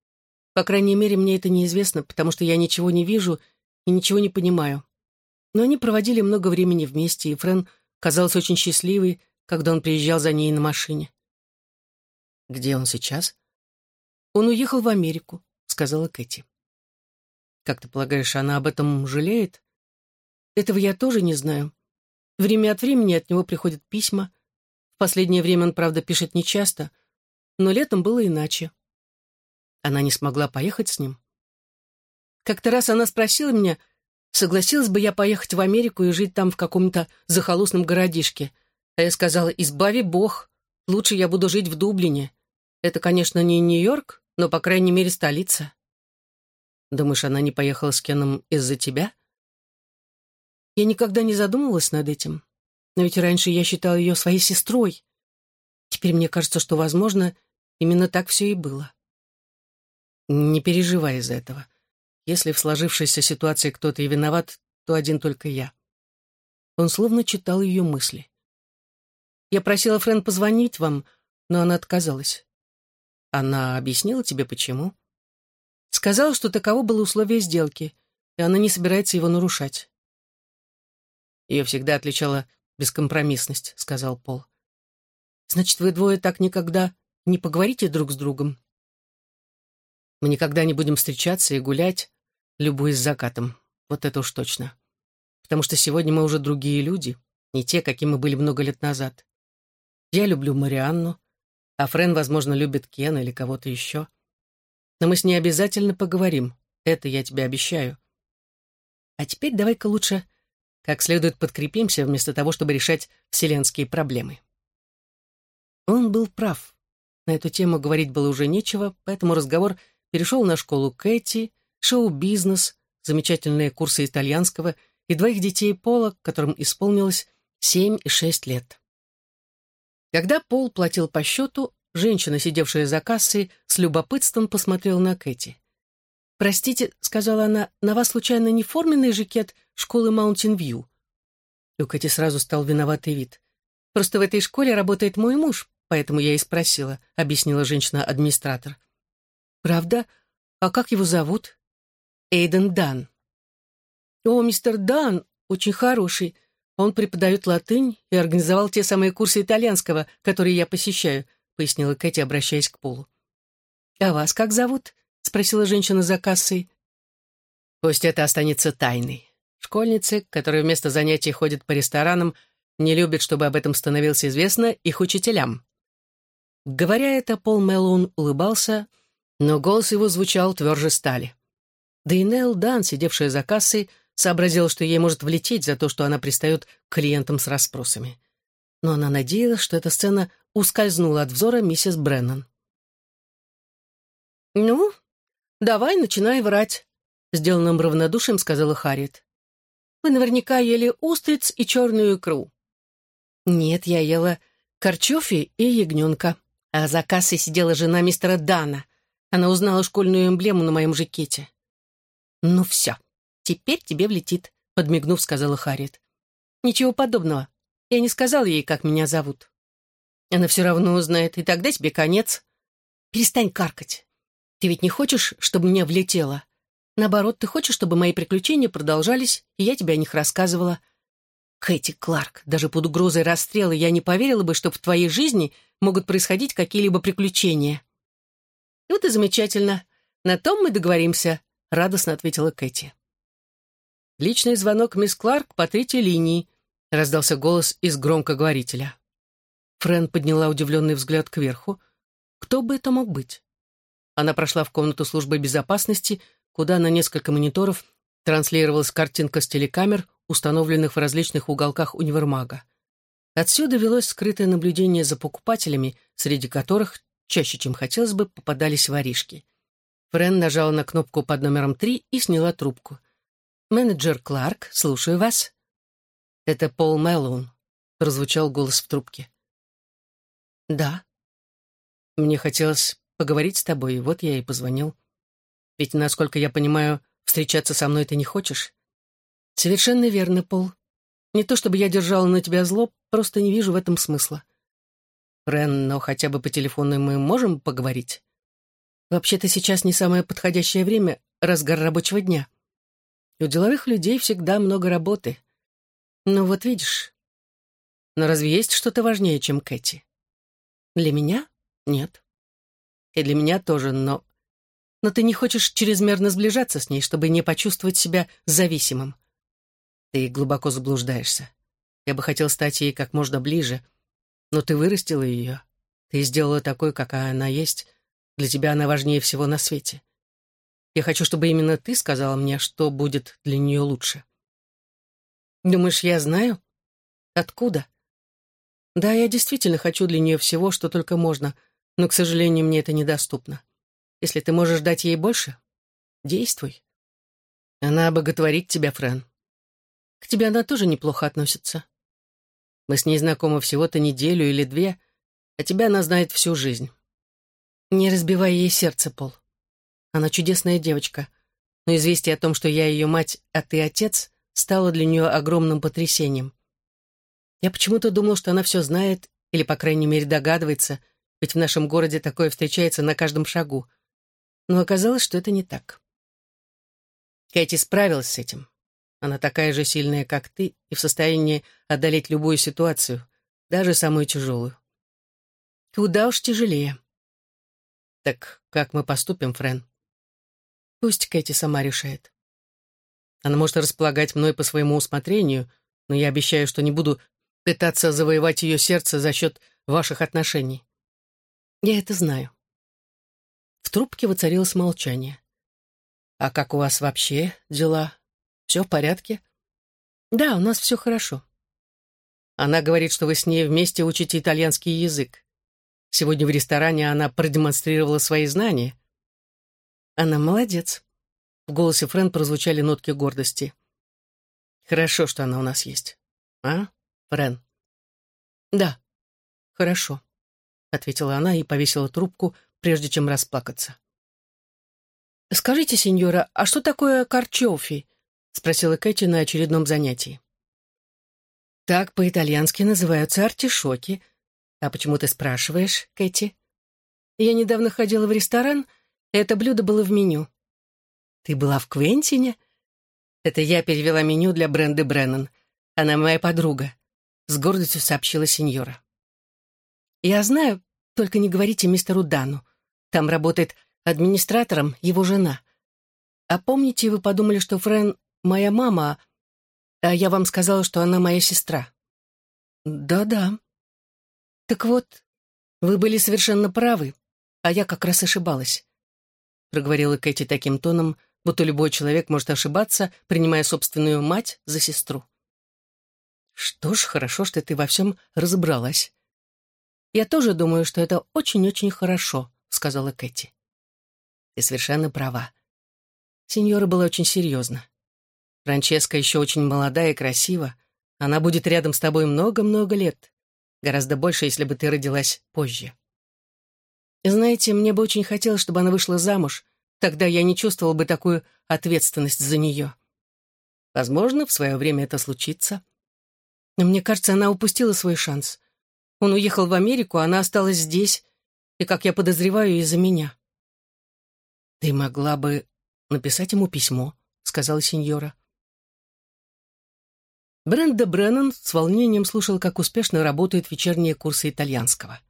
по крайней мере, мне это неизвестно, потому что я ничего не вижу и ничего не понимаю. Но они проводили много времени вместе, и Френ казалась очень счастливой, когда он приезжал за ней на машине. «Где он сейчас?» «Он уехал в Америку», — сказала Кэти. «Как ты полагаешь, она об этом жалеет?» «Этого я тоже не знаю. Время от времени от него приходят письма. В последнее время он, правда, пишет нечасто, но летом было иначе. Она не смогла поехать с ним? Как-то раз она спросила меня, согласилась бы я поехать в Америку и жить там в каком-то захолустном городишке. А я сказала, избави бог, лучше я буду жить в Дублине. Это, конечно, не Нью-Йорк, но, по крайней мере, столица. Думаешь, она не поехала с Кеном из-за тебя? Я никогда не задумывалась над этим. Но ведь раньше я считала ее своей сестрой. Теперь мне кажется, что, возможно, именно так все и было. Не переживай из-за этого. Если в сложившейся ситуации кто-то и виноват, то один только я. Он словно читал ее мысли. Я просила Френ позвонить вам, но она отказалась. Она объяснила тебе, почему? Сказала, что таково было условие сделки, и она не собирается его нарушать. Ее всегда отличала бескомпромиссность, сказал Пол. Значит, вы двое так никогда не поговорите друг с другом? Мы никогда не будем встречаться и гулять, любуясь закатом. Вот это уж точно. Потому что сегодня мы уже другие люди, не те, какими мы были много лет назад. Я люблю Марианну, а Френ, возможно, любит Кена или кого-то еще. Но мы с ней обязательно поговорим. Это я тебе обещаю. А теперь давай-ка лучше как следует подкрепимся, вместо того, чтобы решать вселенские проблемы. Он был прав. На эту тему говорить было уже нечего, поэтому разговор — перешел на школу Кэти, шоу-бизнес, замечательные курсы итальянского и двоих детей Пола, которым исполнилось семь и шесть лет. Когда Пол платил по счету, женщина, сидевшая за кассой, с любопытством посмотрела на Кэти. «Простите», — сказала она, — «на вас случайно не форменный жакет школы Маунтин Вью?» у Кэти сразу стал виноватый вид. «Просто в этой школе работает мой муж, поэтому я и спросила», — объяснила женщина-администратор. «Правда? А как его зовут?» «Эйден Дан». «О, мистер Дан, очень хороший. Он преподает латынь и организовал те самые курсы итальянского, которые я посещаю», пояснила Кэти, обращаясь к Полу. «А вас как зовут?» — спросила женщина за кассой. «Пусть это останется тайной. Школьницы, которые вместо занятий ходят по ресторанам, не любят, чтобы об этом становилось известно их учителям». Говоря это, Пол Меллоун улыбался, но голос его звучал тверже стали. Да и Нелл Дан, сидевшая за кассой, сообразила, что ей может влететь за то, что она пристает к клиентам с расспросами. Но она надеялась, что эта сцена ускользнула от взора миссис Бреннан. «Ну, давай начинай врать. — сделанным равнодушием сказала Харриет. «Вы наверняка ели устриц и черную икру». «Нет, я ела корчофи и ягненка. А за кассой сидела жена мистера Дана. Она узнала школьную эмблему на моем жакете». «Ну все, теперь тебе влетит», — подмигнув, сказала Харриет. «Ничего подобного. Я не сказала ей, как меня зовут. Она все равно узнает, и тогда тебе конец. Перестань каркать. Ты ведь не хочешь, чтобы мне влетело? Наоборот, ты хочешь, чтобы мои приключения продолжались, и я тебе о них рассказывала. Кэти Кларк, даже под угрозой расстрела я не поверила бы, что в твоей жизни могут происходить какие-либо приключения. Вот и замечательно. На том мы договоримся, — радостно ответила Кэти. Личный звонок мисс Кларк по третьей линии, — раздался голос из громкоговорителя. Френ подняла удивленный взгляд кверху. Кто бы это мог быть? Она прошла в комнату службы безопасности, куда на несколько мониторов транслировалась картинка с телекамер, установленных в различных уголках универмага. Отсюда велось скрытое наблюдение за покупателями, среди которых, чаще, чем хотелось бы, попадались воришки. Френ нажала на кнопку под номером 3 и сняла трубку. «Менеджер Кларк, слушаю вас». «Это Пол Мэллоун», — прозвучал голос в трубке. «Да». «Мне хотелось поговорить с тобой, и вот я и позвонил. Ведь, насколько я понимаю, встречаться со мной ты не хочешь?» «Совершенно верно, Пол. Не то чтобы я держала на тебя зло, просто не вижу в этом смысла». «Рен, но хотя бы по телефону мы можем поговорить?» «Вообще-то сейчас не самое подходящее время, разгар рабочего дня. У деловых людей всегда много работы. Ну вот видишь. Но разве есть что-то важнее, чем Кэти?» Для меня? Нет. И для меня тоже, но... Но ты не хочешь чрезмерно сближаться с ней, чтобы не почувствовать себя зависимым. Ты глубоко заблуждаешься. Я бы хотел стать ей как можно ближе, но ты вырастила ее. Ты сделала такой, какая она есть. Для тебя она важнее всего на свете. Я хочу, чтобы именно ты сказала мне, что будет для нее лучше. Думаешь, я знаю? Откуда? Да, я действительно хочу для нее всего, что только можно, но, к сожалению, мне это недоступно. Если ты можешь дать ей больше, действуй. Она боготворит тебя, Френ. К тебе она тоже неплохо относится. Мы с ней знакомы всего-то неделю или две, а тебя она знает всю жизнь. Не разбивай ей сердце, Пол. Она чудесная девочка, но известие о том, что я ее мать, а ты отец, стало для нее огромным потрясением. Я почему-то думал, что она все знает, или, по крайней мере, догадывается, ведь в нашем городе такое встречается на каждом шагу. Но оказалось, что это не так. Кэти справилась с этим. Она такая же сильная, как ты, и в состоянии одолеть любую ситуацию, даже самую тяжелую. Куда уж тяжелее. Так как мы поступим, Френ? Пусть Кэти сама решает. Она может располагать мной по своему усмотрению, но я обещаю, что не буду пытаться завоевать ее сердце за счет ваших отношений. Я это знаю. В трубке воцарилось молчание. А как у вас вообще дела? Все в порядке? Да, у нас все хорошо. Она говорит, что вы с ней вместе учите итальянский язык. Сегодня в ресторане она продемонстрировала свои знания. Она молодец. В голосе Френ прозвучали нотки гордости. Хорошо, что она у нас есть. А? Рен. «Да, хорошо», — ответила она и повесила трубку, прежде чем расплакаться. «Скажите, сеньора, а что такое карчофи?» — спросила Кэти на очередном занятии. «Так по-итальянски называются артишоки. А почему ты спрашиваешь, Кэти?» «Я недавно ходила в ресторан, это блюдо было в меню». «Ты была в Квентине?» «Это я перевела меню для Бренды Бреннан. Она моя подруга с гордостью сообщила сеньора. «Я знаю, только не говорите мистеру Дану. Там работает администратором его жена. А помните, вы подумали, что Френ моя мама, а я вам сказала, что она моя сестра?» «Да-да». «Так вот, вы были совершенно правы, а я как раз ошибалась», проговорила Кэти таким тоном, будто любой человек может ошибаться, принимая собственную мать за сестру. Что ж, хорошо, что ты во всем разобралась. Я тоже думаю, что это очень-очень хорошо, сказала Кэти. Ты совершенно права. Сеньора была очень серьезна. Франческа еще очень молода и красива. Она будет рядом с тобой много-много лет. Гораздо больше, если бы ты родилась позже. Знаете, мне бы очень хотелось, чтобы она вышла замуж. Тогда я не чувствовал бы такую ответственность за нее. Возможно, в свое время это случится. Но мне кажется, она упустила свой шанс. Он уехал в Америку, а она осталась здесь, и, как я подозреваю, из-за меня. «Ты могла бы написать ему письмо», — сказала сеньора. Бренда Бреннан с волнением слушал, как успешно работают вечерние курсы итальянского.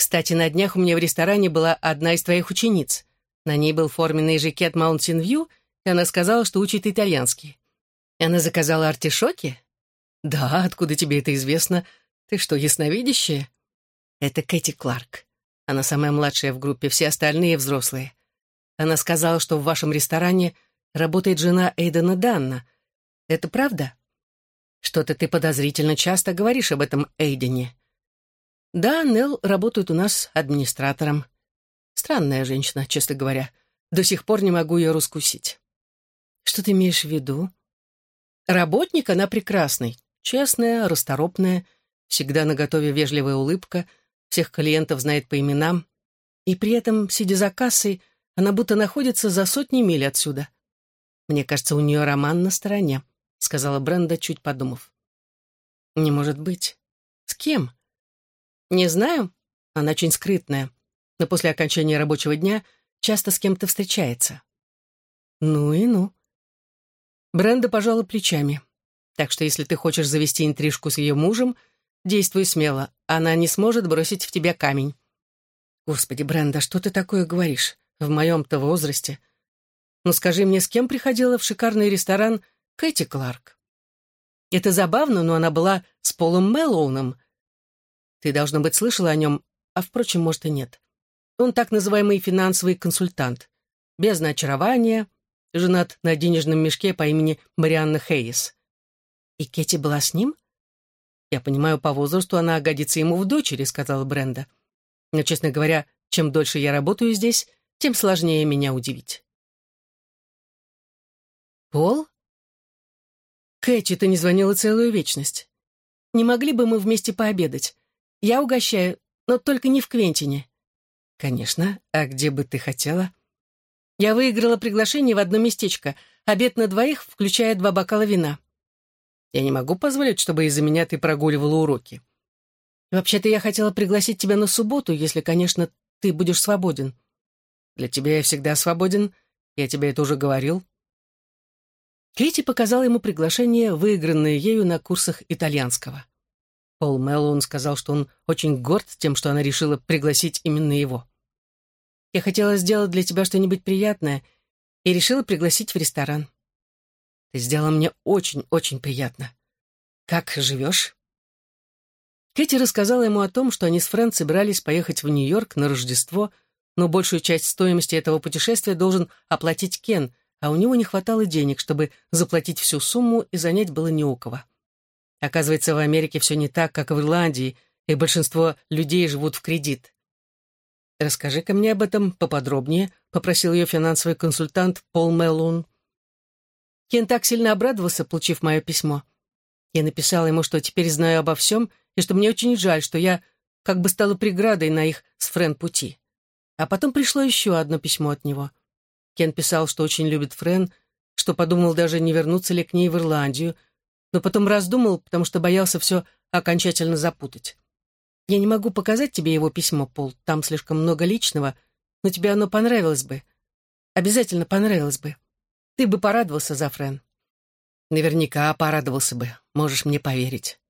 «Кстати, на днях у меня в ресторане была одна из твоих учениц. На ней был форменный жакет Mountain View, и она сказала, что учит итальянский. И она заказала артишоки? Да, откуда тебе это известно? Ты что, ясновидящая? Это Кэти Кларк. Она самая младшая в группе, все остальные взрослые. Она сказала, что в вашем ресторане работает жена Эйдена Данна. Это правда? Что-то ты подозрительно часто говоришь об этом Эйдене. Да, Нелл работает у нас администратором. Странная женщина, честно говоря. До сих пор не могу ее раскусить. Что ты имеешь в виду? Работник она прекрасный, честная, расторопная, всегда наготове вежливая улыбка, всех клиентов знает по именам. И при этом, сидя за кассой, она будто находится за сотни миль отсюда. Мне кажется, у нее роман на стороне. — сказала Бренда, чуть подумав. «Не может быть. С кем?» «Не знаю. Она очень скрытная, но после окончания рабочего дня часто с кем-то встречается». «Ну и ну». Бренда пожала плечами. «Так что если ты хочешь завести интрижку с ее мужем, действуй смело. Она не сможет бросить в тебя камень». «Господи, Бренда, что ты такое говоришь? В моем-то возрасте. Ну скажи мне, с кем приходила в шикарный ресторан Кэти Кларк. Это забавно, но она была с Полом Мэллоуном. Ты, должно быть, слышала о нем, а, впрочем, может, и нет. Он так называемый финансовый консультант. Без очарования, женат на денежном мешке по имени Марианна Хейс. И Кэти была с ним? Я понимаю, по возрасту она годится ему в дочери, сказала Бренда. Но, честно говоря, чем дольше я работаю здесь, тем сложнее меня удивить. Пол? Кэти, ты не звонила целую вечность. Не могли бы мы вместе пообедать? Я угощаю, но только не в Квентине. Конечно. А где бы ты хотела? Я выиграла приглашение в одно местечко. Обед на двоих, включая два бокала вина. Я не могу позволить, чтобы из-за меня ты прогуливала уроки. Вообще-то я хотела пригласить тебя на субботу, если, конечно, ты будешь свободен. Для тебя я всегда свободен. Я тебе это уже говорил. Кэти показала ему приглашение, выигранное ею на курсах итальянского. Пол Мэллоун сказал, что он очень горд тем, что она решила пригласить именно его. «Я хотела сделать для тебя что-нибудь приятное и решила пригласить в ресторан. Ты сделала мне очень-очень приятно. Как живешь?» Кэти рассказала ему о том, что они с Фрэн собирались поехать в Нью-Йорк на Рождество, но большую часть стоимости этого путешествия должен оплатить Кен, а у него не хватало денег, чтобы заплатить всю сумму, и занять было не у кого. Оказывается, в Америке все не так, как в Ирландии, и большинство людей живут в кредит. «Расскажи-ка мне об этом поподробнее», — попросил ее финансовый консультант Пол Меллун. Кен так сильно обрадовался, получив мое письмо. Я написала ему, что теперь знаю обо всем, и что мне очень жаль, что я как бы стала преградой на их с Френ пути. А потом пришло еще одно письмо от него. Кен писал, что очень любит Френ, что подумал даже, не вернуться ли к ней в Ирландию, но потом раздумал, потому что боялся все окончательно запутать. Я не могу показать тебе его письмо, Пол, там слишком много личного, но тебе оно понравилось бы. Обязательно понравилось бы. Ты бы порадовался за Френ. Наверняка порадовался бы, можешь мне поверить.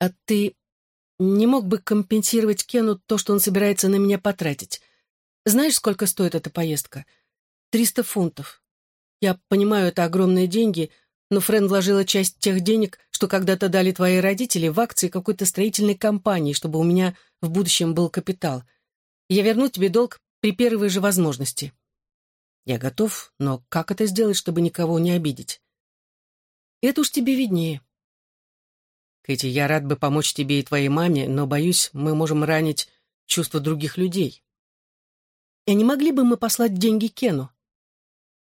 А ты не мог бы компенсировать Кену то, что он собирается на меня потратить? Знаешь, сколько стоит эта поездка — Триста фунтов. Я понимаю, это огромные деньги, но Френ вложила часть тех денег, что когда-то дали твои родители, в акции какой-то строительной компании, чтобы у меня в будущем был капитал. Я верну тебе долг при первой же возможности. Я готов, но как это сделать, чтобы никого не обидеть? Это уж тебе виднее. Кэти, я рад бы помочь тебе и твоей маме, но, боюсь, мы можем ранить чувства других людей. И не могли бы мы послать деньги Кену?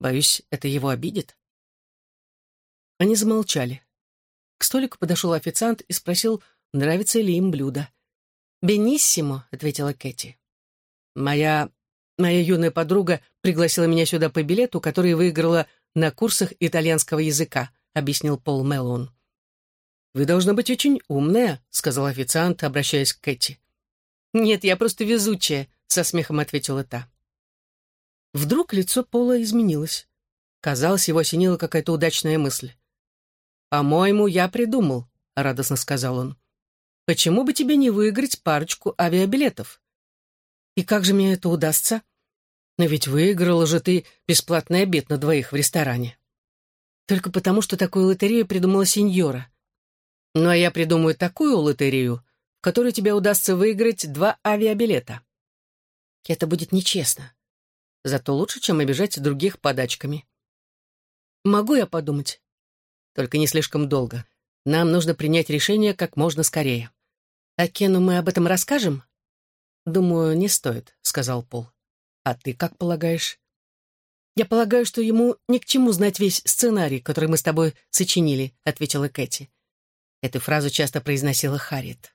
Боюсь, это его обидит. Они замолчали. К столику подошел официант и спросил, нравится ли им блюдо. «Бениссимо», — ответила Кэти. «Моя... моя юная подруга пригласила меня сюда по билету, который выиграла на курсах итальянского языка», — объяснил Пол Меллоун. «Вы должны быть очень умная», — сказал официант, обращаясь к Кэти. «Нет, я просто везучая», — со смехом ответила та. Вдруг лицо Пола изменилось. Казалось, его осенила какая-то удачная мысль. «По-моему, я придумал», — радостно сказал он. «Почему бы тебе не выиграть парочку авиабилетов?» «И как же мне это удастся?» «Но ведь выиграла же ты бесплатный обед на двоих в ресторане». «Только потому, что такую лотерею придумала сеньора. Ну а я придумаю такую лотерею, в которой тебе удастся выиграть два авиабилета». «Это будет нечестно. Зато лучше, чем обижать других подачками. Могу я подумать? Только не слишком долго. Нам нужно принять решение как можно скорее. А Кену мы об этом расскажем? Думаю, не стоит, сказал Пол. А ты как полагаешь? Я полагаю, что ему ни к чему знать весь сценарий, который мы с тобой сочинили, ответила Кэти. Эту фразу часто произносила Харриет.